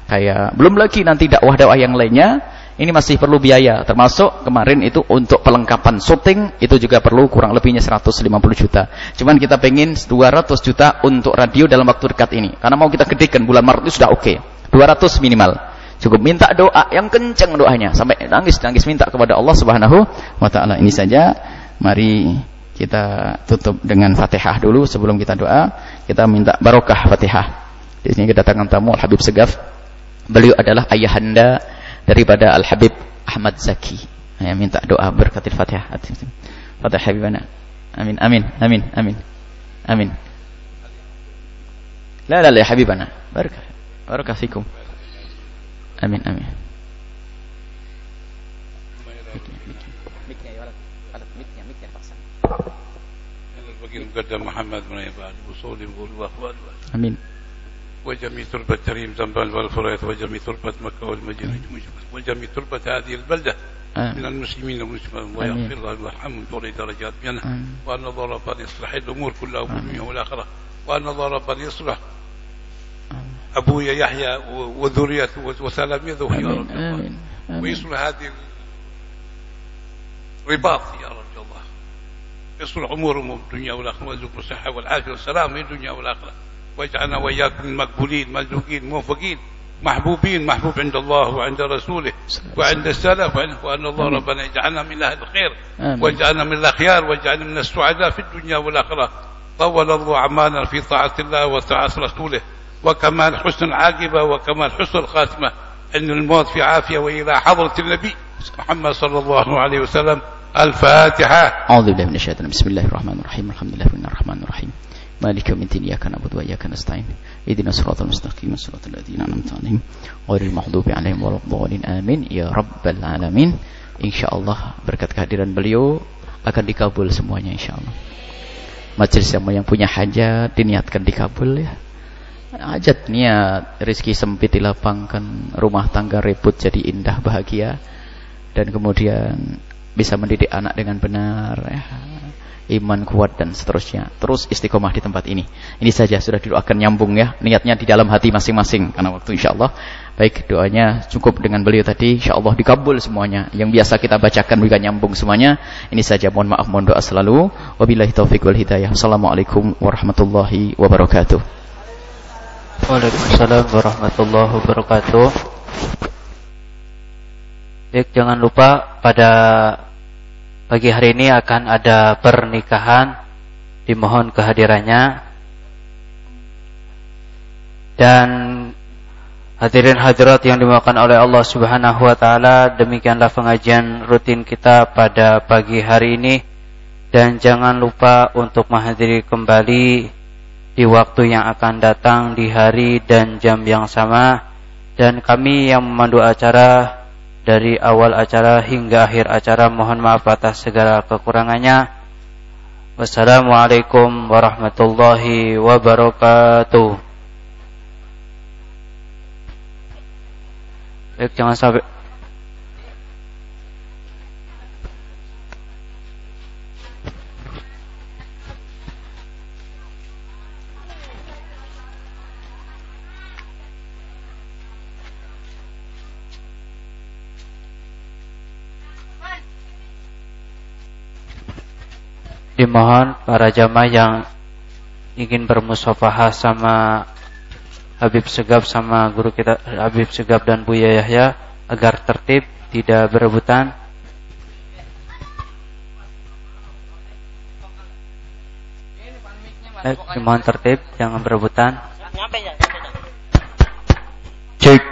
kaya. Belum lagi nanti dakwah-dakwah yang lainnya ini masih perlu biaya. Termasuk kemarin itu untuk pelengkapan syuting itu juga perlu kurang lebihnya 150 juta. Cuman kita pengen 200 juta untuk radio dalam waktu dekat ini. Karena mau kita gedekan bulan Maret itu sudah oke. okay. 200 minimal. Cukup minta doa yang kencang doanya. Sampai nangis-nangis minta kepada Allah Subhanahu wa taala. Ini saja. Mari kita tutup dengan Fatihah dulu sebelum kita doa. Kita minta barokah Fatihah. Di sini kedatangan tamu Al Habib Segaf. Beliau adalah ayahanda daripada Al-Habib Ahmad Zaki. Saya minta doa berkatil Fatihah. Fatihah Habibana. Amin, amin, amin, amin. Amin. La la la ya Habibana. Barakah. Barakah fikum. Amin, amin. Amin. وجميع تربة تريم زنبان والفريت وجميع تربة مكة والمدينة. وجميع تربة هذه البلدة. من المسلمين والمسلمين ويغفر الله ويرحمهم طول درجات منها وأن الله ربنا يصلح الأمور كلها في الدنيا والآخرة. وأن الله ربنا يصلح أبويا يحيى وذريته وتلاميذه يا رب الله ويصلح هذه الرباط يا رب الله. يصلح أمورهم في الدنيا والآخرة. ويرزقهم الصحة والعافية والسلام في الدنيا والآخرة. واجعلنا وإياكم المقبولين مرزوقين موفقين محبوبين محبوب عند الله وعند رسوله وعند السلف. وأن الله ربنا يجعلنا من أهل الخير واجعلنا من الأخيار واجعلنا من السعداء في الدنيا والآخرة. طول الله أعمالنا في طاعة الله وطاعة رسوله. وكمال حسن العاقبة وكمال حسن الخاتمة. أن الموت في عافية وإلى حضرة النبي محمد صلى الله عليه وسلم. الفاتحة. أعوذ بالله من الشيطان بسم الله الرحمن الرحيم. الحمد لله الرحمن الرحيم. مالك يوم الدين إياك نعبد وإياك نستعين اهدنا الصراط المستقيم صراط الذين أنعمت عليهم غير المغضوب عليهم ولا الضالين آمين يا رب العالمين insyaallah berkat kehadiran beliau akan dikabul semuanya insyaallah majelis yang punya hajat diniatkan dikabul ya hajat niat rezeki sempit dilapangkan rumah tangga reput jadi indah bahagia dan kemudian bisa mendidik anak dengan benar ya iman kuat dan seterusnya. Terus istiqomah di tempat ini. Ini saja sudah didoakan nyambung ya. Niatnya di dalam hati masing-masing karena waktu insyaallah. Baik, doanya cukup dengan beliau tadi insyaallah dikabul semuanya. Yang biasa kita bacakan juga nyambung semuanya. Ini saja mohon maaf mohon doa selalu. Wabillahi taufik wal hidayah. Assalamualaikum warahmatullahi wabarakatuh. Waalaikumsalam warahmatullahi wabarakatuh. Baik, jangan lupa pada pagi hari ini akan ada pernikahan. Dimohon kehadirannya. Dan hadirin hadirat yang dimakan oleh Allah Subhanahu wa taala, demikianlah pengajian rutin kita pada pagi hari ini dan jangan lupa untuk menghadiri kembali di waktu yang akan datang di hari dan jam yang sama dan kami yang memandu acara dari awal acara hingga akhir acara mohon maaf atas segala kekurangannya. Wassalamualaikum warahmatullahi wabarakatuh. Baik, jangan sampai dimohon para jamaah yang ingin bermusafahah sama Habib Segap sama guru kita Habib Segap dan Buya Yahya agar tertib tidak berebutan Eh, dimohon tertib, jangan berebutan. Cek.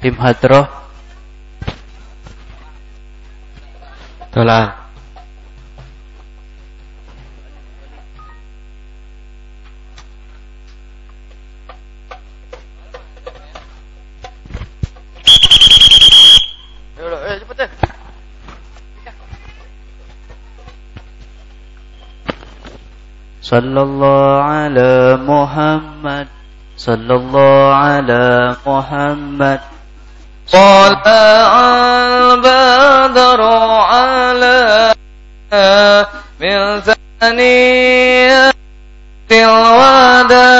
Tim Hadroh. Tolak. صلى الله على محمد صلى الله على محمد. صلى البدر على من ثانية الوداع.